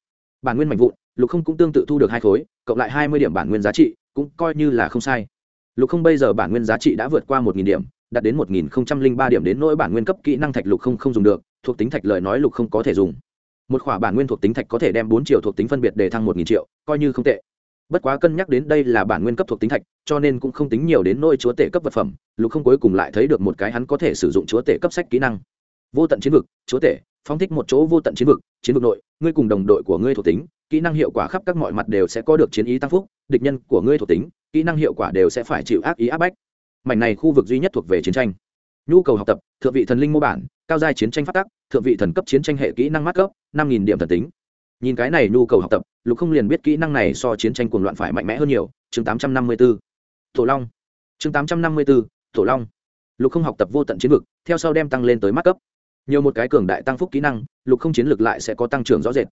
Bản nguyên mạnh vụn, lục không cũng tương tự thu được hai khối, cộng lại hai mươi điểm bản nguyên giá trị, cũng coi như là không sai. Lục không bây giờ bản nguyên giá trị đã vượt qua một điểm, đạt đến một nghìn ba điểm đến nỗi bản nguyên cấp kỹ năng thạch lục không không dùng được, thuộc tính thạch lời nói lục không có thể dùng. Một khỏa bản nguyên thuộc tính thạch có thể đem bốn triệu thuộc tính phân biệt để thăng một nghìn triệu, coi như không tệ bất quá cân nhắc đến đây là bản nguyên cấp thuộc tính thạch, cho nên cũng không tính nhiều đến nôi chúa tể cấp vật phẩm, lục không cuối cùng lại thấy được một cái hắn có thể sử dụng chúa tể cấp sách kỹ năng. Vô tận chiến vực, chúa tể, phóng thích một chỗ vô tận chiến vực chiến vực nội, ngươi cùng đồng đội của ngươi thuộc tính, kỹ năng hiệu quả khắp các mọi mặt đều sẽ có được chiến ý tăng phúc, địch nhân của ngươi thuộc tính, kỹ năng hiệu quả đều sẽ phải chịu ác ý áp bách. Mảnh này khu vực duy nhất thuộc về chiến tranh. Nhu cầu học tập, thượng vị thần linh mô bản, cao giai chiến tranh phát tác thượng vị thần cấp chiến tranh hệ kỹ năng mát cấp, năm nghìn điểm thần tính. Nhìn cái này nhu cầu học tập lục không liền biết kỹ năng này so chiến tranh cuồng loạn phải mạnh mẽ hơn nhiều. Chương tám trăm năm mươi b ố tổ long. Chương tám trăm năm mươi b ố tổ long. Lục không học tập vô tận chiến vực theo sau đem tăng lên tới mắt cấp. Nhiều một cái cường đại tăng phúc kỹ năng, lục không chiến lược lại sẽ có tăng trưởng rõ rệt.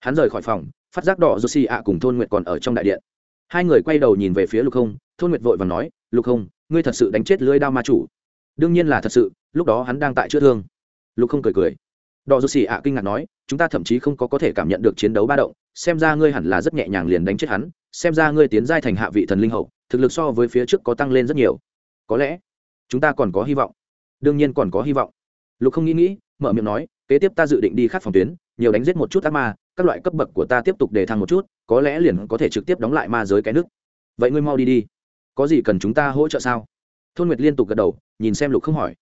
Hắn rời khỏi phòng, phát giác đỏ josi ạ cùng thôn nguyệt còn ở trong đại điện. Hai người quay đầu nhìn về phía lục không, thôn nguyệt vội và nói, lục không, ngươi thật sự đánh chết lưới đao ma chủ. Đương nhiên là thật sự, lúc đó hắn đang tại chữa thương. Lục không cười cười đò dù xì ạ kinh ngạc nói, chúng ta thậm chí không có có thể cảm nhận được chiến đấu ba động, xem ra ngươi hẳn là rất nhẹ nhàng liền đánh chết hắn, xem ra ngươi tiến giai thành hạ vị thần linh hậu, thực lực so với phía trước có tăng lên rất nhiều. Có lẽ, chúng ta còn có hy vọng. Đương nhiên còn có hy vọng. Lục không nghĩ nghĩ, mở miệng nói, kế tiếp ta dự định đi khắc phòng tuyến, nhiều đánh giết một chút ác ma, các loại cấp bậc của ta tiếp tục đề thăng một chút, có lẽ liền có thể trực tiếp đóng lại ma giới cái nước. Vậy ngươi mau đi đi. Có gì cần chúng ta hỗ trợ sao? Thôn nguyệt liên tục gật đầu, nhìn xem lục không hỏi.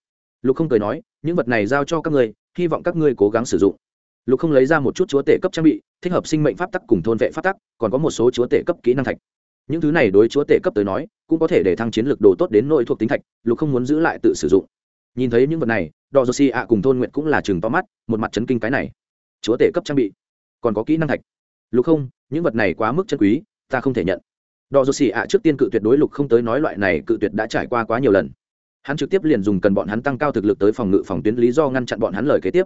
Lục không cười nói, những vật này giao cho các ngươi hy vọng các ngươi cố gắng sử dụng. Lục không lấy ra một chút chúa tể cấp trang bị, thích hợp sinh mệnh pháp tắc cùng thôn vệ pháp tắc, còn có một số chúa tể cấp kỹ năng thạch. Những thứ này đối chúa tể cấp tới nói, cũng có thể để thăng chiến lược đồ tốt đến nội thuộc tính thạch, lục không muốn giữ lại tự sử dụng. Nhìn thấy những vật này đò dô si ạ cùng thôn nguyện cũng là chừng to mắt, một mặt chấn kinh cái này. Chúa tể cấp trang bị, còn có kỹ năng thạch. Lục không, những vật này quá mức chân quý, ta không thể nhận. Đò dô si ạ trước tiên cự tuyệt đối lục không tới nói loại này cự tuyệt đã trải qua quá nhiều lần hắn trực tiếp liền dùng cần bọn hắn tăng cao thực lực tới phòng ngự phòng tuyến lý do ngăn chặn bọn hắn lời kế tiếp.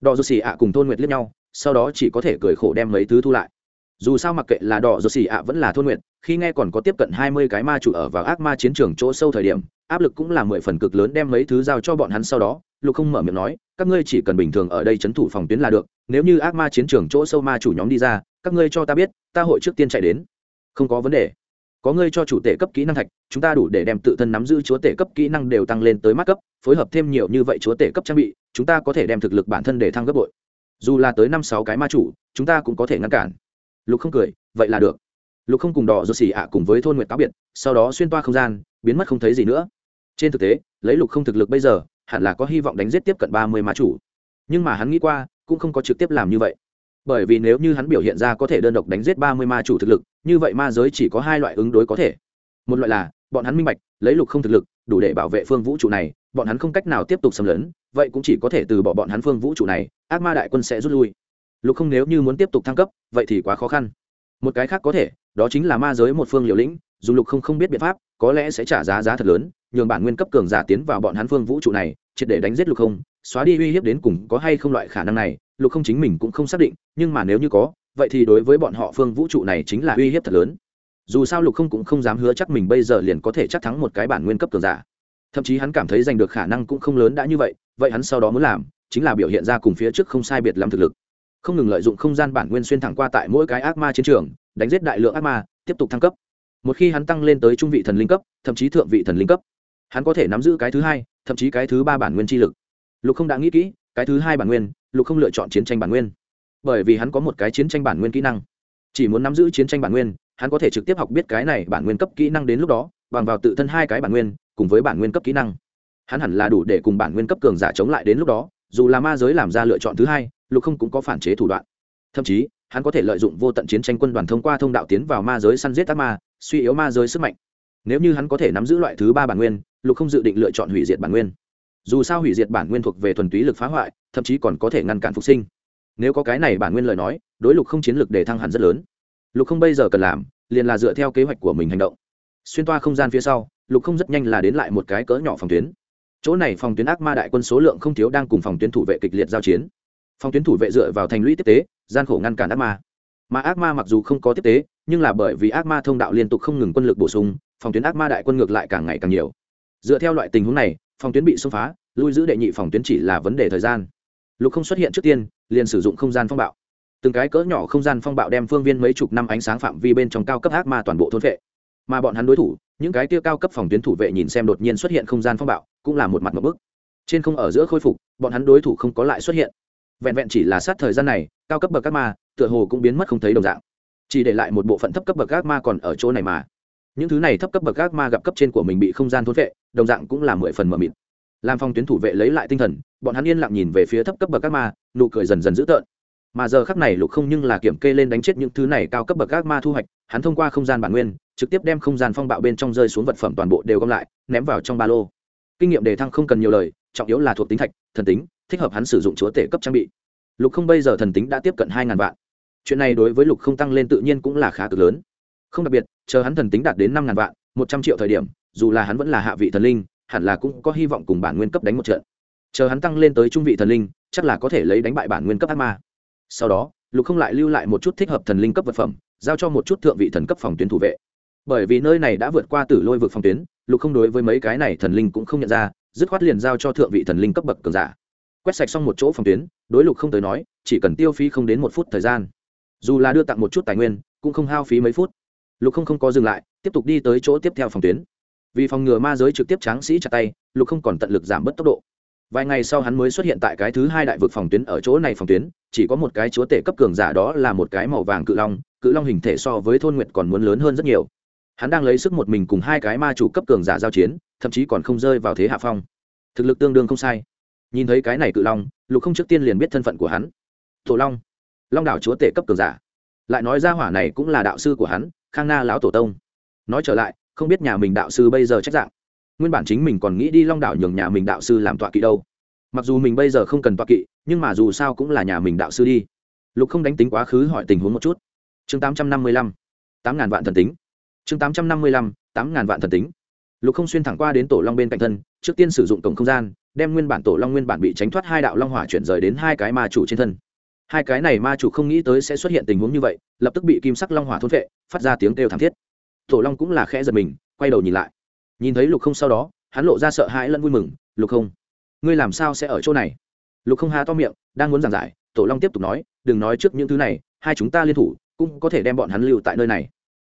Đỏ dô xì ạ cùng thôn nguyệt liếc nhau, sau đó chỉ có thể cười khổ đem mấy thứ thu lại. Dù sao mặc kệ là đỏ dô xì ạ vẫn là thôn nguyệt, khi nghe còn có tiếp cận hai mươi cái ma chủ ở vào ác ma chiến trường chỗ sâu thời điểm, áp lực cũng là mười phần cực lớn đem mấy thứ giao cho bọn hắn sau đó, lục không mở miệng nói, các ngươi chỉ cần bình thường ở đây c h ấ n thủ phòng tuyến là được, nếu như ác ma chiến trường chỗ sâu ma chủ nhóm đi ra, các ngươi cho ta biết, ta hội trước tiên chạy đến. Không có vấn đề có ngươi cho chủ tể cấp kỹ năng thạch, chúng ta đủ để đem tự thân nắm giữ chúa tể cấp kỹ năng đều tăng lên tới mắt cấp, phối hợp thêm nhiều như vậy chúa tể cấp trang bị, chúng ta có thể đem thực lực bản thân để thăng gấp bội. Dù là tới năm sáu cái ma chủ, chúng ta cũng có thể ngăn cản. Lục không cười, vậy là được. Lục không cùng đỏ rồi xỉ ạ cùng với thôn nguyệt cáo biệt, sau đó xuyên toa không gian, biến mất không thấy gì nữa. Trên thực tế, lấy lục không thực lực bây giờ, hẳn là có hy vọng đánh giết tiếp cận ba mươi ma chủ. Nhưng mà hắn nghĩ qua, cũng không có trực tiếp làm như vậy. Bởi vì nếu như hắn biểu hiện ra có thể đơn độc đánh giết ba mươi ma chủ thực lực như vậy ma giới chỉ có hai loại ứng đối có thể. Một loại là, bọn hắn minh bạch, lấy lục không thực lực, đủ để bảo vệ phương vũ trụ này, bọn hắn không cách nào tiếp tục xâm lấn, vậy cũng chỉ có thể từ bỏ bọn hắn phương vũ trụ này, ác ma đại quân sẽ rút lui. Lục không nếu như muốn tiếp tục thăng cấp, vậy thì quá khó khăn. Một cái khác có thể, đó chính là ma giới một phương liều lĩnh, dù lục không không biết biện pháp, có lẽ sẽ trả giá giá thật lớn, nhường bản nguyên cấp cường giả tiến vào bọn hắn phương vũ trụ này, triệt để đánh giết lục không, xóa đi uy hiếp đến cùng có hay không loại khả năng này, lục không chính mình cũng không xác định, nhưng mà nếu như có vậy thì đối với bọn họ phương vũ trụ này chính là uy hiếp thật lớn. Dù sao lục không cũng không dám hứa chắc mình bây giờ liền có thể chắc thắng một cái bản nguyên cấp cường giả. Thậm chí hắn cảm thấy giành được khả năng cũng không lớn đã như vậy vậy hắn sau đó muốn làm chính là biểu hiện ra cùng phía trước không sai biệt lắm thực lực. Không ngừng lợi dụng không gian bản nguyên xuyên thẳng qua tại mỗi cái ác ma chiến trường, đánh giết đại lượng ác ma, tiếp tục thăng cấp. Một khi hắn tăng lên tới trung vị thần linh cấp, thậm chí thượng vị thần linh cấp, hắn có thể nắm giữ cái thứ hai, thậm chí cái thứ ba bản nguyên chi lực. Lục không đã nghĩ kỹ, cái thứ hai bản nguyên, lục không lựa chọn chiến tranh bản nguyên bởi vì hắn có một cái chiến tranh bản nguyên kỹ năng. Chỉ muốn nắm giữ chiến tranh bản nguyên, hắn có thể trực tiếp học biết cái này bản nguyên cấp kỹ năng đến lúc đó, bằng vào tự thân hai cái bản nguyên, cùng với bản nguyên cấp kỹ năng. Hắn hẳn là đủ để cùng bản nguyên cấp cường giả chống lại đến lúc đó, dù là ma giới làm ra lựa chọn thứ hai, lục không cũng có phản chế thủ đoạn. Thậm chí, hắn có thể lợi dụng vô tận chiến tranh quân đoàn thông qua thông đạo tiến vào ma giới săn giết ác ma, suy yếu ma giới sức mạnh. Nếu như hắn có thể nắm giữ loại thứ ba bản nguyên, lục không dự định lựa chọn hủy diệt bản nguyên. Dù sao hủy diệt bản nguyên thuộc về thuần túy lực phá hoại, thậm chí còn có thể ngăn cản phục sinh nếu có cái này bản nguyên lời nói, đối lục không chiến lược để thăng hẳn rất lớn. Lục không bây giờ cần làm, liền là dựa theo kế hoạch của mình hành động. Xuyên toa không gian phía sau, lục không rất nhanh là đến lại một cái cỡ nhỏ phòng tuyến. Chỗ này phòng tuyến ác ma đại quân số lượng không thiếu đang cùng phòng tuyến thủ vệ kịch liệt giao chiến. Phòng tuyến thủ vệ dựa vào thành lũy tiếp tế, gian khổ ngăn cản ác ma. Mà ác ma mặc dù không có tiếp tế, nhưng là bởi vì ác ma thông đạo liên tục không ngừng quân lực bổ sung, phòng tuyến ác ma đại quân ngược lại càng ngày càng nhiều. Dựa theo loại tình huống này, phòng tuyến bị xông phá, lui giữ đệ nhị phòng tuyến chỉ là vấn đề thời gian lục không xuất hiện trước tiên, liền sử dụng không gian phong bạo. Từng cái cỡ nhỏ không gian phong bạo đem phương viên mấy chục năm ánh sáng phạm vi bên trong cao cấp ác ma toàn bộ thôn vệ. Mà bọn hắn đối thủ, những cái kia cao cấp phòng tuyến thủ vệ nhìn xem đột nhiên xuất hiện không gian phong bạo, cũng là một mặt một bức. Trên không ở giữa khôi phục, bọn hắn đối thủ không có lại xuất hiện. Vẹn vẹn chỉ là sát thời gian này, cao cấp bậc ác ma, tựa hồ cũng biến mất không thấy đồng dạng. Chỉ để lại một bộ phận thấp cấp bậc ác ma còn ở chỗ này mà. Những thứ này thấp cấp bậc ác ma gặp cấp trên của mình bị không gian thôn vệ, đồng dạng cũng là mười phần mờ mịt làm phong tuyến thủ vệ lấy lại tinh thần, bọn hắn yên lặng nhìn về phía thấp cấp bậc các ma, nụ cười dần dần dữ tợn. Mà giờ khắc này lục không nhưng là kiểm kê lên đánh chết những thứ này cao cấp bậc các ma thu hoạch, hắn thông qua không gian bản nguyên, trực tiếp đem không gian phong bạo bên trong rơi xuống vật phẩm toàn bộ đều gom lại, ném vào trong ba lô. Kinh nghiệm đề thăng không cần nhiều lời, trọng yếu là thuộc tính thạch, thần tính, thích hợp hắn sử dụng chúa tể cấp trang bị. Lục không bây giờ thần tính đã tiếp cận hai ngàn vạn. Chuyện này đối với lục không tăng lên tự nhiên cũng là khá cực lớn. Không đặc biệt, chờ hắn thần tính đạt đến năm ngàn vạn, một trăm triệu thời điểm, dù là hắn vẫn là hạ vị thần linh hẳn là cũng có hy vọng cùng bản nguyên cấp đánh một trận. Chờ hắn tăng lên tới trung vị thần linh, chắc là có thể lấy đánh bại bản nguyên cấp ác ma. Sau đó, lục không lại lưu lại một chút thích hợp thần linh cấp vật phẩm, giao cho một chút thượng vị thần cấp phòng tuyến thủ vệ. Bởi vì nơi này đã vượt qua tử lôi vực phòng tuyến, lục không đối với mấy cái này thần linh cũng không nhận ra, dứt khoát liền giao cho thượng vị thần linh cấp bậc cường giả. Quét sạch xong một chỗ phòng tuyến, đối lục không tới nói, chỉ cần tiêu phí không đến một phút thời gian. Dù là đưa tặng một chút tài nguyên, cũng không hao phí mấy phút. Lục không không có dừng lại, tiếp tục đi tới chỗ tiếp theo phòng tuyến vì phòng ngừa ma giới trực tiếp tráng sĩ chặt tay, lục không còn tận lực giảm bớt tốc độ. Vài ngày sau hắn mới xuất hiện tại cái thứ hai đại vực phòng tuyến ở chỗ này phòng tuyến, chỉ có một cái chúa tể cấp cường giả đó là một cái màu vàng cự long cự long hình thể so với thôn nguyệt còn muốn lớn hơn rất nhiều. Hắn đang lấy sức một mình cùng hai cái ma chủ cấp cường giả giao chiến, thậm chí còn không rơi vào thế hạ phong. Thực lực tương đương không sai. Nhìn thấy cái này cự long, lục không trước tiên liền biết thân phận của hắn. Tổ long. Long đảo chúa tể cấp cường giả. Lại nói ra hỏa này cũng là đạo sư của hắn, khang na lão tổ tông. Nói trở lại không biết nhà mình đạo sư bây giờ trách dạng. Nguyên bản chính mình còn nghĩ đi long đảo nhường nhà mình đạo sư làm tọa kỵ đâu. Mặc dù mình bây giờ không cần tọa kỵ, nhưng mà dù sao cũng là nhà mình đạo sư đi. Lục không đánh tính quá khứ hỏi tình huống một chút. Chương tám trăm năm mươi lăm, tám ngàn vạn thần tính. Chương tám trăm năm mươi lăm, tám ngàn vạn thần tính. Lục không xuyên thẳng qua đến tổ long bên cạnh thân, trước tiên sử dụng cổng không gian, đem nguyên bản tổ long nguyên bản bị tránh thoát hai đạo long hỏa chuyển rời đến hai cái ma chủ trên thân. Hai cái này ma chủ không nghĩ tới sẽ xuất hiện tình huống như vậy, lập tức bị kim sắc long hỏa thôn vệ phát ra tiếng kêu thảm thiết tổ long cũng là khẽ giật mình, quay đầu nhìn lại. Nhìn thấy lục không sau đó, hắn lộ ra sợ hãi lẫn vui mừng, lục không, ngươi làm sao sẽ ở chỗ này? Lục không há to miệng, đang muốn giảng giải tổ long tiếp tục nói, đừng nói trước những thứ này, hai chúng ta liên thủ, cũng có thể đem bọn hắn lưu tại nơi này.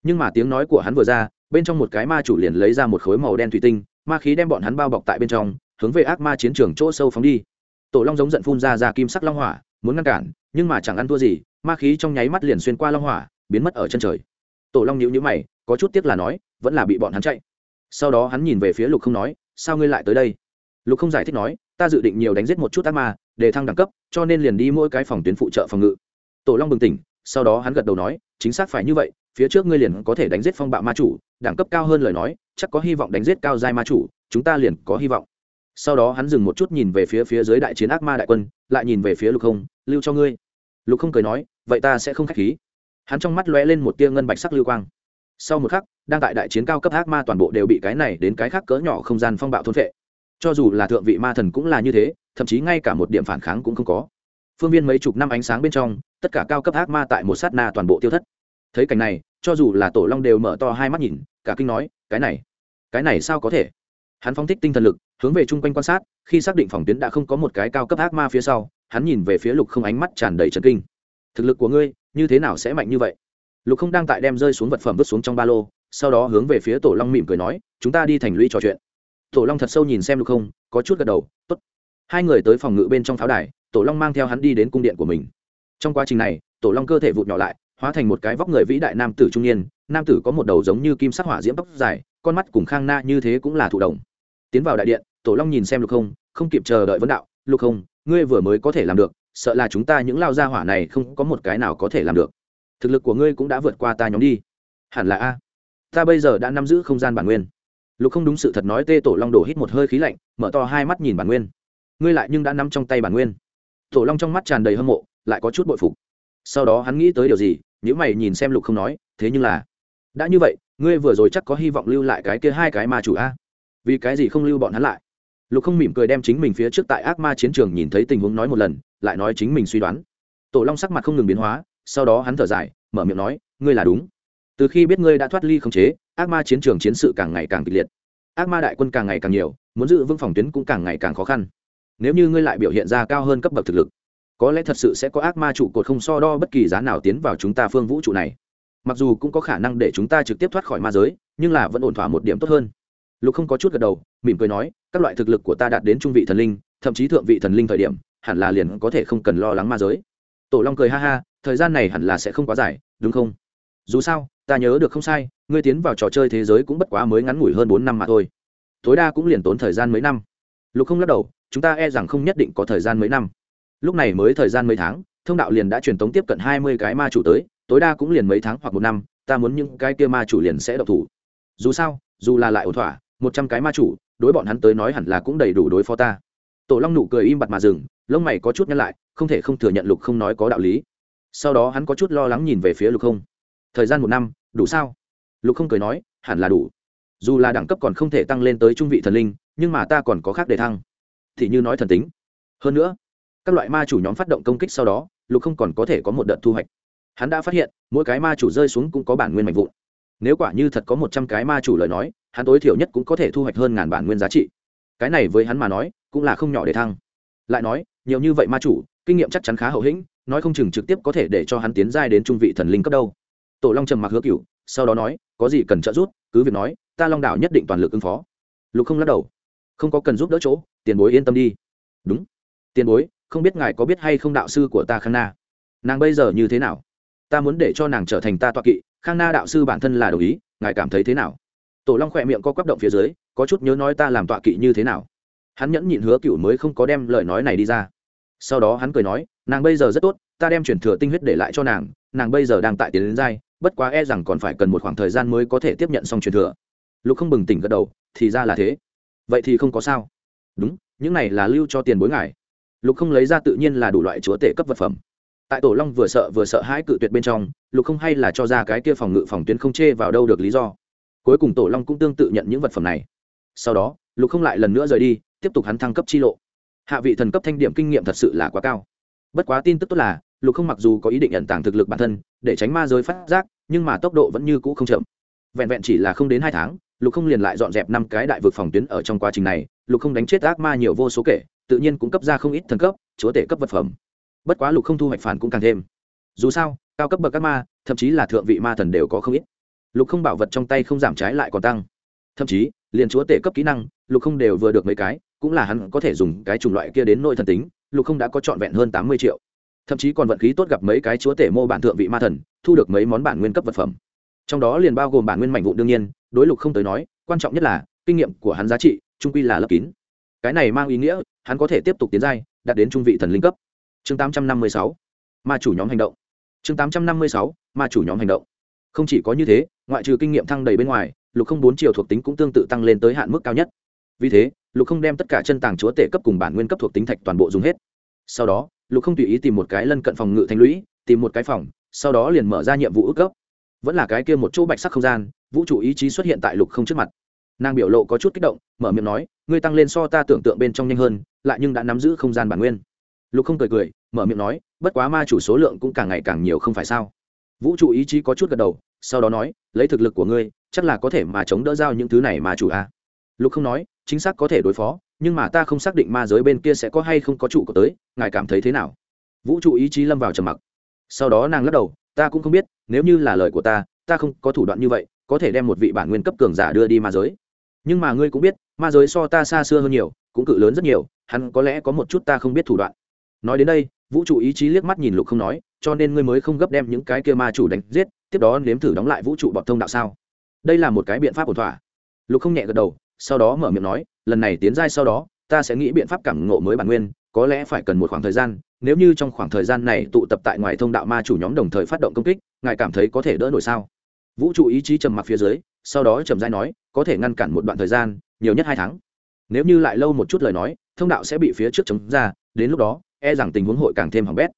Nhưng mà tiếng nói của hắn vừa ra, bên trong một cái ma chủ liền lấy ra một khối màu đen thủy tinh, ma khí đem bọn hắn bao bọc tại bên trong, hướng về ác ma chiến trường chỗ sâu phóng đi. Tổ long giống giận phun ra ra kim sắc long hỏa, muốn ngăn cản, nhưng mà chẳng ăn thua gì, ma khí trong nháy mắt liền xuyên qua long hỏa, biến mất ở chân trời tổ long nhíu nhíu mày, có chút tiếc là nói, vẫn là bị bọn hắn chạy. Sau đó hắn nhìn về phía lục không nói, sao ngươi lại tới đây? Lục không giải thích nói, ta dự định nhiều đánh giết một chút ác ma, để thăng đẳng cấp, cho nên liền đi mỗi cái phòng tuyến phụ trợ phòng ngự. Tổ long bừng tỉnh, sau đó hắn gật đầu nói, chính xác phải như vậy, phía trước ngươi liền có thể đánh giết phong bạo ma chủ, đẳng cấp cao hơn lời nói, chắc có hy vọng đánh giết cao giai ma chủ, chúng ta liền có hy vọng. Sau đó hắn dừng một chút nhìn về phía phía dưới đại chiến ác ma đại quân, lại nhìn về phía lục không, lưu cho ngươi. Lục không cười nói, vậy ta sẽ không k h á c h khí hắn trong mắt lóe lên một tia ngân bạch sắc lưu quang. Sau một khắc, đang tại đại chiến cao cấp ác ma toàn bộ đều bị cái này đến cái khác cỡ nhỏ không gian phong bạo thôn vệ cho dù là thượng vị ma thần cũng là như thế, thậm chí ngay cả một điểm phản kháng cũng không có. Phương viên mấy chục năm ánh sáng bên trong, tất cả cao cấp ác ma tại một sát na toàn bộ tiêu thất. Thấy cảnh này, cho dù là tổ long đều mở to hai mắt nhìn, cả kinh nói, cái này cái này sao có thể? Hắn phóng thích tinh thần lực, hướng về chung quanh quan sát, khi xác định phòng tuyến đã không có một cái cao cấp ác ma phía sau, hắn nhìn về phía lục không ánh mắt tràn đầy trần kinh. Thực lực của ngươi như thế nào sẽ mạnh như vậy? Lục không đang tại đem rơi xuống vật phẩm vứt xuống trong ba lô, sau đó hướng về phía tổ long mỉm cười nói, chúng ta đi thành lũy trò chuyện. Tổ long thật sâu nhìn xem lục không, có chút gật đầu t ố t hai người tới phòng ngự bên trong pháo đài, tổ long mang theo hắn đi đến cung điện của mình. Trong quá trình này, tổ long cơ thể vụt nhỏ lại, hóa thành một cái vóc người vĩ đại nam tử trung niên. Nam tử có một đầu giống như kim sắc hỏa diễm tóc dài, con mắt cùng khang na như thế cũng là thụ động. Tiến vào đại điện, tổ long nhìn xem lục không không kịp chờ đợi vấn đạo, lục không, ngươi vừa mới có thể làm được sợ là chúng ta những lao gia hỏa này không có một cái nào có thể làm được. Thực lực của ngươi cũng đã vượt qua ta nhóm đi. Hẳn là a. Ta bây giờ đã nắm giữ không gian bản nguyên. Lục không đúng sự thật nói tê tổ long đổ hít một hơi khí lạnh, mở to hai mắt nhìn bản nguyên. Ngươi lại nhưng đã nắm trong tay bản nguyên. Tổ long trong mắt tràn đầy hâm mộ, lại có chút bội phục. Sau đó hắn nghĩ tới điều gì nếu mày nhìn xem lục không nói, thế nhưng là, đã như vậy, ngươi vừa rồi chắc có hy vọng lưu lại cái kia hai cái ma chủ a. Vì cái gì không lưu bọn hắn lại? Lục không mỉm cười đem chính mình phía trước tại ác ma chiến trường nhìn thấy tình huống nói một lần, lại nói chính mình suy đoán. Tổ long sắc mặt không ngừng biến hóa, sau đó hắn thở dài, mở miệng nói, ngươi là đúng. Từ khi biết ngươi đã thoát ly khống chế, ác ma chiến trường chiến sự càng ngày càng kịch liệt. Ác ma đại quân càng ngày càng nhiều, muốn giữ vững phòng tuyến cũng càng ngày càng khó khăn. Nếu như ngươi lại biểu hiện ra cao hơn cấp bậc thực lực, có lẽ thật sự sẽ có ác ma trụ cột không so đo bất kỳ giá nào tiến vào chúng ta phương vũ trụ này. Mặc dù cũng có khả năng để chúng ta trực tiếp thoát khỏi ma giới, nhưng là vẫn ổn thỏa một điểm tốt hơn lục không có chút gật đầu, mỉm cười nói, các loại thực lực của ta đạt đến trung vị thần linh, thậm chí thượng vị thần linh thời điểm, hẳn là liền có thể không cần lo lắng ma giới. Tổ long cười ha ha, thời gian này hẳn là sẽ không quá dài, đúng không? Dù sao, ta nhớ được không sai, ngươi tiến vào trò chơi thế giới cũng bất quá mới ngắn ngủi hơn bốn năm mà thôi. Tối đa cũng liền tốn thời gian mấy năm. Lục không lắc đầu, chúng ta e rằng không nhất định có thời gian mấy năm. Lúc này mới thời gian mấy tháng, thông đạo liền đã truyền tống tiếp cận hai mươi cái ma chủ tới, tối đa cũng liền mấy tháng hoặc một năm, ta muốn những cái kia ma chủ liền sẽ độc thủ. Dù sao, dù là lại ổn thỏa một trăm cái ma chủ, đối bọn hắn tới nói hẳn là cũng đầy đủ đối phó ta. Tổ long nụ cười im bặt mà dừng, lông mày có chút nhăn lại, không thể không thừa nhận lục không nói có đạo lý. Sau đó hắn có chút lo lắng nhìn về phía lục không. Thời gian một năm, đủ sao? Lục không cười nói, hẳn là đủ. Dù là đẳng cấp còn không thể tăng lên tới trung vị thần linh, nhưng mà ta còn có khác để thăng. Thì như nói thần tính. Hơn nữa, các loại ma chủ nhóm phát động công kích sau đó, lục không còn có thể có một đợt thu hoạch. Hắn đã phát hiện, mỗi cái ma chủ rơi xuống cũng có bản nguyên mạnh vụn. Nếu quả như thật có một trăm cái ma chủ lời nói hắn tối thiểu nhất cũng có thể thu hoạch hơn ngàn bản nguyên giá trị. Cái này với hắn mà nói, cũng là không nhỏ để thăng. Lại nói, nhiều như vậy ma chủ, kinh nghiệm chắc chắn khá hậu hĩnh, nói không chừng trực tiếp có thể để cho hắn tiến giai đến trung vị thần linh cấp đâu. Tổ long trầm mặc hứa cựu sau đó nói, có gì cần trợ giúp, cứ việc nói, ta long đảo nhất định toàn lực ứng phó. Lục không lắc đầu. Không có cần giúp đỡ chỗ, tiền bối yên tâm đi. Đúng. Tiền bối, không biết ngài có biết hay không đạo sư của ta khang na? Nàng bây giờ như thế nào? Ta muốn để cho nàng trở thành ta toa kỵ, khang na đạo sư bản thân là đồng ý, ngài cảm thấy thế nào? Tổ long khỏe miệng có quắp động phía dưới, có chút nhớ nói ta làm tọa kỵ như thế nào. Hắn nhẫn nhịn hứa cựu mới không có đem lời nói này đi ra. Sau đó hắn cười nói, nàng bây giờ rất tốt, ta đem chuyển thừa tinh huyết để lại cho nàng nàng bây giờ đang tại tiến đến giai, bất quá e rằng còn phải cần một khoảng thời gian mới có thể tiếp nhận xong truyền thừa. Lục không bừng tỉnh gật đầu, thì ra là thế. Vậy thì không có sao. Đúng, những này là lưu cho tiền bối ngài. Lục không lấy ra tự nhiên là đủ loại chúa tể cấp vật phẩm. Tại tổ long vừa sợ vừa sợ hãi cự tuyệt bên trong, lục không hay là cho ra cái kia phòng ngự phòng tuyến không chê vào đâu được lý do cuối cùng tổ long cũng tương tự nhận những vật phẩm này. Sau đó, lục không lại lần nữa rời đi, tiếp tục hắn thăng cấp chi lộ. Hạ vị thần cấp thanh điểm kinh nghiệm thật sự là quá cao. Bất quá tin tức tốt là, lục không mặc dù có ý định nhận tàng thực lực bản thân, để tránh ma giới phát giác, nhưng mà tốc độ vẫn như cũ không chậm. Vẹn vẹn chỉ là không đến hai tháng, lục không liền lại dọn dẹp năm cái đại vực phòng tuyến ở trong quá trình này, lục không đánh chết ác ma nhiều vô số kể, tự nhiên cũng cấp ra không ít thần cấp, chúa tể cấp vật phẩm. Bất quá lục không thu hoạch phản cũng càng thêm. Dù sao, cao cấp bậc các ma, thậm chí là thượng vị ma thần đều có không ít lục không bảo vật trong tay không giảm trái lại còn tăng. Thậm chí, liền chúa tể cấp kỹ năng, lục không đều vừa được mấy cái, cũng là hắn có thể dùng cái chủng loại kia đến nội thần tính, lục không đã có trọn vẹn hơn tám mươi triệu. Thậm chí còn vận khí tốt gặp mấy cái chúa tể mô bản thượng vị ma thần, thu được mấy món bản nguyên cấp vật phẩm. Trong đó liền bao gồm bản nguyên mạnh vụ đương nhiên, đối lục không tới nói, quan trọng nhất là, kinh nghiệm của hắn giá trị, trung quy là lấp kín. Cái này mang ý nghĩa, hắn có thể tiếp tục tiến giai, đạt đến trung vị thần linh cấp. Chương tám trăm năm mươi sáu, ma chủ nhóm hành động. Chương tám trăm năm mươi sáu, ma chủ nhóm hành động không chỉ có như thế, ngoại trừ kinh nghiệm thăng đầy bên ngoài, lục không bốn chiều thuộc tính cũng tương tự tăng lên tới hạn mức cao nhất. Vì thế, lục không đem tất cả chân tàng chúa tể cấp cùng bản nguyên cấp thuộc tính thạch toàn bộ dùng hết. Sau đó, lục không tùy ý tìm một cái lân cận phòng ngự thành lũy, tìm một cái phòng, sau đó liền mở ra nhiệm vụ ước cấp vẫn là cái kia một chỗ bạch sắc không gian, vũ trụ ý chí xuất hiện tại lục không trước mặt. Nàng biểu lộ có chút kích động, mở miệng nói, ngươi tăng lên so ta tưởng tượng bên trong nhanh hơn, lại nhưng đã nắm giữ không gian bản nguyên. Lục không cười cười, mở miệng nói, bất quá ma chủ số lượng cũng càng ngày càng nhiều không phải sao? Vũ trụ ý chí có chút gật đầu, sau đó nói, lấy thực lực của ngươi, chắc là có thể mà chống đỡ giao những thứ này mà chủ a à. lục không nói, chính xác có thể đối phó, nhưng mà ta không xác định ma giới bên kia sẽ có hay không có chủ của tới, ngài cảm thấy thế nào? Vũ trụ ý chí lâm vào trầm mặc. Sau đó nàng lắc đầu, ta cũng không biết, nếu như là lời của ta ta không có thủ đoạn như vậy, có thể đem một vị bản nguyên cấp cường giả đưa đi ma giới. Nhưng mà ngươi cũng biết, ma giới so ta xa xưa hơn nhiều, cũng cự lớn rất nhiều, hắn có lẽ có một chút ta không biết thủ đoạn. Nói đến đây vũ trụ ý chí liếc mắt nhìn lục không nói, cho nên ngươi mới không gấp đem những cái kia ma chủ đánh giết, tiếp đó nếm thử đóng lại vũ trụ bọt thông đạo sao? Đây là một cái biện pháp ổn thỏa. Lục không nhẹ gật đầu, sau đó mở miệng nói, lần này tiến giai sau đó, ta sẽ nghĩ biện pháp cảm ngộ mới bản nguyên, có lẽ phải cần một khoảng thời gian, nếu như trong khoảng thời gian này tụ tập tại ngoài thông đạo ma chủ nhóm đồng thời phát động công kích, ngài cảm thấy có thể đỡ nổi sao? Vũ trụ ý chí trầm mặc phía dưới, sau đó trầm giai nói, có thể ngăn cản một đoạn thời gian, nhiều nhất hai tháng. Nếu như lại lâu một chút lời nói, thông đạo sẽ bị phía trước chống ra, đến lúc đó e rằng tình huống hội càng thêm hỏng bét.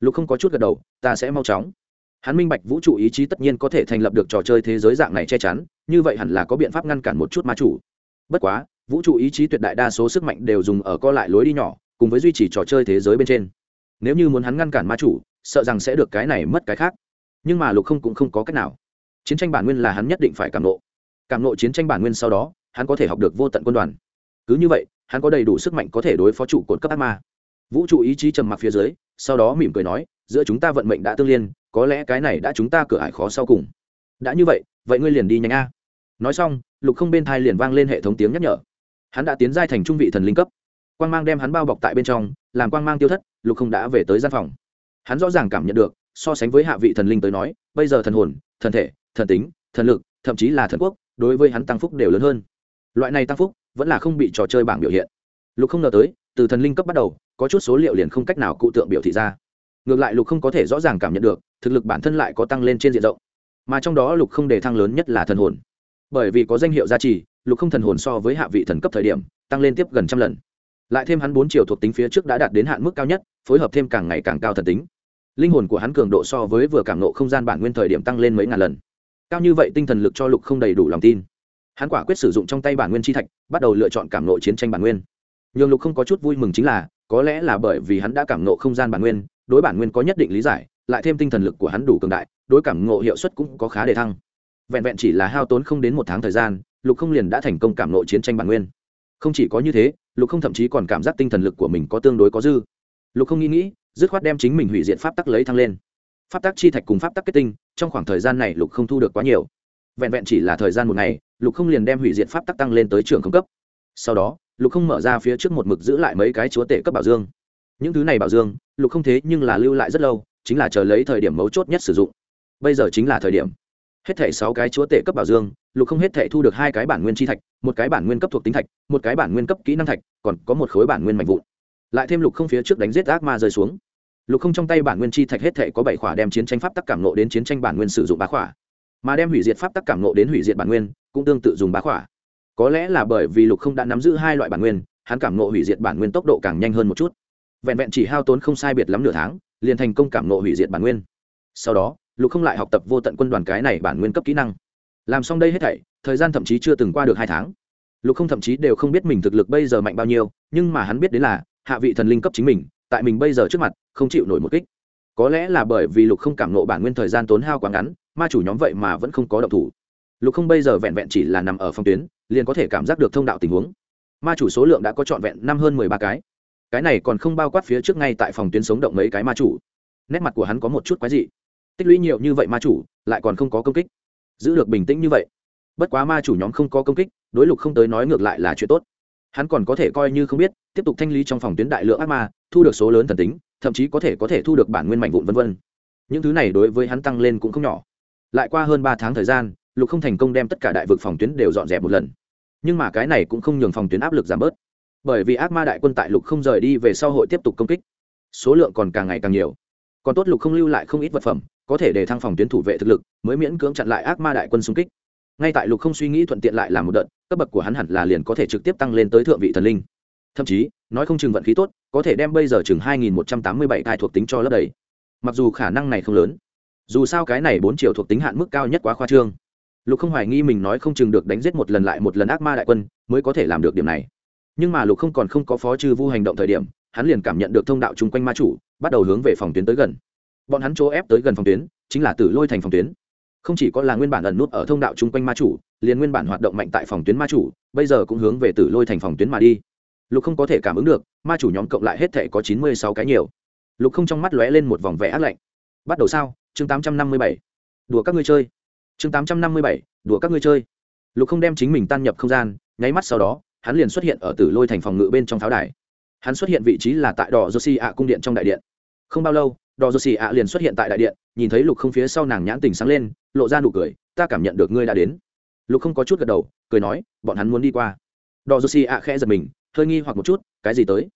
Lục không có chút gật đầu, ta sẽ mau chóng. Hắn minh bạch vũ trụ ý chí tất nhiên có thể thành lập được trò chơi thế giới dạng này che chắn, như vậy hẳn là có biện pháp ngăn cản một chút ma chủ. Bất quá, vũ trụ ý chí tuyệt đại đa số sức mạnh đều dùng ở co lại lối đi nhỏ, cùng với duy trì trò chơi thế giới bên trên. Nếu như muốn hắn ngăn cản ma chủ, sợ rằng sẽ được cái này mất cái khác. Nhưng mà lục không cũng không có cách nào. Chiến tranh bản nguyên là hắn nhất định phải cảm nộ. Cảm nộ chiến tranh bản nguyên sau đó, hắn có thể học được vô tận quân đoàn. Cứ như vậy, hắn có đầy đủ sức mạnh có thể đối phó trụ cột cấp ác ma vũ trụ ý chí trầm mặc phía dưới, sau đó mỉm cười nói, giữa chúng ta vận mệnh đã tương liên, có lẽ cái này đã chúng ta cửa ải khó sau cùng. Đã như vậy vậy ngươi liền đi nhanh a. Nói xong, lục không bên thai liền vang lên hệ thống tiếng nhắc nhở. Hắn đã tiến giai thành trung vị thần linh cấp. Quang mang đem hắn bao bọc tại bên trong, làm quang mang tiêu thất, lục không đã về tới gian phòng. Hắn rõ ràng cảm nhận được, so sánh với hạ vị thần linh tới nói, bây giờ thần hồn, thần thể, thần tính, thần lực, thậm chí là thần quốc, đối với hắn tăng phúc đều lớn hơn. Loại này tăng phúc vẫn là không bị trò chơi bảng biểu hiện. Lục không ngờ tới, từ thần linh cấp bắt đầu có chút số liệu liền không cách nào cụ tượng biểu thị ra. Ngược lại lục không có thể rõ ràng cảm nhận được, thực lực bản thân lại có tăng lên trên diện rộng. Mà trong đó lục không đề thăng lớn nhất là thần hồn. Bởi vì có danh hiệu gia trì, lục không thần hồn so với hạ vị thần cấp thời điểm, tăng lên tiếp gần trăm lần. Lại thêm hắn bốn chiều thuộc tính phía trước đã đạt đến hạn mức cao nhất, phối hợp thêm càng ngày càng cao thần tính. Linh hồn của hắn cường độ so với vừa cảm nộ không gian bản nguyên thời điểm tăng lên mấy ngàn lần. Cao như vậy tinh thần lực cho lục không đầy đủ lòng tin. Hắn quả quyết sử dụng trong tay bản nguyên chi thạch, bắt đầu lựa chọn cảm nộ chiến tranh bản nguyên. Nhường lục không có chút vui mừng chính là có lẽ là bởi vì hắn đã cảm nộ không gian bản nguyên, đối bản nguyên có nhất định lý giải, lại thêm tinh thần lực của hắn đủ cường đại, đối cảm ngộ hiệu suất cũng có khá đề thăng. Vẹn vẹn chỉ là hao tốn không đến một tháng thời gian, lục không liền đã thành công cảm nộ chiến tranh bản nguyên. Không chỉ có như thế, lục không thậm chí còn cảm giác tinh thần lực của mình có tương đối có dư. Lục không nghĩ nghĩ, dứt khoát đem chính mình hủy diệt pháp tắc lấy thăng lên. Pháp tắc chi thạch cùng pháp tắc kết tinh, trong khoảng thời gian này lục không thu được quá nhiều. Vẹn vẹn chỉ là thời gian một ngày, lục không liền đem hủy diệt pháp tắc tăng lên tới trường không cấp. Sau đó lục không mở ra phía trước một mực giữ lại mấy cái chúa tể cấp bảo dương. Những thứ này bảo dương, lục không thế nhưng là lưu lại rất lâu, chính là chờ lấy thời điểm mấu chốt nhất sử dụng. Bây giờ chính là thời điểm. Hết thảy sáu cái chúa tể cấp bảo dương, lục không hết thảy thu được hai cái bản nguyên chi thạch, một cái bản nguyên cấp thuộc tính thạch, một cái bản nguyên cấp kỹ năng thạch, còn có một khối bản nguyên mạnh vụn. Lại thêm lục không phía trước đánh giết ác ma rơi xuống. Lục không trong tay bản nguyên chi thạch hết thảy có bảy khỏa đem chiến tranh pháp tắc cảm nộ đến chiến tranh bản nguyên sử dụng bá khỏa. Mà đem hủy diệt pháp tắc cảm nộ đến hủy diệt bản nguyên, cũng tương tự dùng bá khỏa có lẽ là bởi vì lục không đã nắm giữ hai loại bản nguyên, hắn cảm nộ hủy diệt bản nguyên tốc độ càng nhanh hơn một chút. Vẹn vẹn chỉ hao tốn không sai biệt lắm nửa tháng, liền thành công cảm nộ hủy diệt bản nguyên. Sau đó, lục không lại học tập vô tận quân đoàn cái này bản nguyên cấp kỹ năng. Làm xong đây hết thảy, thời gian thậm chí chưa từng qua được hai tháng. Lục không thậm chí đều không biết mình thực lực bây giờ mạnh bao nhiêu, nhưng mà hắn biết đến là, hạ vị thần linh cấp chính mình, tại mình bây giờ trước mặt, không chịu nổi một kích. Có lẽ là bởi vì lục không cảm nộ bản nguyên thời gian tốn hao quá ngắn, ma chủ nhóm vậy mà vẫn không có động thủ. Lục không bây giờ vẹn vẹn chỉ là nằm ở phòng tuyến liền có thể cảm giác được thông đạo tình huống. Ma chủ số lượng đã có trọn vẹn năm hơn mười ba cái. Cái này còn không bao quát phía trước ngay tại phòng tuyến sống động mấy cái ma chủ. Nét mặt của hắn có một chút quái dị. Tích lũy nhiều như vậy ma chủ, lại còn không có công kích. Giữ được bình tĩnh như vậy. Bất quá ma chủ nhóm không có công kích, đối lục không tới nói ngược lại là chuyện tốt. Hắn còn có thể coi như không biết, tiếp tục thanh lý trong phòng tuyến đại lượng ác ma, thu được số lớn thần tính, thậm chí có thể có thể thu được bản nguyên mạnh vụn vân vân. Những thứ này đối với hắn tăng lên cũng không nhỏ. Lại qua hơn ba tháng thời gian lục không thành công đem tất cả đại vực phòng tuyến đều dọn dẹp một lần. Nhưng mà cái này cũng không nhường phòng tuyến áp lực giảm bớt. Bởi vì ác ma đại quân tại lục không rời đi về sau hội tiếp tục công kích. Số lượng còn càng ngày càng nhiều. Còn tốt lục không lưu lại không ít vật phẩm, có thể để thăng phòng tuyến thủ vệ thực lực, mới miễn cưỡng chặn lại ác ma đại quân xung kích. Ngay tại lục không suy nghĩ thuận tiện lại làm một đợt, cấp bậc của hắn hẳn là liền có thể trực tiếp tăng lên tới thượng vị thần linh. Thậm chí, nói không chừng vận khí tốt, có thể đem bây giờ chừng hai nghìn một trăm tám mươi bảy thai thuộc tính cho lớp đầy. Mặc dù khả năng này không lớn, dù sao cái này bốn triệu thuộc tính hạn mức cao nhất quá khoa trương lục không hoài nghi mình nói không chừng được đánh giết một lần lại một lần ác ma đại quân, mới có thể làm được điểm này. Nhưng mà lục không còn không có phó trừ vu hành động thời điểm, hắn liền cảm nhận được thông đạo chung quanh ma chủ, bắt đầu hướng về phòng tuyến tới gần. Bọn hắn chỗ ép tới gần phòng tuyến, chính là tử lôi thành phòng tuyến. Không chỉ có là nguyên bản ẩn nút ở thông đạo chung quanh ma chủ, liền nguyên bản hoạt động mạnh tại phòng tuyến ma chủ, bây giờ cũng hướng về tử lôi thành phòng tuyến mà đi. Lục không có thể cảm ứng được, ma chủ nhóm cộng lại hết thể có chín mươi sáu cái nhiều. Lục không trong mắt lóe lên một vòng vẽ ác lạnh. Bắt đầu sao? Chương tám trăm năm mươi bảy. Đùa các ngươi chơi chương tám trăm năm mươi bảy, đùa các ngươi chơi. Lục không đem chính mình tan nhập không gian, nháy mắt sau đó, hắn liền xuất hiện ở tử lôi thành phòng ngự bên trong pháo đài. Hắn xuất hiện vị trí là tại đỏ josi ạ cung điện trong đại điện. Không bao lâu, đỏ dô xì ạ liền xuất hiện tại đại điện, nhìn thấy lục không phía sau nàng nhãn tình sáng lên, lộ ra nụ cười, ta cảm nhận được ngươi đã đến. Lục không có chút gật đầu, cười nói, bọn hắn muốn đi qua. Đỏ dô xì ạ khẽ giật mình, hơi nghi hoặc một chút, cái gì tới?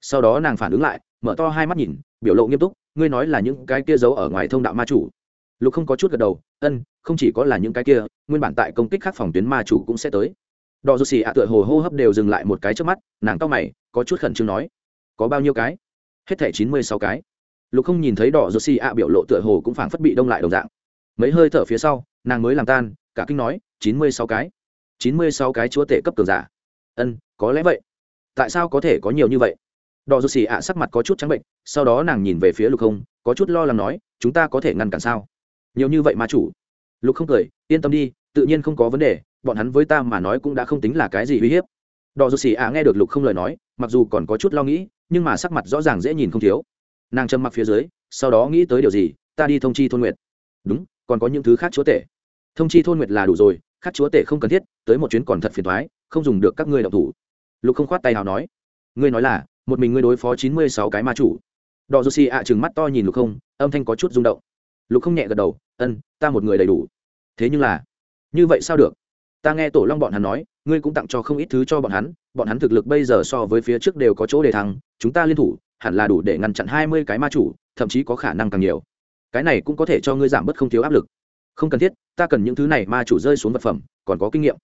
Sau đó nàng phản ứng lại, mở to hai mắt nhìn, biểu lộ nghiêm túc, ngươi nói là những cái kia giấu ở ngoài thông đạo ma chủ lục không có chút gật đầu, ân, không chỉ có là những cái kia, nguyên bản tại công kích khác phòng tuyến ma chủ cũng sẽ tới. Đò dù xì ạ tựa hồ hô hấp đều dừng lại một cái trước mắt, nàng tóc mày, có chút khẩn trương nói, có bao nhiêu cái? Hết thẻ chín mươi sáu cái. Lục không nhìn thấy đỏ dù xì ạ biểu lộ tựa hồ cũng phảng phất bị đông lại đồng dạng. Mấy hơi thở phía sau, nàng mới làm tan, cả kinh nói, chín mươi sáu cái? Chín mươi sáu cái chúa tể cấp cường giả? Ân, có lẽ vậy. Tại sao có thể có nhiều như vậy? Đỏ dù xì ạ sắc mặt có chút trắng bệnh, sau đó nàng nhìn về phía lục không, có chút lo lắng nói, chúng ta có thể ngăn cản sao? Nhiều như vậy mà chủ. Lục không cười, yên tâm đi, tự nhiên không có vấn đề, bọn hắn với ta mà nói cũng đã không tính là cái gì uy hiếp. Đỏ dù xì ạ nghe được lục không lời nói, mặc dù còn có chút lo nghĩ, nhưng mà sắc mặt rõ ràng dễ nhìn không thiếu. Nàng châm mặc phía dưới, sau đó nghĩ tới điều gì, ta đi thông chi thôn nguyệt. Đúng, còn có những thứ khác chúa tể. Thông chi thôn nguyệt là đủ rồi, khác chúa tể không cần thiết, tới một chuyến còn thật phiền thoái không dùng được các ngươi đọc thủ. Lục không khoát tay nào nói. Ngươi nói là, một mình ngươi đối phó chín mươi sáu cái ma chủ. Đỏ dù xì ạ chừng mắt to nhìn lục không, âm thanh có chút rung động. Lục không nhẹ gật đầu ân, ta một người đầy đủ. Thế nhưng là, như vậy sao được? Ta nghe tổ long bọn hắn nói, ngươi cũng tặng cho không ít thứ cho bọn hắn bọn hắn thực lực bây giờ so với phía trước đều có chỗ để thăng, chúng ta liên thủ, hẳn là đủ để ngăn chặn hai mươi cái ma chủ, thậm chí có khả năng càng nhiều. Cái này cũng có thể cho ngươi giảm bớt không thiếu áp lực. Không cần thiết, ta cần những thứ này ma chủ rơi xuống vật phẩm, còn có kinh nghiệm.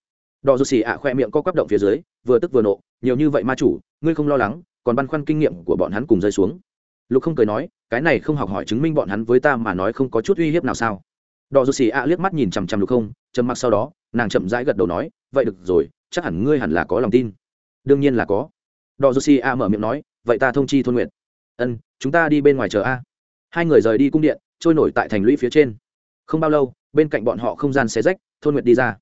Đò dù xì ạ khoe miệng co quắp động phía dưới, vừa tức vừa nộ, nhiều như vậy ma chủ, ngươi không lo lắng, còn băn khoăn kinh nghiệm của bọn hắn cùng rơi xuống lục không cười nói, cái này không học hỏi chứng minh bọn hắn với ta mà nói không có chút uy hiếp nào sao? Đò dù xì ạ liếc mắt nhìn chằm chằm lục không, trầm mặc sau đó, nàng chậm rãi gật đầu nói, vậy được rồi, chắc hẳn ngươi hẳn là có lòng tin. Đương nhiên là có. Đò dù xì ạ mở miệng nói, vậy ta thông chi thôn nguyện ân, chúng ta đi bên ngoài chờ a. Hai người rời đi cung điện, trôi nổi tại thành lũy phía trên. Không bao lâu, bên cạnh bọn họ không gian xé rách, thôn nguyện đi ra.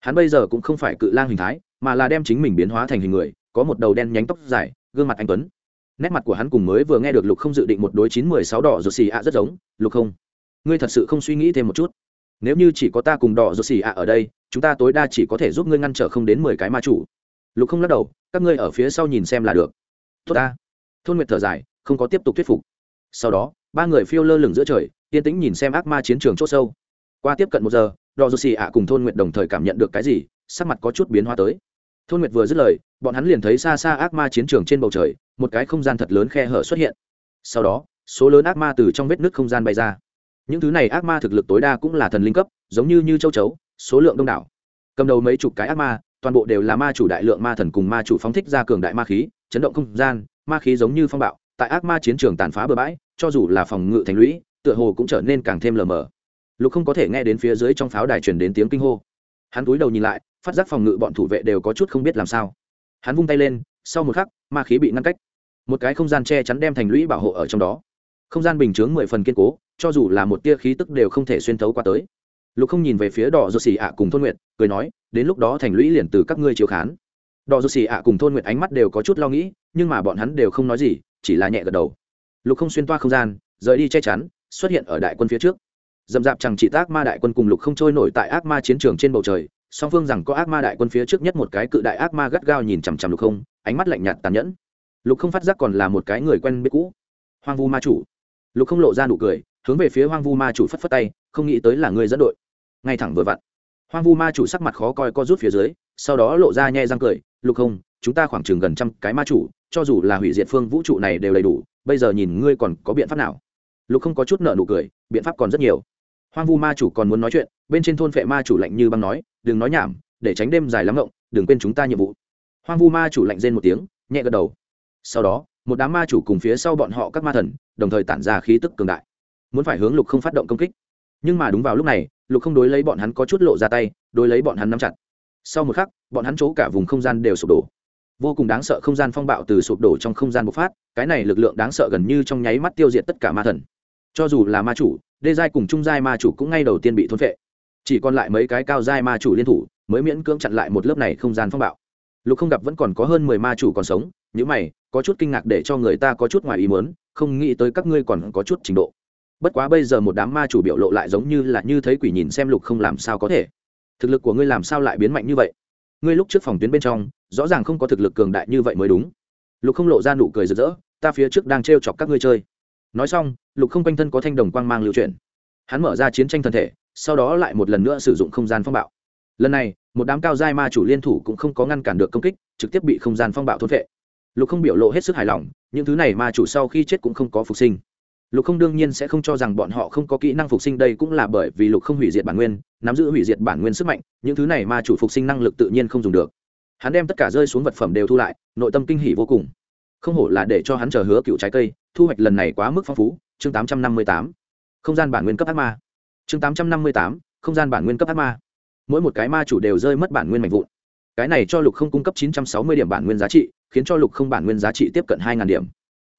Hắn bây giờ cũng không phải cự lang hình thái, mà là đem chính mình biến hóa thành hình người, có một đầu đen nhánh tóc dài, gương mặt anh tuấn nét mặt của hắn cùng mới vừa nghe được lục không dự định một đối chín mười sáu đỏ ruột xì ạ rất giống. Lục không, ngươi thật sự không suy nghĩ thêm một chút? Nếu như chỉ có ta cùng đỏ ruột xì ạ ở đây, chúng ta tối đa chỉ có thể giúp ngươi ngăn trở không đến mười cái ma chủ. Lục không lắc đầu, các ngươi ở phía sau nhìn xem là được. Tốt ta. Thôn nguyệt thở dài, không có tiếp tục thuyết phục. Sau đó, ba người phiêu lơ lửng giữa trời, yên tĩnh nhìn xem ác ma chiến trường c h ỗ sâu. Qua tiếp cận một giờ đò dù xì ạ cùng thôn nguyệt đồng thời cảm nhận được cái gì, sắc mặt có chút biến hóa tới thôn nguyệt vừa dứt lời, bọn hắn liền thấy xa xa ác ma chiến trường trên bầu trời, một cái không gian thật lớn khe hở xuất hiện. Sau đó, số lớn ác ma từ trong vết nước không gian bay ra. Những thứ này ác ma thực lực tối đa cũng là thần linh cấp, giống như như châu chấu, số lượng đông đảo. Cầm đầu mấy chục cái ác ma, toàn bộ đều là ma chủ đại lượng ma thần cùng ma chủ phóng thích ra cường đại ma khí, chấn động không gian, ma khí giống như phong bạo, tại ác ma chiến trường tàn phá bừa bãi, cho dù là phòng ngự thành lũy, tựa hồ cũng trở nên càng thêm lờ mờ. Lục không có thể nghe đến phía dưới trong pháo đài truyền đến tiếng kinh hô hắn túi đầu nhìn lại, phát giác phòng ngự bọn thủ vệ đều có chút không biết làm sao. Hắn vung tay lên, sau một khắc, ma khí bị ngăn cách. Một cái không gian che chắn đem thành lũy bảo hộ ở trong đó. Không gian bình chướng mười phần kiên cố, cho dù là một tia khí tức đều không thể xuyên thấu qua tới. Lục không nhìn về phía đỏ dô xì ạ cùng thôn nguyện cười nói, đến lúc đó thành lũy liền từ các ngươi chiếu khán. Đỏ dô xì ạ cùng thôn nguyện ánh mắt đều có chút lo nghĩ, nhưng mà bọn hắn đều không nói gì, chỉ là nhẹ gật đầu. Lục không xuyên toa không gian, rời đi che chắn, xuất hiện ở đại quân phía trước dầm dạp chẳng chỉ ác ma đại quân cùng lục không trôi nổi tại ác ma chiến trường trên bầu trời, song phương rằng có ác ma đại quân phía trước nhất một cái cự đại ác ma gắt gao nhìn chằm chằm lục không, ánh mắt lạnh nhạt tàn nhẫn. Lục không phát giác còn là một cái người quen biết cũ. Hoang vu ma chủ. Lục không lộ ra nụ cười, hướng về phía hoang vu ma chủ phất phất tay, không nghĩ tới là người dẫn đội. Ngay thẳng vừa vặn, hoang vu ma chủ sắc mặt khó coi co rút phía dưới, sau đó lộ ra nhe răng cười, lục không, chúng ta khoảng chừng gần trăm cái ma chủ, cho dù là hủy diệt phương vũ trụ này đều đầy đủ, bây giờ nhìn ngươi còn có biện pháp nào? Lục không có chút nợ nụ cười, biện pháp còn rất nhiều hoang vu ma chủ còn muốn nói chuyện, bên trên thôn phệ ma chủ lạnh như băng nói, đừng nói nhảm, để tránh đêm dài lắm ngộng, đừng quên chúng ta nhiệm vụ. Hoang vu ma chủ lạnh rên một tiếng, nhẹ gật đầu. Sau đó, một đám ma chủ cùng phía sau bọn họ các ma thần, đồng thời tản ra khí tức cường đại. Muốn phải hướng lục không phát động công kích. Nhưng mà đúng vào lúc này, lục không đối lấy bọn hắn có chút lộ ra tay, đối lấy bọn hắn nắm chặt. Sau một khắc, bọn hắn chỗ cả vùng không gian đều sụp đổ. Vô cùng đáng sợ không gian phong bạo từ sụp đổ trong không gian bộc phát, cái này lực lượng đáng sợ gần như trong nháy mắt tiêu diệt tất cả ma thần cho dù là ma chủ, đê giai cùng trung giai ma chủ cũng ngay đầu tiên bị thôn phệ. Chỉ còn lại mấy cái cao giai ma chủ liên thủ, mới miễn cưỡng chặn lại một lớp này không gian phong bạo. Lục không gặp vẫn còn có hơn mười ma chủ còn sống những mày, có chút kinh ngạc để cho người ta có chút ngoài ý muốn, không nghĩ tới các ngươi còn có chút trình độ. Bất quá bây giờ một đám ma chủ biểu lộ lại giống như là như thấy quỷ nhìn xem lục không làm sao có thể. Thực lực của ngươi làm sao lại biến mạnh như vậy? Ngươi lúc trước phòng tuyến bên trong, rõ ràng không có thực lực cường đại như vậy mới đúng. Lục không lộ ra nụ cười rực rỡ, ta phía trước đang t r e o chọc các ngươi chơi nói xong, lục không quanh thân có thanh đồng quang mang lưu chuyển. Hắn mở ra chiến tranh thân thể, sau đó lại một lần nữa sử dụng không gian phong bạo. Lần này, một đám cao giai ma chủ liên thủ cũng không có ngăn cản được công kích, trực tiếp bị không gian phong bạo thôn vệ lục không biểu lộ hết sức hài lòng, những thứ này ma chủ sau khi chết cũng không có phục sinh. Lục không đương nhiên sẽ không cho rằng bọn họ không có kỹ năng phục sinh, đây cũng là bởi vì lục không hủy diệt bản nguyên, nắm giữ hủy diệt bản nguyên sức mạnh, những thứ này ma chủ phục sinh năng lực tự nhiên không dùng được. Hắn đem tất cả rơi xuống vật phẩm đều thu lại, nội tâm kinh hỉ vô cùng không hổ là để cho hắn chờ hứa cựu trái cây, thu hoạch lần này quá mức phong phú, chương tám trăm năm mươi tám. Không gian bản nguyên cấp ác ma. Chương tám trăm năm mươi tám, không gian bản nguyên cấp ác ma. Mỗi một cái ma chủ đều rơi mất bản nguyên mạnh vụn. Cái này cho lục không cung cấp chín trăm sáu mươi điểm bản nguyên giá trị, khiến cho lục không bản nguyên giá trị tiếp cận hai điểm.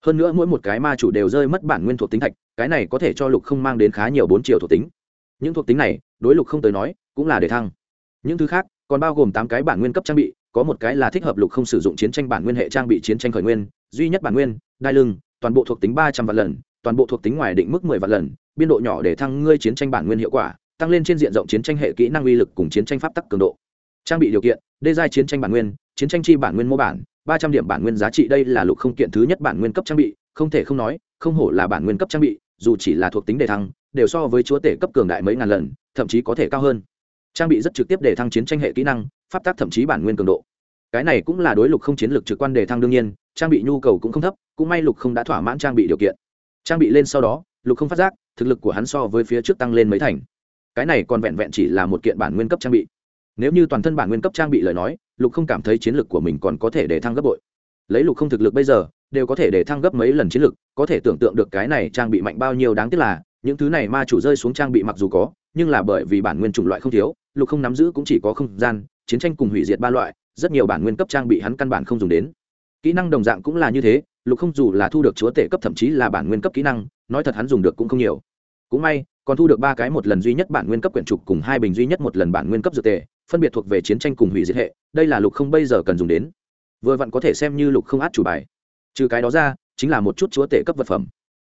Hơn nữa mỗi một cái ma chủ đều rơi mất bản nguyên thuộc tính thạch, cái này có thể cho lục không mang đến khá nhiều bốn triệu thuộc tính. Những thuộc tính này, đối lục không tới nói, cũng là để thăng. Những thứ khác, còn bao gồm tám cái bản nguyên cấp trang bị có một cái là thích hợp lục không sử dụng chiến tranh bản nguyên hệ trang bị chiến tranh khởi nguyên, duy nhất bản nguyên, đai lưng, toàn bộ thuộc tính ba trăm vạn lần, toàn bộ thuộc tính ngoài định mức mười vạn lần, biên độ nhỏ để thăng ngươi chiến tranh bản nguyên hiệu quả, tăng lên trên diện rộng chiến tranh hệ kỹ năng uy lực cùng chiến tranh pháp tắc cường độ. Trang bị điều kiện, đê giai chiến tranh bản nguyên, chiến tranh chi bản nguyên mô bản, ba trăm điểm bản nguyên giá trị đây là lục không kiện thứ nhất bản nguyên cấp trang bị, không thể không nói, không hổ là bản nguyên cấp trang bị, dù chỉ là thuộc tính đề thăng, đều so với chúa tể cấp cường đại mấy ngàn lần, thậm chí có thể cao hơn. Trang bị rất trực tiếp để thăng chiến tranh hệ kỹ năng, pháp tác thậm chí bản nguyên cường độ cái này cũng là đối lục không chiến lược trực quan đề thăng đương nhiên, trang bị nhu cầu cũng không thấp, cũng may lục không đã thỏa mãn trang bị điều kiện. Trang bị lên sau đó, lục không phát giác, thực lực của hắn so với phía trước tăng lên mấy thành. Cái này còn vẹn vẹn chỉ là một kiện bản nguyên cấp trang bị. Nếu như toàn thân bản nguyên cấp trang bị lời nói, lục không cảm thấy chiến lược của mình còn có thể để thăng gấp bội. Lấy lục không thực lực bây giờ, đều có thể để thăng gấp mấy lần chiến lược, có thể tưởng tượng được cái này trang bị mạnh bao nhiêu đáng tiếc là, những thứ này ma chủ rơi xuống trang bị mặc dù có, nhưng là bởi vì bản nguyên chủng loại không thiếu, lục không nắm giữ cũng chỉ có không gian, chiến tranh cùng hủy diệt ba loại rất nhiều bản nguyên cấp trang bị hắn căn bản không dùng đến. Kỹ năng đồng dạng cũng là như thế, lục không dù là thu được chúa tể cấp thậm chí là bản nguyên cấp kỹ năng, nói thật hắn dùng được cũng không nhiều. Cũng may, còn thu được ba cái một lần duy nhất bản nguyên cấp quyển trục cùng hai bình duy nhất một lần bản nguyên cấp dược tề, phân biệt thuộc về chiến tranh cùng hủy diệt hệ, đây là lục không bây giờ cần dùng đến. Vừa vặn có thể xem như lục không át chủ bài. Trừ cái đó ra, chính là một chút chúa tể cấp vật phẩm.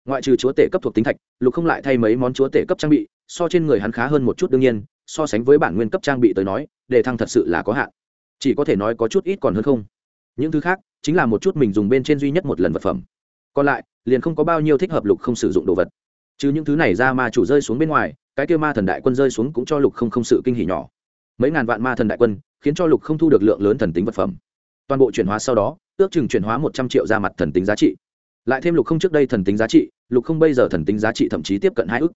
Ngoại trừ chúa tể cấp thuộc tính thạch, lục không lại thay mấy món chúa tể cấp trang bị, so trên người hắn khá hơn một chút đương nhiên, so sánh với bản nguyên cấp trang bị tới nói, đề thăng thật sự là có hạn chỉ có thể nói có chút ít còn hơn không. Những thứ khác, chính là một chút mình dùng bên trên duy nhất một lần vật phẩm. Còn lại, liền không có bao nhiêu thích hợp lục không sử dụng đồ vật. Chứ những thứ này ra ma chủ rơi xuống bên ngoài, cái kêu ma thần đại quân rơi xuống cũng cho lục không không sự kinh hỉ nhỏ. Mấy ngàn vạn ma thần đại quân, khiến cho lục không thu được lượng lớn thần tính vật phẩm. Toàn bộ chuyển hóa sau đó, ước chừng chuyển hóa một trăm triệu ra mặt thần tính giá trị. Lại thêm lục không trước đây thần tính giá trị, lục không bây giờ thần tính giá trị thậm chí tiếp cận hai ước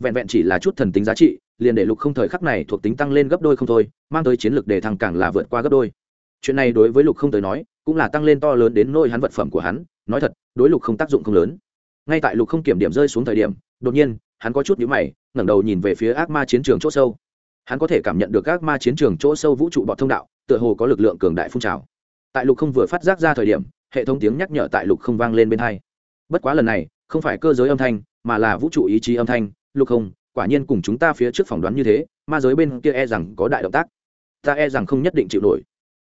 vẹn vẹn chỉ là chút thần tính giá trị, liền để lục không thời khắc này thuộc tính tăng lên gấp đôi không thôi, mang tới chiến lược đề thăng càng là vượt qua gấp đôi. Chuyện này đối với lục không tới nói, cũng là tăng lên to lớn đến nôi hắn vật phẩm của hắn, nói thật, đối lục không tác dụng không lớn. Ngay tại lục không kiểm điểm rơi xuống thời điểm, đột nhiên, hắn có chút nhíu mày, ngẩng đầu nhìn về phía ác ma chiến trường chỗ sâu. Hắn có thể cảm nhận được ác ma chiến trường chỗ sâu vũ trụ bọt thông đạo, tựa hồ có lực lượng cường đại phun trào. Tại lục không vừa phát giác ra thời điểm, hệ thống tiếng nhắc nhở tại lục không vang lên bên hai. Bất quá lần này, không phải cơ giới âm thanh, mà là vũ trụ ý chí âm thanh lục không, quả nhiên cùng chúng ta phía trước phỏng đoán như thế, ma giới bên kia e rằng có đại động tác. Ta e rằng không nhất định chịu nổi.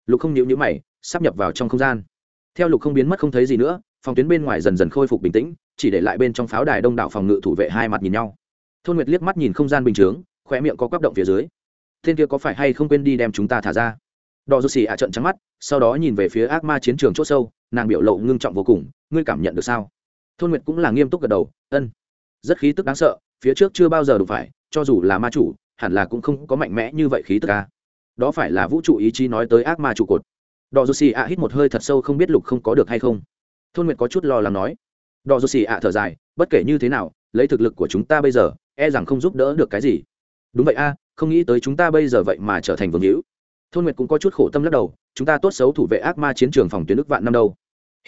Lục không nhịu nhữ mày, sắp nhập vào trong không gian. Theo lục không biến mất không thấy gì nữa, phòng tuyến bên ngoài dần dần khôi phục bình tĩnh, chỉ để lại bên trong pháo đài đông đảo phòng ngự thủ vệ hai mặt nhìn nhau. Thôn nguyệt liếc mắt nhìn không gian bình chướng, khóe miệng có quắp động phía dưới. Thiên kia có phải hay không quên đi đem chúng ta thả ra? Đò dù xì ạ trận trắng mắt, sau đó nhìn về phía ác ma chiến trường c h ỗ sâu, nàng biểu lộ ngưng trọng vô cùng, ngươi cảm nhận được sao? Thôn nguyệt cũng là nghiêm túc gật đầu, ân. Rất khí tức đáng sợ phía trước chưa bao giờ đủ phải, cho dù là ma chủ, hẳn là cũng không có mạnh mẽ như vậy khí tức ca đó phải là vũ trụ ý chí nói tới ác ma trụ cột. Đò dù xì ạ hít một hơi thật sâu không biết lục không có được hay không. Thôn nguyệt có chút lo lắng nói. Đò dù xì ạ thở dài, bất kể như thế nào, lấy thực lực của chúng ta bây giờ e rằng không giúp đỡ được cái gì. Đúng vậy a, không nghĩ tới chúng ta bây giờ vậy mà trở thành vương hữu. Thôn nguyệt cũng có chút khổ tâm lắc đầu, chúng ta tốt xấu thủ vệ ác ma chiến trường phòng tuyến nước vạn năm đâu.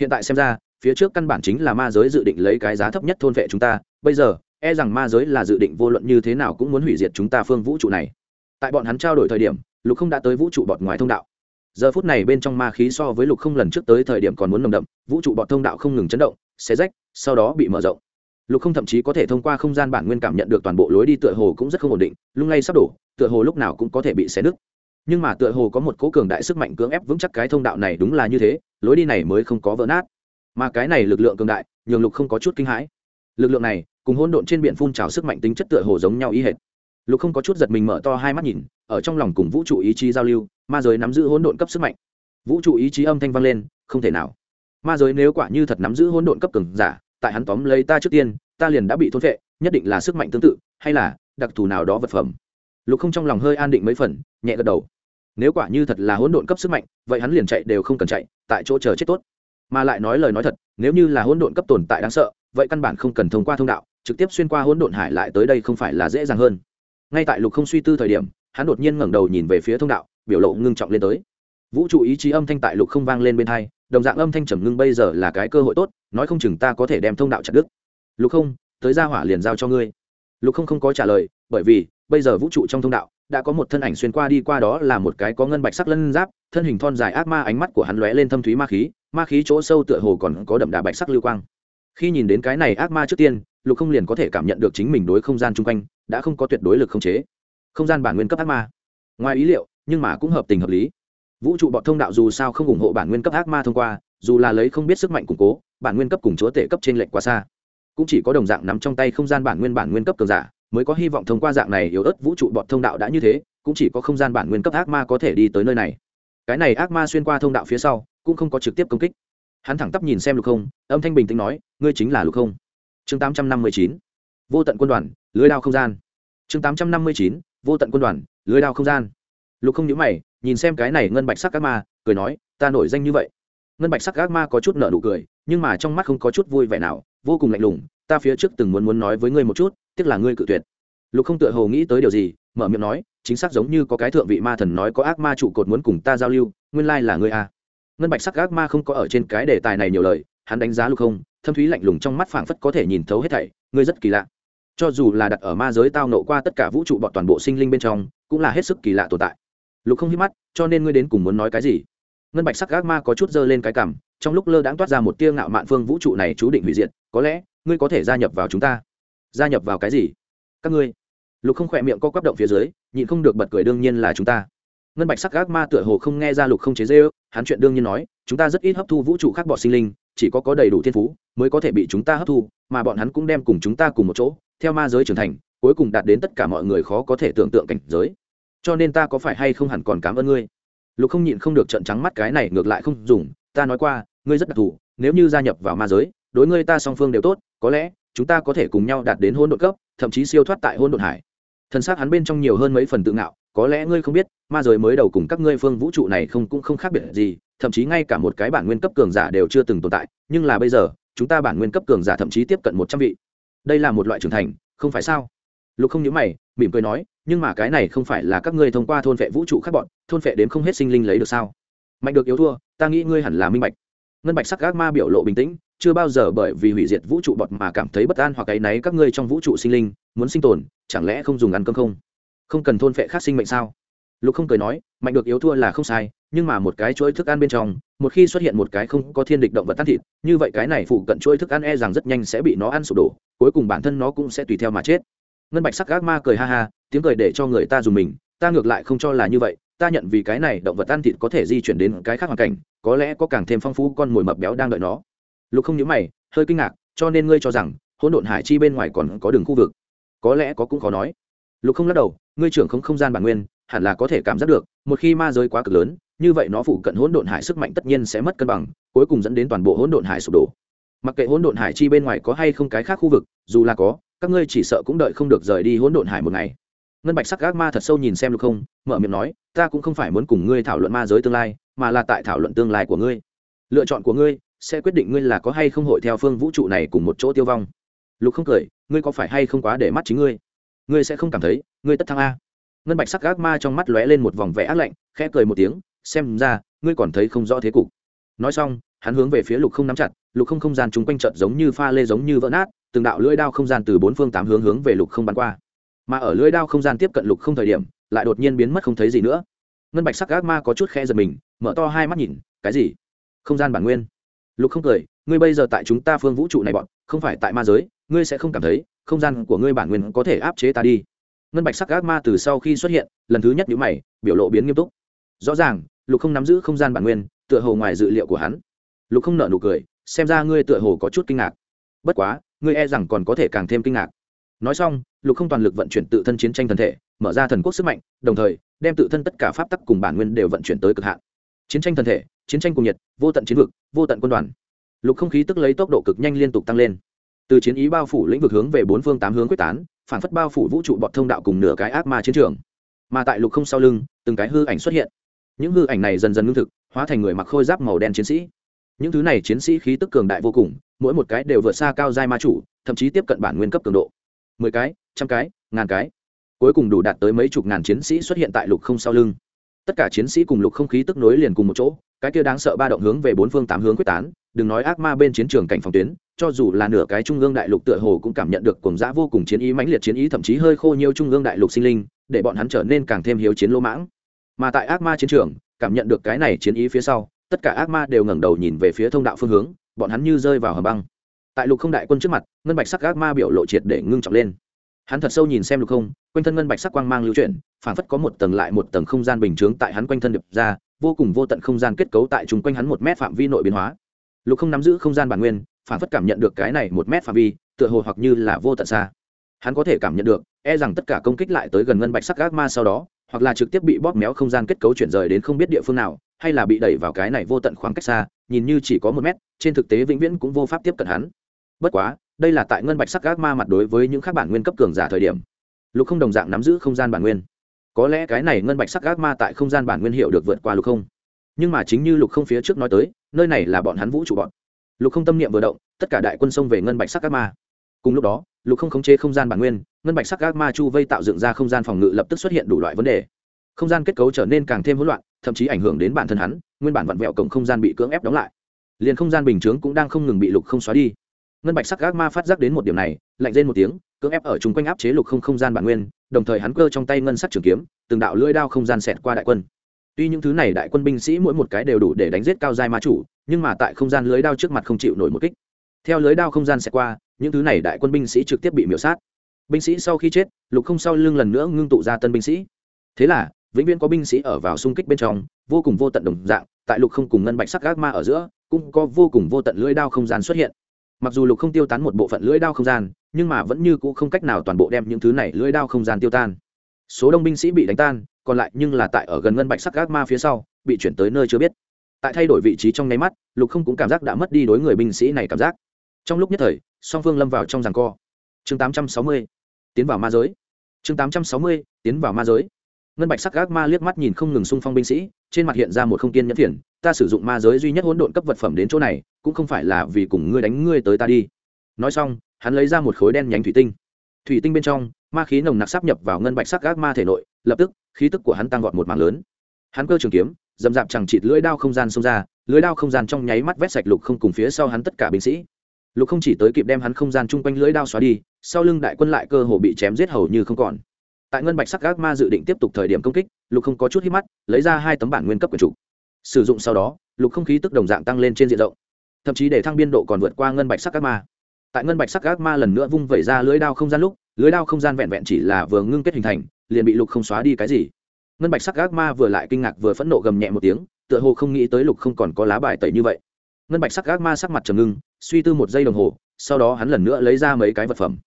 Hiện tại xem ra, phía trước căn bản chính là ma giới dự định lấy cái giá thấp nhất thôn vệ chúng ta, bây giờ e rằng ma giới là dự định vô luận như thế nào cũng muốn hủy diệt chúng ta phương vũ trụ này. Tại bọn hắn trao đổi thời điểm, lục không đã tới vũ trụ bọt ngoài thông đạo. Giờ phút này bên trong ma khí so với lục không lần trước tới thời điểm còn muốn nồng đậm, vũ trụ bọt thông đạo không ngừng chấn động, xé rách, sau đó bị mở rộng. Lục không thậm chí có thể thông qua không gian bản nguyên cảm nhận được toàn bộ lối đi tựa hồ cũng rất không ổn định, lung lay sắp đổ, tựa hồ lúc nào cũng có thể bị xé nứt. Nhưng mà tựa hồ có một cố cường đại sức mạnh cưỡng ép vững chắc cái thông đạo này đúng là như thế, lối đi này mới không có vỡ nát. Mà cái này lực lượng cường đại, nhường lục không có chút kinh hãi. Lực lượng này cùng hỗn độn trên biển phun trào sức mạnh tính chất tựa hồ giống nhau ý hệt. Lục không có chút giật mình mở to hai mắt nhìn, ở trong lòng cùng vũ trụ ý chí giao lưu, ma giới nắm giữ hỗn độn cấp sức mạnh. Vũ trụ ý chí âm thanh vang lên, không thể nào. Ma giới nếu quả như thật nắm giữ hỗn độn cấp cường giả, tại hắn tóm lấy ta trước tiên, ta liền đã bị thôn vệ nhất định là sức mạnh tương tự, hay là đặc thù nào đó vật phẩm. Lục không trong lòng hơi an định mấy phần, nhẹ gật đầu. Nếu quả như thật là hỗn độn cấp sức mạnh, vậy hắn liền chạy đều không cần chạy, tại chỗ chờ chết tốt. Mà lại nói lời nói thật, nếu như là hỗn độn cấp tồn tại đáng sợ, vậy căn bản không cần thông qua thông đạo trực tiếp xuyên qua hỗn độn hải lại tới đây không phải là dễ dàng hơn. Ngay tại lục không suy tư thời điểm, hắn đột nhiên ngẩng đầu nhìn về phía thông đạo, biểu lộ ngưng trọng lên tới. Vũ trụ ý chí âm thanh tại lục không vang lên bên hai, đồng dạng âm thanh trầm ngưng bây giờ là cái cơ hội tốt, nói không chừng ta có thể đem thông đạo chặt đứt. Lục không, tới ra hỏa liền giao cho ngươi. Lục không không có trả lời, bởi vì, bây giờ vũ trụ trong thông đạo, đã có một thân ảnh xuyên qua đi qua đó là một cái có ngân bạch sắc lân giáp, thân hình thon dài ác ma ánh mắt của hắn lóe lên thâm thúy ma khí ma khí chỗ sâu tựa hồ còn có đậm đà bạch sắc lưu quang. Khi nhìn đến cái này ác ma trước tiên lục không liền có thể cảm nhận được chính mình đối không gian chung quanh, đã không có tuyệt đối lực không chế. Không gian bản nguyên cấp ác ma. Ngoài ý liệu, nhưng mà cũng hợp tình hợp lý. Vũ trụ bọn thông đạo dù sao không ủng hộ bản nguyên cấp ác ma thông qua, dù là lấy không biết sức mạnh củng cố, bản nguyên cấp cùng chúa tể cấp trên lệnh quá xa. Cũng chỉ có đồng dạng nắm trong tay không gian bản nguyên bản nguyên cấp cường giả, mới có hy vọng thông qua dạng này yếu ớt vũ trụ bọn thông đạo đã như thế, cũng chỉ có không gian bản nguyên cấp ác ma có thể đi tới nơi này. Cái này ác ma xuyên qua thông đạo phía sau, cũng không có trực tiếp công kích. Hắn thẳng tắp nhìn xem lục không, âm thanh bình tĩnh nói, ngươi chính là lục không chương tám trăm năm mươi chín, vô tận quân đoàn, lưới đao không gian. Chương tám trăm năm mươi chín, vô tận quân đoàn, lưới đao không gian. Lục không nhữ mày, nhìn xem cái này ngân bạch sắc ác ma, cười nói, ta nổi danh như vậy. Ngân bạch sắc ác ma có chút nợ nụ cười, nhưng mà trong mắt không có chút vui vẻ nào, vô cùng lạnh lùng, ta phía trước từng muốn muốn nói với ngươi một chút, tiếc là ngươi cự tuyệt. Lục không tựa hồ nghĩ tới điều gì, mở miệng nói, chính xác giống như có cái thượng vị ma thần nói có ác ma trụ cột muốn cùng ta giao lưu, nguyên lai là ngươi a ngân bạch sắc ác ma không có ở trên cái đề tài này nhiều lời, hắn đánh giá lục không thâm thúy lạnh lùng trong mắt phảng phất có thể nhìn thấu hết thảy, ngươi rất kỳ lạ. Cho dù là đặt ở ma giới tao nộ qua tất cả vũ trụ bọn toàn bộ sinh linh bên trong, cũng là hết sức kỳ lạ tồn tại. Lục không hít mắt, cho nên ngươi đến cùng muốn nói cái gì? Ngân bạch sắc gác ma có chút dơ lên cái cằm, trong lúc lơ đãng toát ra một tia ngạo mạn phương vũ trụ này chú định hủy diệt, có lẽ, ngươi có thể gia nhập vào chúng ta. Gia nhập vào cái gì? Các ngươi. Lục không khỏe miệng co quắp động phía dưới, nhịn không được bật cười đương nhiên là chúng ta. Ngân bạch sắc gác ma tựa hồ không nghe ra lục không chế dê ư hắn chuyện đương nhiên nói, chúng ta rất ít hấp thu vũ trụ khác bọn sinh linh, chỉ có có đầy đủ thiên phú mới có thể bị chúng ta hấp thu, mà bọn hắn cũng đem cùng chúng ta cùng một chỗ, theo ma giới trưởng thành, cuối cùng đạt đến tất cả mọi người khó có thể tưởng tượng cảnh giới. Cho nên ta có phải hay không hẳn còn cảm ơn ngươi? Lục không nhịn không được trận trắng mắt cái này ngược lại không dùng, ta nói qua, ngươi rất đặc thù, nếu như gia nhập vào ma giới, đối ngươi ta song phương đều tốt, có lẽ, chúng ta có thể cùng nhau đạt đến hôn đột cấp, thậm chí siêu thoát tại hôn đột hải. Thân xác hắn bên trong nhiều hơn mấy phần tự ngạo, có lẽ ngươi không biết, ma giới mới đầu cùng các ngươi phương vũ trụ này không cũng không khác biệt gì, thậm chí ngay cả một cái bản nguyên cấp cường giả đều chưa từng tồn tại, nhưng là bây giờ chúng ta bản nguyên cấp cường giả thậm chí tiếp cận một trăm vị. Đây là một loại trưởng thành, không phải sao? Lục không nhớ mày, mỉm cười nói, nhưng mà cái này không phải là các ngươi thông qua thôn vệ vũ trụ khác bọn, thôn vệ đến không hết sinh linh lấy được sao? Mạnh được yếu thua, ta nghĩ ngươi hẳn là minh bạch. Ngân bạch sắc gác ma biểu lộ bình tĩnh, chưa bao giờ bởi vì hủy diệt vũ trụ bọt mà cảm thấy bất an hoặc cái náy các ngươi trong vũ trụ sinh linh, muốn sinh tồn, chẳng lẽ không dùng ăn cơm không? Không cần thôn phệ khác sinh mệnh sao? Lục không cười nói, mạnh được yếu thua là không sai, nhưng mà một cái chuỗi thức ăn bên trong, một khi xuất hiện một cái không có thiên địch động vật tan thịt, như vậy cái này phụ cận chuỗi thức ăn e rằng rất nhanh sẽ bị nó ăn sụp đổ, cuối cùng bản thân nó cũng sẽ tùy theo mà chết. Ngân bạch sắc gác ma cười ha ha, tiếng cười để cho người ta dùng mình, ta ngược lại không cho là như vậy, ta nhận vì cái này động vật ăn thịt có thể di chuyển đến cái khác hoàn cảnh, có lẽ có càng thêm phong phú con mồi mập béo đang đợi nó. Lục không nhớ mày, hơi kinh ngạc, cho nên ngươi cho rằng, hỗn độn hải chi bên ngoài còn có đường khu vực? Có lẽ có cũng khó nói. Lục không lắc đầu, ngươi trưởng không không gian bản nguyên hẳn là có thể cảm giác được, một khi ma giới quá cực lớn, như vậy nó phụ cận hỗn độn hải sức mạnh tất nhiên sẽ mất cân bằng, cuối cùng dẫn đến toàn bộ hỗn độn hải sụp đổ. Mặc kệ hỗn độn hải chi bên ngoài có hay không cái khác khu vực, dù là có, các ngươi chỉ sợ cũng đợi không được rời đi hỗn độn hải một ngày. Ngân bạch sắc gác ma thật sâu nhìn xem lục không, mở miệng nói, ta cũng không phải muốn cùng ngươi thảo luận ma giới tương lai, mà là tại thảo luận tương lai của ngươi. Lựa chọn của ngươi sẽ quyết định ngươi là có hay không hội theo phương vũ trụ này cùng một chỗ tiêu vong. Lục không cười, ngươi có phải hay không quá để mắt chính ngươi? Ngươi sẽ không cảm thấy ngươi tất thăng a? Ngân bạch sắc gác ma trong mắt lóe lên một vòng vẻ ác lạnh, khẽ cười một tiếng, xem ra, ngươi còn thấy không rõ thế cục. Nói xong, hắn hướng về phía lục không nắm chặt, lục không không gian chúng quanh trận giống như pha lê giống như vỡ nát, từng đạo lưỡi đao không gian từ bốn phương tám hướng hướng về lục không bắn qua. Mà ở lưỡi đao không gian tiếp cận lục không thời điểm, lại đột nhiên biến mất không thấy gì nữa. Ngân bạch sắc gác ma có chút khẽ giật mình, mở to hai mắt nhìn, cái gì? Không gian bản nguyên? Lục không cười, ngươi bây giờ tại chúng ta phương vũ trụ này bọn, không phải tại ma giới, ngươi sẽ không cảm thấy, không gian của ngươi bản nguyên có thể áp chế ta đi ngân bạch sắc ác ma từ sau khi xuất hiện, lần thứ nhất nhữ mày, biểu lộ biến nghiêm túc. Rõ ràng, lục không nắm giữ không gian bản nguyên, tựa hồ ngoài dự liệu của hắn. Lục không nợ nụ cười, xem ra ngươi tựa hồ có chút kinh ngạc. Bất quá, ngươi e rằng còn có thể càng thêm kinh ngạc. Nói xong, lục không toàn lực vận chuyển tự thân chiến tranh thân thể, mở ra thần quốc sức mạnh, đồng thời, đem tự thân tất cả pháp tắc cùng bản nguyên đều vận chuyển tới cực hạn. Chiến tranh thân thể, chiến tranh cùng nhiệt, vô tận chiến vực, vô tận quân đoàn. Lục không khí tức lấy tốc độ cực nhanh liên tục tăng lên. Từ chiến ý bao phủ lĩnh vực hướng về bốn phương tám hướng quyết tán phản phất bao phủ vũ trụ bọt thông đạo cùng nửa cái ác ma chiến trường. Mà tại lục không sau lưng, từng cái hư ảnh xuất hiện. Những hư ảnh này dần dần ngưng thực, hóa thành người mặc khôi giáp màu đen chiến sĩ. Những thứ này chiến sĩ khí tức cường đại vô cùng, mỗi một cái đều vượt xa cao giai ma chủ, thậm chí tiếp cận bản nguyên cấp cường độ. Mười cái, trăm cái, ngàn cái. Cuối cùng đủ đạt tới mấy chục ngàn chiến sĩ xuất hiện tại lục không sau lưng. Tất cả chiến sĩ cùng lục không khí tức nối liền cùng một chỗ, cái kia đáng sợ ba động hướng về bốn phương tám hướng quyết tán đừng nói ác ma bên chiến trường cảnh phòng tuyến, cho dù là nửa cái trung ương đại lục tựa hồ cũng cảm nhận được cuồng dã vô cùng chiến ý mãnh liệt chiến ý, thậm chí hơi khô nhiều trung ương đại lục sinh linh, để bọn hắn trở nên càng thêm hiếu chiến lỗ mãng. Mà tại ác ma chiến trường, cảm nhận được cái này chiến ý phía sau, tất cả ác ma đều ngẩng đầu nhìn về phía thông đạo phương hướng, bọn hắn như rơi vào hầm băng. Tại lục không đại quân trước mặt, ngân bạch sắc ác ma biểu lộ triệt để ngưng trọng lên. Hắn thật sâu nhìn xem lục không, quanh thân ngân bạch sắc quang mang lưu chuyển phản phất có một tầng lại một tầng không gian bình chướng tại hắn quanh thân đập ra, vô cùng vô tận không gian kết cấu tại chung quanh hắn một mét phạm vi nội biến hóa lục không nắm giữ không gian bản nguyên, phản phất cảm nhận được cái này một mét phạm vi, tựa hồ hoặc như là vô tận xa. Hắn có thể cảm nhận được e rằng tất cả công kích lại tới gần ngân bạch sắc gác ma sau đó, hoặc là trực tiếp bị bóp méo không gian kết cấu chuyển rời đến không biết địa phương nào, hay là bị đẩy vào cái này vô tận khoảng cách xa, nhìn như chỉ có một mét, trên thực tế vĩnh viễn cũng vô pháp tiếp cận hắn. Bất quá, đây là tại ngân bạch sắc gác ma mặt đối với những khác bản nguyên cấp cường giả thời điểm. Lục không đồng dạng nắm giữ không gian bản nguyên. Có lẽ cái này ngân bạch sắc gác ma tại không gian bản nguyên hiệu được vượt qua lục không. Nhưng mà chính như lục không phía trước nói tới nơi này là bọn hắn vũ trụ bọn. Lục không tâm niệm vừa động, tất cả đại quân xông về ngân bạch sắc ác ma. Cùng lúc đó, lục không khống chế không gian bản nguyên, ngân bạch sắc ác ma chu vây tạo dựng ra không gian phòng ngự lập tức xuất hiện đủ loại vấn đề. Không gian kết cấu trở nên càng thêm hỗn loạn, thậm chí ảnh hưởng đến bản thân hắn, nguyên bản vặn vẹo cổng không gian bị cưỡng ép đóng lại. Liền không gian bình chướng cũng đang không ngừng bị lục không xóa đi. Ngân bạch sắc ác ma phát giác đến một điểm này, lạnh lên một tiếng, cưỡng ép ở chung quanh áp chế lục không không gian bản nguyên, đồng thời hắn cơ trong tay ngân sắc trường kiếm, từng đạo lưỡi đao không gian xẹt qua đại quân tuy những thứ này đại quân binh sĩ mỗi một cái đều đủ để đánh giết cao giai ma chủ, nhưng mà tại không gian lưới đao trước mặt không chịu nổi một kích. Theo lưới đao không gian sẽ qua, những thứ này đại quân binh sĩ trực tiếp bị miễu sát. Binh sĩ sau khi chết, lục không sau lưng lần nữa ngưng tụ ra tân binh sĩ. Thế là, vĩnh viễn có binh sĩ ở vào xung kích bên trong, vô cùng vô tận đồng dạng, tại lục không cùng ngân bạch sắc gác ma ở giữa, cũng có vô cùng vô tận lưỡi đao không gian xuất hiện. Mặc dù lục không tiêu tán một bộ phận lưỡi đao không gian, nhưng mà vẫn như c ũ không cách nào toàn bộ đem những thứ này lưỡi đao không gian tiêu tan. Số đông binh sĩ bị đánh tan còn lại nhưng là tại ở gần ngân bạch sắc gác ma phía sau bị chuyển tới nơi chưa biết. Tại thay đổi vị trí trong nháy mắt lục không cũng cảm giác đã mất đi đối người binh sĩ này cảm giác. Trong lúc nhất thời song phương lâm vào trong ràng co. Chương 860, tiến vào ma giới. Chương 860, tiến vào ma giới. Ngân bạch sắc gác ma liếc mắt nhìn không ngừng xung phong binh sĩ trên mặt hiện ra một không kiên nhẫn thiện ta sử dụng ma giới duy nhất hỗn độn cấp vật phẩm đến chỗ này cũng không phải là vì cùng ngươi đánh ngươi tới ta đi. Nói xong hắn lấy ra một khối đen nhánh thủy tinh. Thủy tinh bên trong ma khí nồng nặc sắp nhập vào ngân bạch sắc gác ma thể nội, lập tức, khí tức của hắn tăng vọt một mảng lớn. Hắn cơ trường kiếm, dầm dạp chẳng chịt lưỡi đao không gian xông ra, lưỡi đao không gian trong nháy mắt vét sạch lục không cùng phía sau hắn tất cả binh sĩ. Lục không chỉ tới kịp đem hắn không gian chung quanh lưỡi đao xóa đi, sau lưng đại quân lại cơ hồ bị chém giết hầu như không còn. Tại ngân bạch sắc gác ma dự định tiếp tục thời điểm công kích, lục không có chút hít mắt, lấy ra hai tấm bản nguyên cấp quyền chủ. Sử dụng sau đó, lục không khí tức đồng dạng tăng lên trên diện rộng. Thậm chí để thăng biên độ còn vượt qua ngân bạch sắc gác ma. Tại ngân bạch sắc gác ma lần nữa vung vẩy ra lưỡi đao không gian lúc lưới đao không gian vẹn vẹn chỉ là vừa ngưng kết hình thành, liền bị lục không xóa đi cái gì. Ngân bạch sắc gác ma vừa lại kinh ngạc vừa phẫn nộ gầm nhẹ một tiếng, tựa hồ không nghĩ tới lục không còn có lá bài tẩy như vậy. Ngân bạch sắc gác ma sắc mặt trầm ngưng, suy tư một giây đồng hồ, sau đó hắn lần nữa lấy ra mấy cái vật phẩm.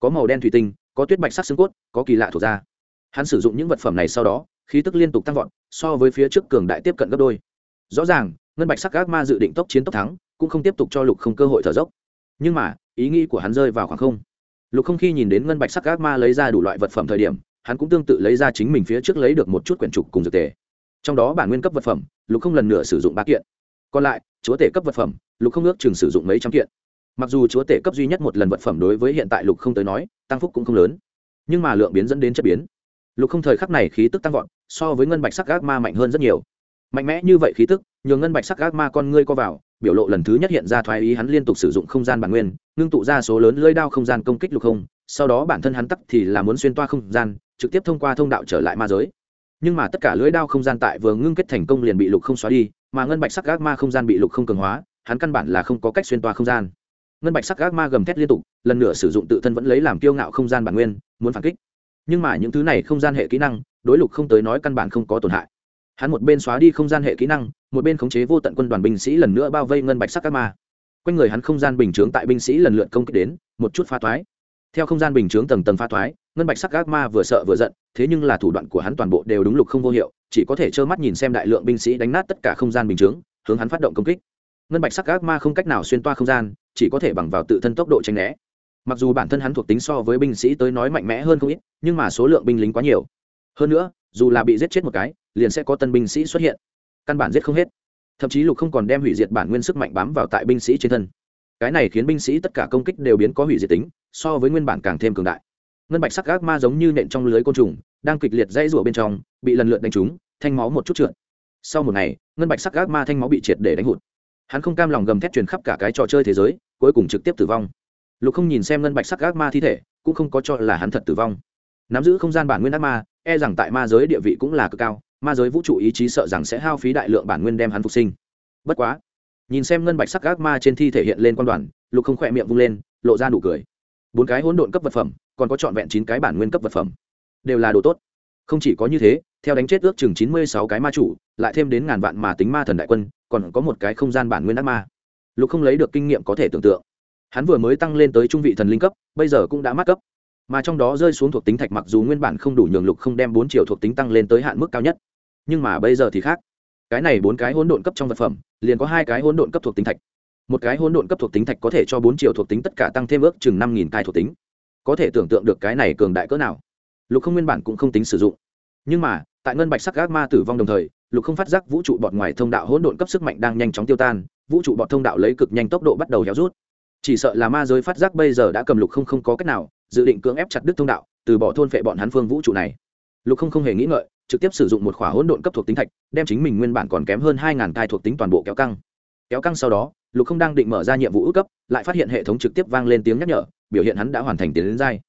Có màu đen thủy tinh, có tuyết bạch sắc xương cốt, có kỳ lạ thuộc da. Hắn sử dụng những vật phẩm này sau đó, khí tức liên tục tăng vọt, so với phía trước cường đại tiếp cận gấp đôi. Rõ ràng, ngân bạch sắc gác ma dự định tốc chiến tốc thắng, cũng không tiếp tục cho lục không cơ hội thở dốc. Nhưng mà, ý nghĩ của hắn rơi vào khoảng không lục không khi nhìn đến ngân bạch sắc gác ma lấy ra đủ loại vật phẩm thời điểm, hắn cũng tương tự lấy ra chính mình phía trước lấy được một chút quyển trục cùng dược tề. Trong đó bản nguyên cấp vật phẩm, lục không lần nữa sử dụng ba kiện. Còn lại, chúa tể cấp vật phẩm, lục không ước chừng sử dụng mấy trăm kiện. Mặc dù chúa tể cấp duy nhất một lần vật phẩm đối với hiện tại lục không tới nói, tăng phúc cũng không lớn. Nhưng mà lượng biến dẫn đến chất biến. Lục không thời khắc này khí tức tăng vọt, so với ngân bạch sắc gác ma mạnh hơn rất nhiều. Mạnh mẽ như vậy khí tức, nhường ngân bạch sắc gác ma con ngươi co vào biểu lộ lần thứ nhất hiện ra thoái ý hắn liên tục sử dụng không gian bản nguyên, ngưng tụ ra số lớn lưỡi đao không gian công kích lục không, sau đó bản thân hắn tắc thì là muốn xuyên toa không gian, trực tiếp thông qua thông đạo trở lại ma giới. Nhưng mà tất cả lưỡi đao không gian tại vừa ngưng kết thành công liền bị lục không xóa đi, mà ngân bạch sắc gác ma không gian bị lục không cường hóa, hắn căn bản là không có cách xuyên toa không gian. Ngân bạch sắc gác ma gầm thét liên tục, lần nữa sử dụng tự thân vẫn lấy làm kiêu ngạo không gian bản nguyên, muốn phản kích. Nhưng mà những thứ này không gian hệ kỹ năng, đối lục không tới nói căn bản không có tổn hại hắn một bên xóa đi không gian hệ kỹ năng một bên khống chế vô tận quân đoàn binh sĩ lần nữa bao vây ngân bạch sắc các ma. Quanh người hắn không gian bình chướng tại binh sĩ lần lượt công kích đến một chút pha thoái. theo không gian bình chướng tầng tầng pha thoái, ngân bạch sắc các ma vừa sợ vừa giận thế nhưng là thủ đoạn của hắn toàn bộ đều đúng lục không vô hiệu chỉ có thể trơ mắt nhìn xem đại lượng binh sĩ đánh nát tất cả không gian bình chướng hướng hắn phát động công kích. Ngân bạch sắc các ma không cách nào xuyên toa không gian chỉ có thể bằng vào tự thân tốc độ tranh né. Mặc dù bản thân hắn thuộc tính so với binh sĩ tới nói mạnh mẽ hơn không ít nhưng mà số lượng binh lính quá nhiều. Hơn nữa dù là bị giết chết một cái, liền sẽ có tân binh sĩ xuất hiện. Căn bản giết không hết. Thậm chí lục không còn đem hủy diệt bản nguyên sức mạnh bám vào tại binh sĩ trên thân. Cái này khiến binh sĩ tất cả công kích đều biến có hủy diệt tính, so với nguyên bản càng thêm cường đại. Ngân bạch sắc gác ma giống như nện trong lưới côn trùng, đang kịch liệt dãy rủa bên trong, bị lần lượt đánh trúng, thanh máu một chút trượt. Sau một ngày, ngân bạch sắc gác ma thanh máu bị triệt để đánh hụt. Hắn không cam lòng gầm thét truyền khắp cả cái trò chơi thế giới, cuối cùng trực tiếp tử vong. Lục không nhìn xem ngân bạch sắc gác ma thi thể, cũng không có cho là hắn thật tử vong. Nắm giữ không gian bản nguyên ác ma e rằng tại ma giới địa vị cũng là cực cao, ma giới vũ trụ ý chí sợ rằng sẽ hao phí đại lượng bản nguyên đem hắn phục sinh. Bất quá, nhìn xem ngân bạch sắc gác ma trên thi thể hiện lên quan đoàn, lục không khỏe miệng vung lên, lộ ra nụ cười. Bốn cái hỗn độn cấp vật phẩm, còn có trọn vẹn chín cái bản nguyên cấp vật phẩm, đều là đồ tốt. Không chỉ có như thế, theo đánh chết ước chừng chín mươi sáu cái ma chủ, lại thêm đến ngàn vạn mà tính ma thần đại quân, còn có một cái không gian bản nguyên ác ma. Lục không lấy được kinh nghiệm có thể tưởng tượng. Hắn vừa mới tăng lên tới trung vị thần linh cấp, bây giờ cũng đã mắc cấp mà trong đó rơi xuống thuộc tính thạch mặc dù nguyên bản không đủ nhường lục không đem bốn triệu thuộc tính tăng lên tới hạn mức cao nhất, nhưng mà bây giờ thì khác. Cái này bốn cái hỗn độn cấp trong vật phẩm, liền có hai cái hỗn độn cấp thuộc tính thạch. Một cái hỗn độn cấp thuộc tính thạch có thể cho bốn triệu thuộc tính tất cả tăng thêm ước chừng năm nghìn cai thuộc tính. Có thể tưởng tượng được cái này cường đại cỡ nào. Lục không nguyên bản cũng không tính sử dụng. Nhưng mà, tại ngân bạch sắc gác ma tử vong đồng thời, lục không phát giác vũ trụ bọt ngoài thông đạo hỗn độn cấp sức mạnh đang nhanh chóng tiêu tan, vũ trụ bọt thông đạo lấy cực nhanh tốc độ bắt đầu héo rút. Chỉ sợ là ma giới phát giác bây giờ đã cầm lục không không có cách nào dự định cưỡng ép chặt đứt thông đạo, từ bỏ thôn vệ bọn hắn phương vũ trụ này. Lục không không hề nghĩ ngợi, trực tiếp sử dụng một khỏa hỗn độn cấp thuộc tính thạch, đem chính mình nguyên bản còn kém hơn hai ngàn thai thuộc tính toàn bộ kéo căng. Kéo căng sau đó, lục không đang định mở ra nhiệm vụ ước cấp, lại phát hiện hệ thống trực tiếp vang lên tiếng nhắc nhở, biểu hiện hắn đã hoàn thành tiến đến giai.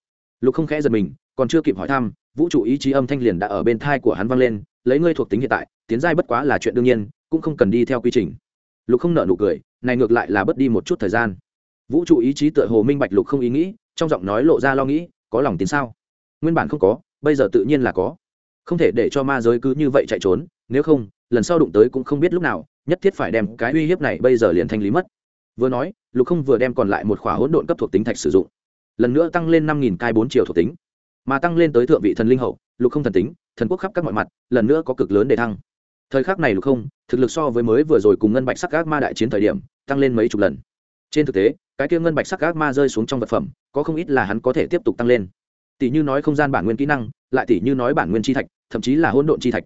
Lục không khẽ giật mình, còn chưa kịp hỏi thăm, vũ trụ ý chí âm thanh liền đã ở bên thai của hắn vang lên, lấy ngươi thuộc tính hiện tại, tiến giai bất quá là chuyện đương nhiên, cũng không cần đi theo quy trình. Lục không nợ nụ cười, này ngược lại là bớt đi một chút thời gian. Vũ trụ ý chí tựa hồ minh bạch lục không ý nghĩ trong giọng nói lộ ra lo nghĩ, có lòng tin sao? Nguyên bản không có, bây giờ tự nhiên là có. Không thể để cho ma giới cứ như vậy chạy trốn, nếu không, lần sau đụng tới cũng không biết lúc nào, nhất thiết phải đem cái uy hiếp này bây giờ liền thanh lý mất. Vừa nói, lục không vừa đem còn lại một khóa hỗn độn cấp thuộc tính thạch sử dụng. Lần nữa tăng lên năm nghìn cai bốn triệu thuộc tính. Mà tăng lên tới thượng vị thần linh hậu, lục không thần tính, thần quốc khắp các mọi mặt, lần nữa có cực lớn để thăng. Thời khắc này lục không, thực lực so với mới vừa rồi cùng ngân bạch sắc các ma đại chiến thời điểm, tăng lên mấy chục lần. Trên thực tế cái kia ngân bạch sắc ác ma rơi xuống trong vật phẩm, có không ít là hắn có thể tiếp tục tăng lên. Tỷ như nói không gian bản nguyên kỹ năng, lại tỷ như nói bản nguyên chi thạch, thậm chí là hỗn độn chi thạch.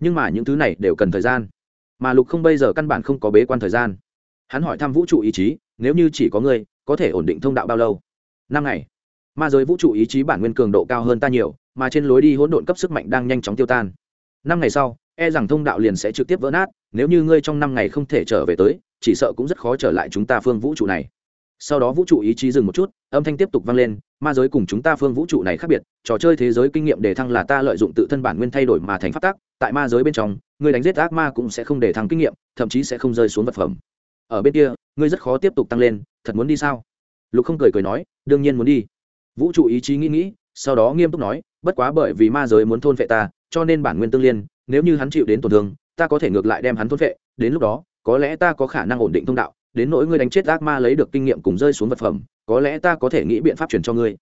Nhưng mà những thứ này đều cần thời gian. Mà lục không bây giờ căn bản không có bế quan thời gian. Hắn hỏi thăm vũ trụ ý chí, nếu như chỉ có ngươi, có thể ổn định thông đạo bao lâu? Năm ngày. Ma giới vũ trụ ý chí bản nguyên cường độ cao hơn ta nhiều, mà trên lối đi hỗn độn cấp sức mạnh đang nhanh chóng tiêu tan. Năm ngày sau e rằng thông đạo liền sẽ trực tiếp vỡ nát, nếu như ngươi trong năm ngày không thể trở về tới, chỉ sợ cũng rất khó trở lại chúng ta phương vũ trụ này sau đó vũ trụ ý chí dừng một chút, âm thanh tiếp tục vang lên, ma giới cùng chúng ta phương vũ trụ này khác biệt, trò chơi thế giới kinh nghiệm đề thăng là ta lợi dụng tự thân bản nguyên thay đổi mà thành phát tác, tại ma giới bên trong, người đánh giết ác ma cũng sẽ không đề thăng kinh nghiệm, thậm chí sẽ không rơi xuống vật phẩm. Ở bên kia, ngươi rất khó tiếp tục tăng lên, thật muốn đi sao? Lục không cười cười nói, đương nhiên muốn đi. Vũ trụ ý chí nghĩ nghĩ, sau đó nghiêm túc nói, bất quá bởi vì ma giới muốn thôn vệ ta, cho nên bản nguyên tương liên, nếu như hắn chịu đến tổn thương, ta có thể ngược lại đem hắn thôn vệ đến lúc đó, có lẽ ta có khả năng ổn định thông đạo đến nỗi ngươi đánh chết ác ma lấy được kinh nghiệm cùng rơi xuống vật phẩm có lẽ ta có thể nghĩ biện pháp chuyển cho ngươi.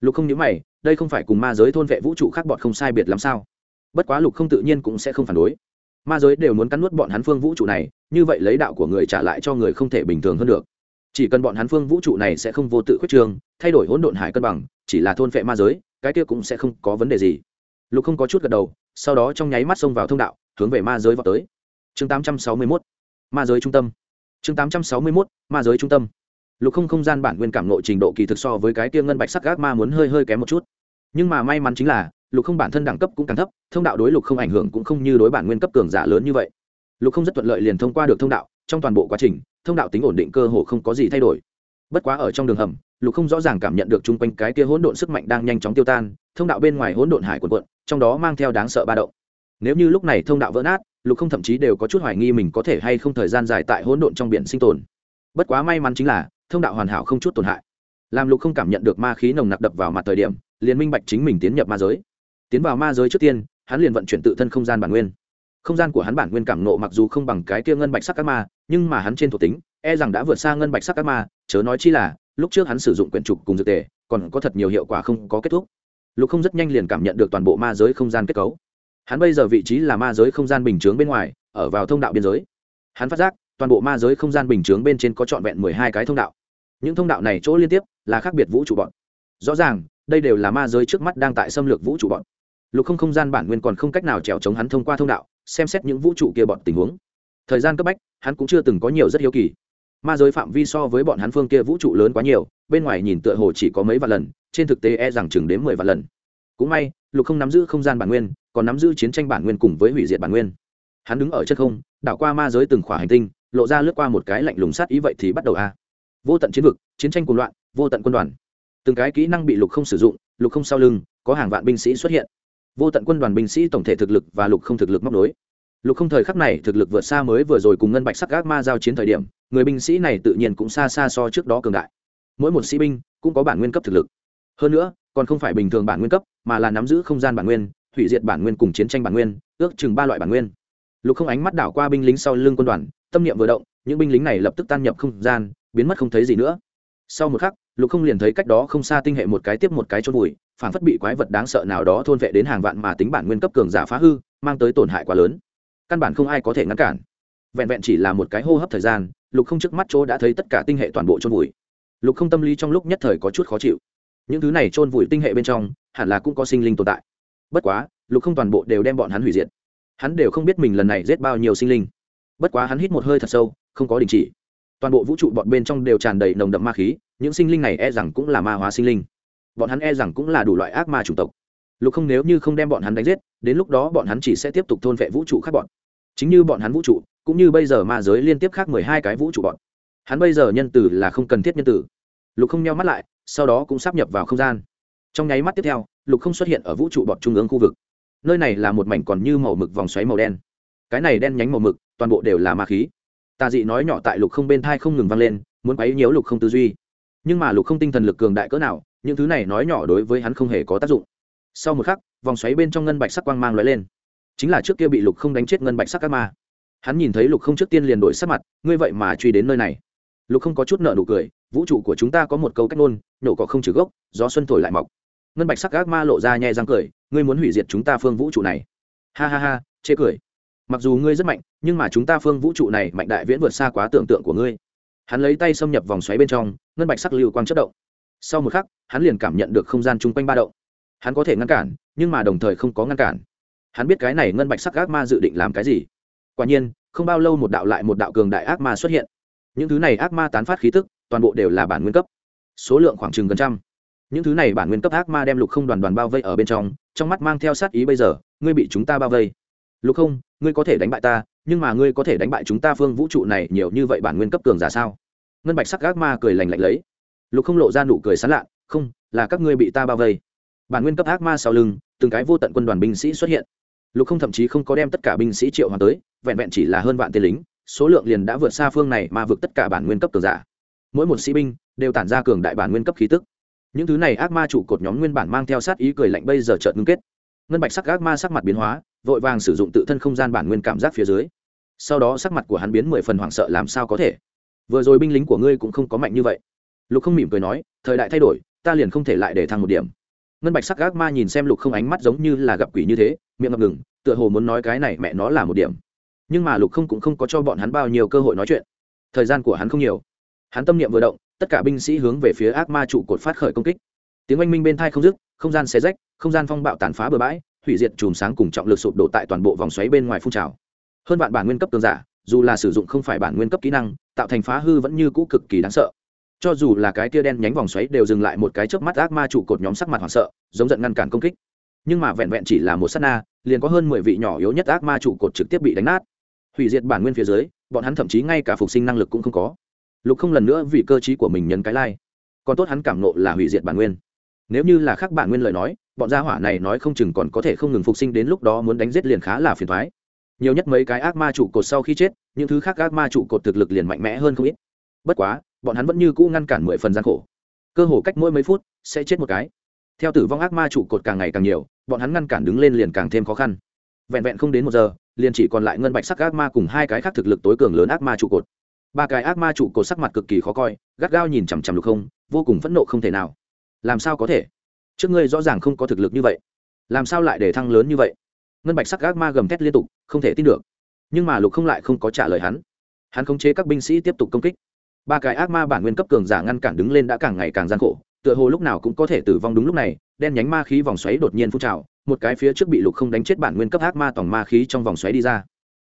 Lục không nhớ mày đây không phải cùng ma giới thôn vệ vũ trụ khác bọn không sai biệt làm sao? Bất quá lục không tự nhiên cũng sẽ không phản đối. Ma giới đều muốn cắn nuốt bọn hắn phương vũ trụ này như vậy lấy đạo của người trả lại cho người không thể bình thường hơn được. Chỉ cần bọn hắn phương vũ trụ này sẽ không vô tự khuyết trường thay đổi hỗn độn hải cân bằng chỉ là thôn vệ ma giới cái kia cũng sẽ không có vấn đề gì. Lục không có chút gật đầu sau đó trong nháy mắt xông vào thông đạo hướng về ma giới vào tới. Chương 861, ma giới trung tâm chương 861, ma giới trung tâm. Lục không không gian bản nguyên cảm nội trình độ kỳ thực so với cái tia ngân bạch sắc gác ma muốn hơi hơi kém một chút. Nhưng mà may mắn chính là lục không bản thân đẳng cấp cũng càng thấp thông đạo đối lục không ảnh hưởng cũng không như đối bản nguyên cấp cường giả lớn như vậy. Lục không rất thuận lợi liền thông qua được thông đạo trong toàn bộ quá trình thông đạo tính ổn định cơ hồ không có gì thay đổi. Bất quá ở trong đường hầm lục không rõ ràng cảm nhận được chung quanh cái kia hỗn độn sức mạnh đang nhanh chóng tiêu tan thông đạo bên ngoài hỗn độn hải quần quận trong đó mang theo đáng sợ ba động. Nếu như lúc này thông đạo vỡ nát lục không thậm chí đều có chút hoài nghi mình có thể hay không thời gian dài tại hỗn độn trong biển sinh tồn. Bất quá may mắn chính là, thông đạo hoàn hảo không chút tổn hại. Làm lục không cảm nhận được ma khí nồng nặc đập vào mặt thời điểm, liền minh bạch chính mình tiến nhập ma giới. Tiến vào ma giới trước tiên, hắn liền vận chuyển tự thân không gian bản nguyên. Không gian của hắn bản nguyên cảm nộ mặc dù không bằng cái kia ngân bạch sắc các ma, nhưng mà hắn trên thuộc tính e rằng đã vượt xa ngân bạch sắc các ma, chớ nói chi là, lúc trước hắn sử dụng quyển trục cùng dược tề, còn có thật nhiều hiệu quả không có kết thúc. Lục không rất nhanh liền cảm nhận được toàn bộ ma giới không gian kết cấu hắn bây giờ vị trí là ma giới không gian bình chướng bên ngoài, ở vào thông đạo biên giới. Hắn phát giác, toàn bộ ma giới không gian bình chướng bên trên có trọn vẹn mười hai cái thông đạo. Những thông đạo này chỗ liên tiếp là khác biệt vũ trụ bọn. Rõ ràng, đây đều là ma giới trước mắt đang tại xâm lược vũ trụ bọn. Lục không không gian bản nguyên còn không cách nào trèo chống hắn thông qua thông đạo, xem xét những vũ trụ kia bọn tình huống. Thời gian cấp bách, hắn cũng chưa từng có nhiều rất hiếu kỳ. Ma giới phạm vi so với bọn hắn phương kia vũ trụ lớn quá nhiều, bên ngoài nhìn tựa hồ chỉ có mấy vạn lần, trên thực tế e rằng chừng đến mười vạn lần. Cũng may, lục không nắm giữ không gian bản nguyên còn nắm giữ chiến tranh bản nguyên cùng với hủy diệt bản nguyên. Hắn đứng ở chất không, đảo qua ma giới từng khỏa hành tinh, lộ ra lướt qua một cái lạnh lùng sát ý vậy thì bắt đầu a. Vô tận chiến vực, chiến tranh cuồng loạn, vô tận quân đoàn. Từng cái kỹ năng bị lục không sử dụng, lục không sau lưng, có hàng vạn binh sĩ xuất hiện. Vô tận quân đoàn binh sĩ tổng thể thực lực và lục không thực lực móc đối lục không thời khắc này thực lực vượt xa mới vừa rồi cùng ngân bạch sắc gác ma giao chiến thời điểm, người binh sĩ này tự nhiên cũng xa xa so trước đó cường đại. Mỗi một sĩ binh cũng có bản nguyên cấp thực lực. Hơn nữa, còn không phải bình thường bản nguyên cấp, mà là nắm giữ không gian bản nguyên hủy diệt bản nguyên cùng chiến tranh bản nguyên, ước chừng ba loại bản nguyên. Lục không ánh mắt đảo qua binh lính sau lưng quân đoàn, tâm niệm vừa động, những binh lính này lập tức tan nhập không gian, biến mất không thấy gì nữa. Sau một khắc, lục không liền thấy cách đó không xa tinh hệ một cái tiếp một cái chôn vùi phản phất bị quái vật đáng sợ nào đó thôn vệ đến hàng vạn mà tính bản nguyên cấp cường giả phá hư, mang tới tổn hại quá lớn. Căn bản không ai có thể ngăn cản. Vẹn vẹn chỉ là một cái hô hấp thời gian, lục không trước mắt chỗ đã thấy tất cả tinh hệ toàn bộ chôn vùi. Lục không tâm lý trong lúc nhất thời có chút khó chịu. Những thứ này chôn vùi tinh hệ bên trong, hẳn là cũng có sinh linh tồn tại bất quá, lục không toàn bộ đều đem bọn hắn hủy diệt. Hắn đều không biết mình lần này giết bao nhiêu sinh linh. Bất quá hắn hít một hơi thật sâu, không có đình chỉ. Toàn bộ vũ trụ bọn bên trong đều tràn đầy nồng đậm ma khí, những sinh linh này e rằng cũng là ma hóa sinh linh. Bọn hắn e rằng cũng là đủ loại ác ma chủng tộc. Lục không nếu như không đem bọn hắn đánh giết, đến lúc đó bọn hắn chỉ sẽ tiếp tục thôn vệ vũ trụ khác bọn. Chính như bọn hắn vũ trụ, cũng như bây giờ ma giới liên tiếp khác mười hai cái vũ trụ bọn. Hắn bây giờ nhân tử là không cần thiết nhân tử. Lục không nhau mắt lại, sau đó cũng sắp nhập vào không gian. Trong nháy mắt tiếp theo lục không xuất hiện ở vũ trụ bọt trung ương khu vực. Nơi này là một mảnh còn như màu mực vòng xoáy màu đen. Cái này đen nhánh màu mực, toàn bộ đều là ma khí. Tà dị nói nhỏ tại lục không bên thai không ngừng vang lên, muốn quấy nhiễu lục không tư duy. Nhưng mà lục không tinh thần lực cường đại cỡ nào, những thứ này nói nhỏ đối với hắn không hề có tác dụng. Sau một khắc, vòng xoáy bên trong ngân bạch sắc quang mang l ó e lên. Chính là trước kia bị lục không đánh chết ngân bạch sắc các ma. Hắn nhìn thấy lục không trước tiên liền đổi sắc mặt, ngươi vậy mà truy đến nơi này. Lục không có chút nợ nụ cười, vũ trụ của chúng ta có một câu cách nôn nổ cỏ không trừ gốc, gió xuân thổi lại mọc ngân bạch sắc gác ma lộ ra nhẹ răng cười, ngươi muốn hủy diệt chúng ta phương vũ trụ này. Ha ha ha, chê cười. Mặc dù ngươi rất mạnh, nhưng mà chúng ta phương vũ trụ này mạnh đại viễn vượt xa quá tưởng tượng của ngươi. Hắn lấy tay xâm nhập vòng xoáy bên trong, ngân bạch sắc lưu quang chất động. Sau một khắc, hắn liền cảm nhận được không gian chung quanh ba động. Hắn có thể ngăn cản, nhưng mà đồng thời không có ngăn cản. Hắn biết cái này ngân bạch sắc ác ma dự định làm cái gì. Quả nhiên, không bao lâu một đạo lại một đạo cường đại ác ma xuất hiện. Những thứ này ác ma tán phát khí tức, toàn bộ đều là bản nguyên cấp. Số lượng khoảng chừng gần trăm những thứ này bản nguyên cấp ác ma đem lục không đoàn đoàn bao vây ở bên trong trong mắt mang theo sát ý bây giờ, ngươi bị chúng ta bao vây. Lục không, ngươi có thể đánh bại ta, nhưng mà ngươi có thể đánh bại chúng ta phương vũ trụ này nhiều như vậy bản nguyên cấp cường giả sao? Ngân bạch sắc ác ma cười lành lạnh lấy. Lục không lộ ra nụ cười sán lạ, không, là các ngươi bị ta bao vây. Bản nguyên cấp ác ma sau lưng, từng cái vô tận quân đoàn binh sĩ xuất hiện. Lục không thậm chí không có đem tất cả binh sĩ triệu hoàng tới, vẹn vẹn chỉ là hơn vạn tên lính, số lượng liền đã vượt xa phương này mà vượt tất cả bản nguyên cấp cường giả. Mỗi một sĩ binh đều tản ra cường đại bản nguyên cấp khí tức những thứ này ác ma trụ cột nhóm nguyên bản mang theo sát ý cười lạnh bây giờ chợt ngưng kết. Ngân bạch sắc ác ma sắc mặt biến hóa, vội vàng sử dụng tự thân không gian bản nguyên cảm giác phía dưới. Sau đó sắc mặt của hắn biến mười phần hoảng sợ làm sao có thể? Vừa rồi binh lính của ngươi cũng không có mạnh như vậy. Lục không mỉm cười nói, thời đại thay đổi, ta liền không thể lại để thăng một điểm. Ngân bạch sắc ác ma nhìn xem lục không ánh mắt giống như là gặp quỷ như thế, miệng ngập ngừng, tựa hồ muốn nói cái này mẹ nó là một điểm. Nhưng mà lục không cũng không có cho bọn hắn bao nhiêu cơ hội nói chuyện. Thời gian của hắn không nhiều. Hắn tâm niệm vừa động tất cả binh sĩ hướng về phía ác ma trụ cột phát khởi công kích. Tiếng oanh minh bên thai không dứt, không gian xé rách, không gian phong bạo tàn phá bừa bãi, hủy diệt chùm sáng cùng trọng lực sụp đổ tại toàn bộ vòng xoáy bên ngoài phun trào. Hơn bạn bản nguyên cấp tường giả, dù là sử dụng không phải bản nguyên cấp kỹ năng, tạo thành phá hư vẫn như cũ cực kỳ đáng sợ. Cho dù là cái tia đen nhánh vòng xoáy đều dừng lại một cái chớp mắt ác ma trụ cột nhóm sắc mặt hoảng sợ, giống giận ngăn cản công kích. Nhưng mà vẹn vẹn chỉ là một sát na, liền có hơn mười vị nhỏ yếu nhất ác ma trụ cột trực tiếp bị đánh nát. Hủy diệt bản nguyên phía dưới, bọn hắn thậm chí ngay cả phục sinh năng lực cũng không có lục không lần nữa vì cơ chí của mình nhấn cái lai. Còn tốt hắn cảm nộ là hủy diệt bản nguyên. Nếu như là khác bản nguyên lời nói, bọn gia hỏa này nói không chừng còn có thể không ngừng phục sinh đến lúc đó muốn đánh giết liền khá là phiền thoái. Nhiều nhất mấy cái ác ma trụ cột sau khi chết, những thứ khác ác ma trụ cột thực lực liền mạnh mẽ hơn không ít. Bất quá, bọn hắn vẫn như cũ ngăn cản mười phần gian khổ. Cơ hồ cách mỗi mấy phút, sẽ chết một cái. Theo tử vong ác ma trụ cột càng ngày càng nhiều, bọn hắn ngăn cản đứng lên liền càng thêm khó khăn. Vẹn vẹn không đến một giờ, liền chỉ còn lại ngân bạch sắc ác ma cùng hai cái khác thực lực tối cường lớn ác ma trụ cột ba cái ác ma trụ cột sắc mặt cực kỳ khó coi, gắt gao nhìn chằm chằm lục không, vô cùng phẫn nộ không thể nào. Làm sao có thể? Trước ngươi rõ ràng không có thực lực như vậy. Làm sao lại để thăng lớn như vậy? Ngân bạch sắc ác ma gầm thét liên tục, không thể tin được. Nhưng mà lục không lại không có trả lời hắn. Hắn khống chế các binh sĩ tiếp tục công kích. Ba cái ác ma bản nguyên cấp cường giả ngăn cản đứng lên đã càng ngày càng gian khổ, tựa hồ lúc nào cũng có thể tử vong đúng lúc này, đen nhánh ma khí vòng xoáy đột nhiên phun trào, một cái phía trước bị lục không đánh chết bản nguyên cấp ác ma tổng ma khí trong vòng xoáy đi ra.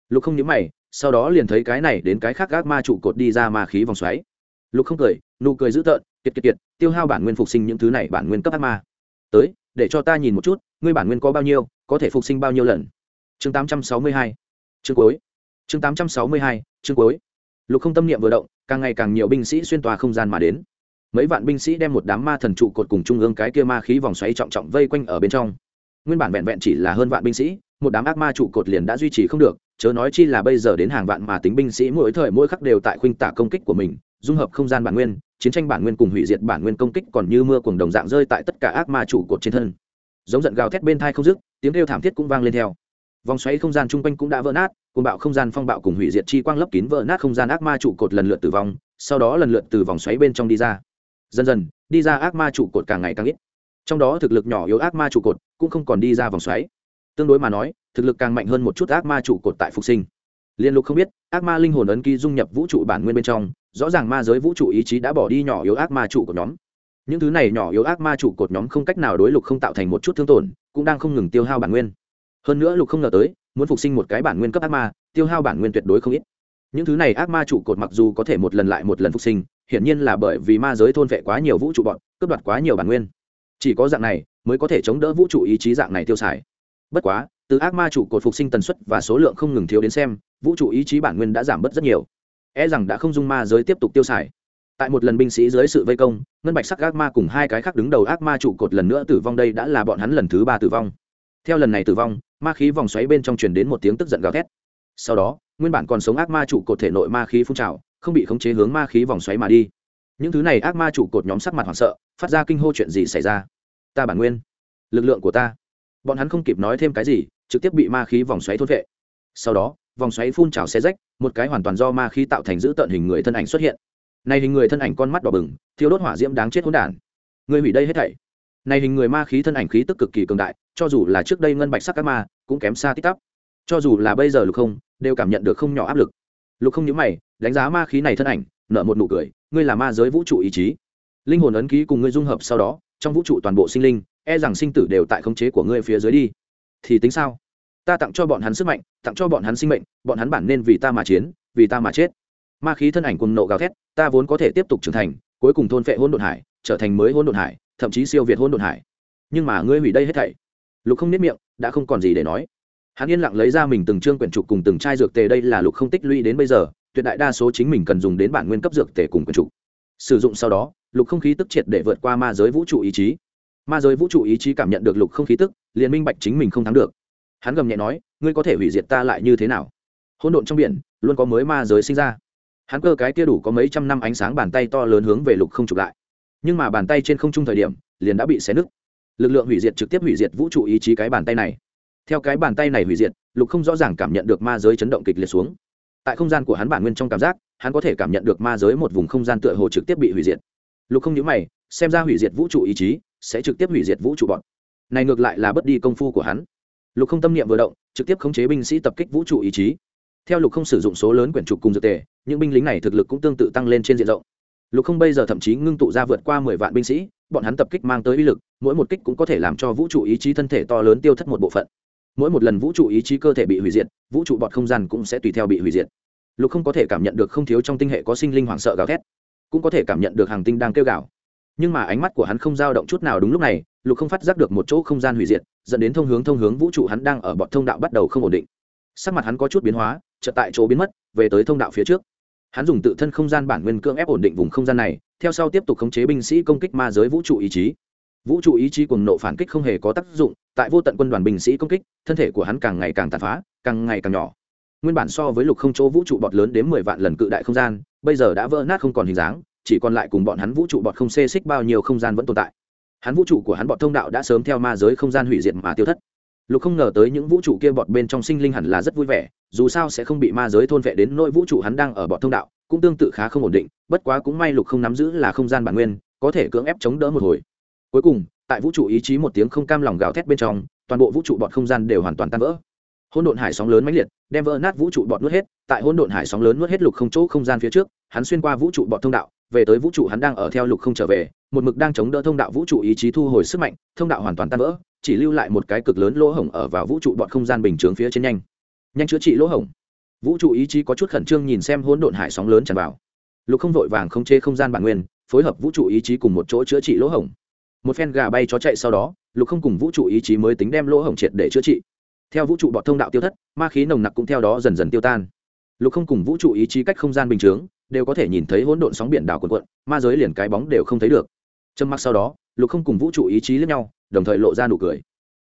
Lục không nhớ mày sau đó liền thấy cái này đến cái khác ác ma trụ cột đi ra ma khí vòng xoáy. Lục không cười, nụ cười dữ tợn, kiệt kiệt kiệt, tiêu hao bản nguyên phục sinh những thứ này, bản nguyên cấp ác ma. Tới, để cho ta nhìn một chút, ngươi bản nguyên có bao nhiêu, có thể phục sinh bao nhiêu lần? Chương 862 chương cuối. Chương 862 chương cuối. Lục không tâm niệm vừa động, càng ngày càng nhiều binh sĩ xuyên tòa không gian mà đến. Mấy vạn binh sĩ đem một đám ma thần trụ cột cùng trung ương cái kia ma khí vòng xoáy trọng trọng vây quanh ở bên trong. Nguyên bản vẹn vẹn chỉ là hơn vạn binh sĩ, một đám ác ma trụ cột liền đã duy trì không được chớ nói chi là bây giờ đến hàng vạn mà tính binh sĩ mỗi thời mỗi khắc đều tại khuynh tả công kích của mình, dung hợp không gian bản nguyên, chiến tranh bản nguyên cùng hủy diệt bản nguyên công kích còn như mưa cùng đồng dạng rơi tại tất cả ác ma trụ cột trên thân. Giống giận gào thét bên thai không dứt, tiếng kêu thảm thiết cũng vang lên theo. Vòng xoáy không gian chung quanh cũng đã vỡ nát cùng bạo không gian phong bạo cùng hủy diệt chi quang lấp kín vỡ nát không gian ác ma trụ cột lần lượt tử vong, sau đó lần lượt từ vòng xoáy bên trong đi ra. Dần dần, đi ra ác ma trụ cột càng ngày càng ít. Trong đó thực lực nhỏ yếu ác ma trụ cột cũng không còn đi ra vòng xoáy. Tương đối mà nói thực lực càng mạnh hơn một chút ác ma trụ cột tại phục sinh. Liên lục không biết, ác ma linh hồn ấn ký dung nhập vũ trụ bản nguyên bên trong, rõ ràng ma giới vũ trụ ý chí đã bỏ đi nhỏ yếu ác ma trụ của nhóm. Những thứ này nhỏ yếu ác ma trụ cột nhóm không cách nào đối lục không tạo thành một chút thương tổn, cũng đang không ngừng tiêu hao bản nguyên. Hơn nữa lục không ngờ tới, muốn phục sinh một cái bản nguyên cấp ác ma, tiêu hao bản nguyên tuyệt đối không ít. Những thứ này ác ma trụ cột mặc dù có thể một lần lại một lần phục sinh, hiển nhiên là bởi vì ma giới thôn vệ quá nhiều vũ trụ bọn, cướp đoạt quá nhiều bản nguyên. Chỉ có dạng này, mới có thể chống đỡ vũ trụ ý chí dạng này tiêu xài. Bất quá từ ác ma trụ cột phục sinh tần suất và số lượng không ngừng thiếu đến xem, vũ trụ ý chí bản nguyên đã giảm bớt rất nhiều. E rằng đã không dung ma giới tiếp tục tiêu xài. Tại một lần binh sĩ dưới sự vây công, ngân bạch sắc ác ma cùng hai cái khác đứng đầu ác ma trụ cột lần nữa tử vong đây đã là bọn hắn lần thứ ba tử vong. Theo lần này tử vong, ma khí vòng xoáy bên trong truyền đến một tiếng tức giận gào thét. Sau đó, nguyên bản còn sống ác ma trụ cột thể nội ma khí phun trào, không bị khống chế hướng ma khí vòng xoáy mà đi. Những thứ này ác ma trụ cột nhóm sắc mặt hoảng sợ, phát ra kinh hô chuyện gì xảy ra? Ta bản nguyên, lực lượng của ta. Bọn hắn không kịp nói thêm cái gì trực tiếp bị ma khí vòng xoáy thốt vệ. Sau đó, vòng xoáy phun trào xe rách, một cái hoàn toàn do ma khí tạo thành giữ tợn hình người thân ảnh xuất hiện. Này hình người thân ảnh con mắt đỏ bừng thiếu đốt hỏa diễm đáng chết hỗn đản. Người hủy đây hết thảy. Này hình người ma khí thân ảnh khí tức cực kỳ cường đại, cho dù là trước đây ngân bạch sắc các ma, cũng kém xa tích tắp. Cho dù là bây giờ lục không, đều cảm nhận được không nhỏ áp lực. Lục không nhớ mày, đánh giá ma khí này thân ảnh, nở một nụ cười, ngươi là ma giới vũ trụ ý chí. Linh hồn ấn ký cùng ngươi dung hợp sau đó, trong vũ trụ toàn bộ sinh linh e rằng sinh tử đều tại khống chế của ngươi phía dưới đi thì tính sao? Ta tặng cho bọn hắn sức mạnh, tặng cho bọn hắn sinh mệnh, bọn hắn bản nên vì ta mà chiến, vì ta mà chết. Ma khí thân ảnh cùng nộ gào thét, ta vốn có thể tiếp tục trưởng thành, cuối cùng thôn phệ hôn đồn hải, trở thành mới hôn đồn hải, thậm chí siêu việt hôn đồn hải. Nhưng mà ngươi hủy đây hết thảy. Lục không nếp miệng, đã không còn gì để nói. Hắn yên lặng lấy ra mình từng chương quyển trục cùng từng chai dược tề đây là lục không tích lũy đến bây giờ, tuyệt đại đa số chính mình cần dùng đến bản nguyên cấp dược tề cùng quyển trục. Sử dụng sau đó, lục không khí tức triệt để vượt qua ma giới vũ trụ ý chí ma giới vũ trụ ý chí cảm nhận được lục không khí tức, liền minh bạch chính mình không thắng được. Hắn gầm nhẹ nói, ngươi có thể hủy diệt ta lại như thế nào? Hỗn độn trong biển, luôn có mới ma giới sinh ra. Hắn cơ cái kia đủ có mấy trăm năm ánh sáng bàn tay to lớn hướng về lục không chụp lại. Nhưng mà bàn tay trên không trung thời điểm, liền đã bị xé nứt. Lực lượng hủy diệt trực tiếp hủy diệt vũ trụ ý chí cái bàn tay này. Theo cái bàn tay này hủy diệt, lục không rõ ràng cảm nhận được ma giới chấn động kịch liệt xuống. Tại không gian của hắn bản nguyên trong cảm giác, hắn có thể cảm nhận được ma giới một vùng không gian tựa hồ trực tiếp bị hủy diệt. Lục không nhớ mày, xem ra hủy diệt vũ trụ ý chí sẽ trực tiếp hủy diệt vũ trụ bọn. Này ngược lại là bất đi công phu của hắn. Lục không tâm niệm vừa động, trực tiếp khống chế binh sĩ tập kích vũ trụ ý chí. Theo lục không sử dụng số lớn quyển trục cùng dược tề, những binh lính này thực lực cũng tương tự tăng lên trên diện rộng. Lục không bây giờ thậm chí ngưng tụ ra vượt qua mười vạn binh sĩ, bọn hắn tập kích mang tới uy lực, mỗi một kích cũng có thể làm cho vũ trụ ý chí thân thể to lớn tiêu thất một bộ phận. Mỗi một lần vũ trụ ý chí cơ thể bị hủy diệt, vũ trụ bọt không gian cũng sẽ tùy theo bị hủy diệt. Lục không có thể cảm nhận được không thiếu trong tinh hệ có sinh linh hoảng sợ gào thét, cũng có thể cảm nhận được hàng tinh đang kêu gào nhưng mà ánh mắt của hắn không dao động chút nào đúng lúc này, lục không phát giác được một chỗ không gian hủy diệt, dẫn đến thông hướng thông hướng vũ trụ hắn đang ở bọt thông đạo bắt đầu không ổn định. Sắc mặt hắn có chút biến hóa, chợt tại chỗ biến mất, về tới thông đạo phía trước. Hắn dùng tự thân không gian bản nguyên cưỡng ép ổn định vùng không gian này, theo sau tiếp tục khống chế binh sĩ công kích ma giới vũ trụ ý chí. Vũ trụ ý chí cùng nộ phản kích không hề có tác dụng, tại vô tận quân đoàn binh sĩ công kích, thân thể của hắn càng ngày càng tàn phá, càng ngày càng nhỏ. Nguyên bản so với lục không chỗ vũ trụ bọt lớn đến mười vạn lần cự đại không gian, bây giờ đã vỡ nát không còn hình dáng chỉ còn lại cùng bọn hắn vũ trụ bọt không xê xích bao nhiêu không gian vẫn tồn tại. Hắn vũ trụ của hắn bọn thông đạo đã sớm theo ma giới không gian hủy diệt mà tiêu thất. Lục không ngờ tới những vũ trụ kia bọt bên trong sinh linh hẳn là rất vui vẻ, dù sao sẽ không bị ma giới thôn vệ đến nỗi vũ trụ hắn đang ở bọt thông đạo, cũng tương tự khá không ổn định, bất quá cũng may lục không nắm giữ là không gian bản nguyên, có thể cưỡng ép chống đỡ một hồi. Cuối cùng, tại vũ trụ ý chí một tiếng không cam lòng gào thét bên trong, toàn bộ vũ trụ bọt không gian đều hoàn toàn tan vỡ. Hỗn độn hải sóng lớn mãnh liệt, đem vỡ nát vũ trụ bọt nuốt hết, tại hỗn độn hải sóng lớn nuốt hết lục không chỗ không gian phía trước, hắn xuyên qua vũ trụ bọt thông đạo về tới vũ trụ hắn đang ở theo lục không trở về, một mực đang chống đỡ thông đạo vũ trụ ý chí thu hồi sức mạnh, thông đạo hoàn toàn tan vỡ, chỉ lưu lại một cái cực lớn lỗ hổng ở vào vũ trụ bọn không gian bình chướng phía trên nhanh. Nhanh chữa trị lỗ hổng. Vũ trụ ý chí có chút khẩn trương nhìn xem hỗn độn hải sóng lớn tràn vào. Lục không vội vàng không chê không gian bản nguyên, phối hợp vũ trụ ý chí cùng một chỗ chữa trị lỗ hổng. Một phen gà bay chó chạy sau đó, lục không cùng vũ trụ ý chí mới tính đem lỗ hổng triệt để chữa trị. Theo vũ trụ bọt thông đạo tiêu thất, ma khí nồng nặc cũng theo đó dần dần tiêu tan. Lục không cùng vũ trụ ý chí cách không gian bình chướng đều có thể nhìn thấy hỗn độn sóng biển đảo cuộn quận ma giới liền cái bóng đều không thấy được. Trầm mặc sau đó, lục không cùng vũ trụ ý chí lẫn nhau, đồng thời lộ ra nụ cười.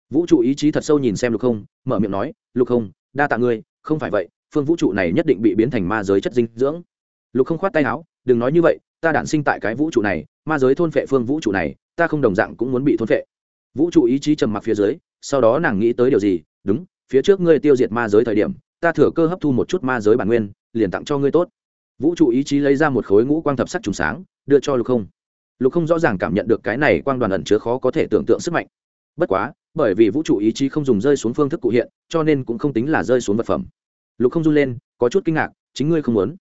Vũ trụ ý chí thật sâu nhìn xem lục không, mở miệng nói, lục không, đa tạ ngươi, không phải vậy, phương vũ trụ này nhất định bị biến thành ma giới chất dinh dưỡng. Lục không khoát tay áo, đừng nói như vậy, ta đản sinh tại cái vũ trụ này, ma giới thôn phệ phương vũ trụ này, ta không đồng dạng cũng muốn bị thôn phệ. Vũ trụ ý chí trầm mặc phía dưới, sau đó nàng nghĩ tới điều gì, đúng, phía trước ngươi tiêu diệt ma giới thời điểm, ta thừa cơ hấp thu một chút ma giới bản nguyên, liền tặng cho ngươi tốt vũ trụ ý chí lấy ra một khối ngũ quang thập sắc trùng sáng, đưa cho lục không. Lục không rõ ràng cảm nhận được cái này quang đoàn ẩn chứa khó có thể tưởng tượng sức mạnh. Bất quá, bởi vì vũ trụ ý chí không dùng rơi xuống phương thức cụ hiện, cho nên cũng không tính là rơi xuống vật phẩm. Lục không run lên, có chút kinh ngạc, chính ngươi không muốn.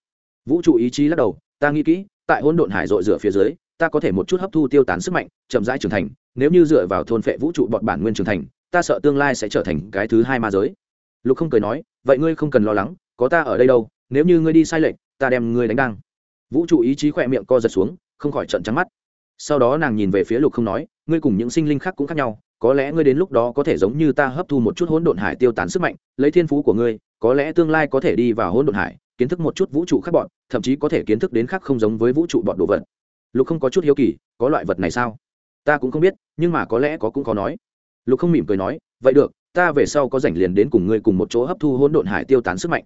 Vũ trụ ý chí lắc đầu, ta nghĩ kỹ, tại hỗn độn hải dội rửa phía dưới, ta có thể một chút hấp thu tiêu tán sức mạnh, chậm rãi trưởng thành, nếu như dựa vào thôn phệ vũ trụ bọn bản nguyên trưởng thành, ta sợ tương lai sẽ trở thành cái thứ hai ma giới. Lục không cười nói, vậy ngươi không cần lo lắng, có ta ở đây đâu, nếu như ngươi đi sai lệch ta đem ngươi đánh đăng vũ trụ ý chí khỏe miệng co giật xuống, không khỏi trận trắng mắt. Sau đó nàng nhìn về phía lục không nói, ngươi cùng những sinh linh khác cũng khác nhau, có lẽ ngươi đến lúc đó có thể giống như ta hấp thu một chút hỗn độn hải tiêu tán sức mạnh, lấy thiên phú của ngươi, có lẽ tương lai có thể đi vào hỗn độn hải, kiến thức một chút vũ trụ khác bọn, thậm chí có thể kiến thức đến khác không giống với vũ trụ bọn đồ vật. Lục không có chút hiếu kỳ, có loại vật này sao? Ta cũng không biết, nhưng mà có lẽ có cũng có nói. Lục không mỉm cười nói, vậy được, ta về sau có rảnh liền đến cùng ngươi cùng một chỗ hấp thu hỗn độn hải tiêu tán sức mạnh.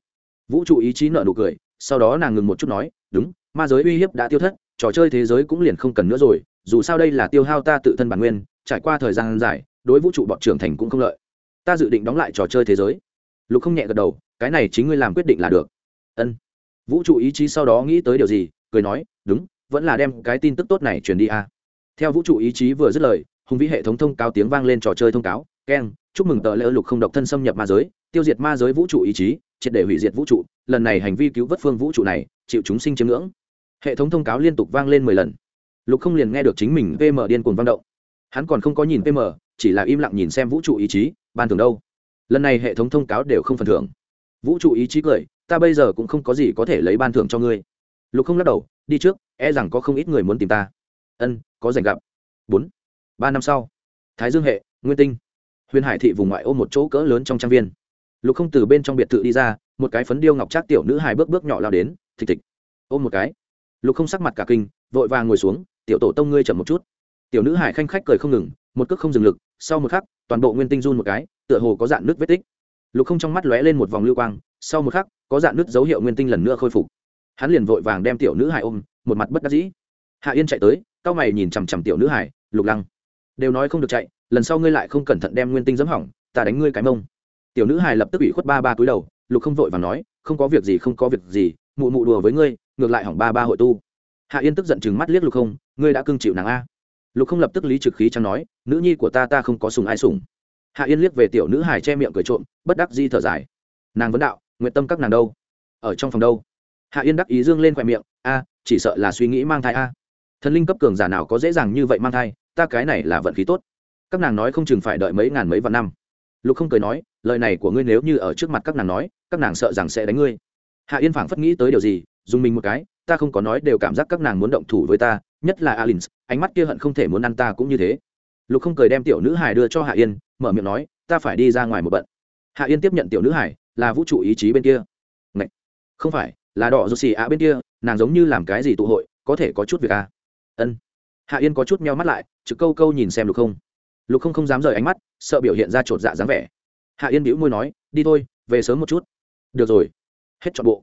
Vũ trụ ý chí nợ nụ cười sau đó nàng ngừng một chút nói, đúng, ma giới uy hiếp đã tiêu thất, trò chơi thế giới cũng liền không cần nữa rồi, dù sao đây là tiêu hao ta tự thân bản nguyên, trải qua thời gian dài, đối vũ trụ bọn trưởng thành cũng không lợi. Ta dự định đóng lại trò chơi thế giới. Lục không nhẹ gật đầu, cái này chính ngươi làm quyết định là được. Ân. Vũ trụ ý chí sau đó nghĩ tới điều gì, cười nói, đúng, vẫn là đem cái tin tức tốt này truyền đi a. À. theo vũ trụ ý chí vừa dứt lời, hùng vĩ hệ thống thông cáo tiếng vang lên trò chơi thông cáo keng chúc mừng tờ lễ lục không độc thân xâm nhập ma giới, tiêu diệt ma giới vũ trụ ý chí triệt để hủy diệt vũ trụ, lần này hành vi cứu vớt phương vũ trụ này, chịu chúng sinh chiếm ngưỡng. Hệ thống thông cáo liên tục vang lên mười lần. Lục không liền nghe được chính mình pm điên cuồng vang động. Hắn còn không có nhìn pm chỉ là im lặng nhìn xem vũ trụ ý chí, ban thường đâu. Lần này hệ thống thông cáo đều không phần thưởng. Vũ trụ ý chí cười, ta bây giờ cũng không có gì có thể lấy ban thưởng cho ngươi. Lục không lắc đầu, đi trước e rằng có không ít người muốn tìm ta. Ân, có dành gặp. Bốn, ba năm sau. Thái dương hệ, nguyên tinh. Huyền hải thị vùng ngoại ô một chỗ cỡ lớn trong trang viên lục không từ bên trong biệt thự đi ra, một cái phấn điêu ngọc trác tiểu nữ hài bước bước nhỏ lao đến, thịch thịch. Ôm một cái. Lục không sắc mặt cả kinh, vội vàng ngồi xuống, tiểu tổ tông ngươi chậm một chút. Tiểu nữ hải khanh khách cười không ngừng, một cước không dừng lực, sau một khắc, toàn bộ nguyên tinh run một cái, tựa hồ có dạn nước vết tích. Lục không trong mắt lóe lên một vòng lưu quang, sau một khắc, có dạn nước dấu hiệu nguyên tinh lần nữa khôi phục. Hắn liền vội vàng đem tiểu nữ hải ôm, một mặt bất đắc dĩ. Hạ yên chạy tới cao mày nhìn chằm chằm tiểu nữ hải lục lăng, đều nói không được chạy, lần sau ngươi lại không cẩn thận đem nguyên tinh giấm hỏng, ta đánh ngươi cái mông tiểu nữ hải lập tức bị khuất ba ba túi đầu, lục không vội và nói, không có việc gì, không có việc gì, mụ mụ đùa với ngươi, ngược lại hỏng ba ba hội tu. Hạ yên tức giận chừng mắt liếc lục không, ngươi đã cưng chịu nàng a? Lục không lập tức lý trực khí chẳng nói, nữ nhi của ta ta không có sùng ai sùng hạ yên liếc về tiểu nữ hải che miệng cười trộm, bất đắc di thở dài. Nàng vấn đạo, nguyện tâm các nàng đâu? Ở trong phòng đâu? Hạ yên đắc ý dương lên khoe miệng, a, chỉ sợ là suy nghĩ mang thai a. Thần linh cấp cường giả nào có dễ dàng như vậy mang thai, ta cái này là vận khí tốt. Các nàng nói không chừng phải đợi mấy ngàn mấy vạn năm lục không cười nói, lời này của ngươi nếu như ở trước mặt các nàng nói, các nàng sợ rằng sẽ đánh ngươi. Hạ yên phảng phất nghĩ tới điều gì, dùng mình một cái, ta không có nói đều cảm giác các nàng muốn động thủ với ta, nhất là alin ánh mắt kia hận không thể muốn ăn ta cũng như thế. Lục không cười đem tiểu nữ hải đưa cho hạ yên, mở miệng nói, ta phải đi ra ngoài một bận. Hạ yên tiếp nhận tiểu nữ hải là vũ trụ ý chí bên kia. Ngậy! không phải, là đỏ rô xì ạ bên kia, nàng giống như làm cái gì tụ hội, có thể có chút việc à. ân. Hạ yên có chút meo mắt lại, trực câu câu nhìn xem lục không lục không không dám rời ánh mắt, sợ biểu hiện ra chột dạ dáng vẻ. Hạ yên bĩu môi nói, đi thôi, về sớm một chút. Được rồi. Hết chọn bộ.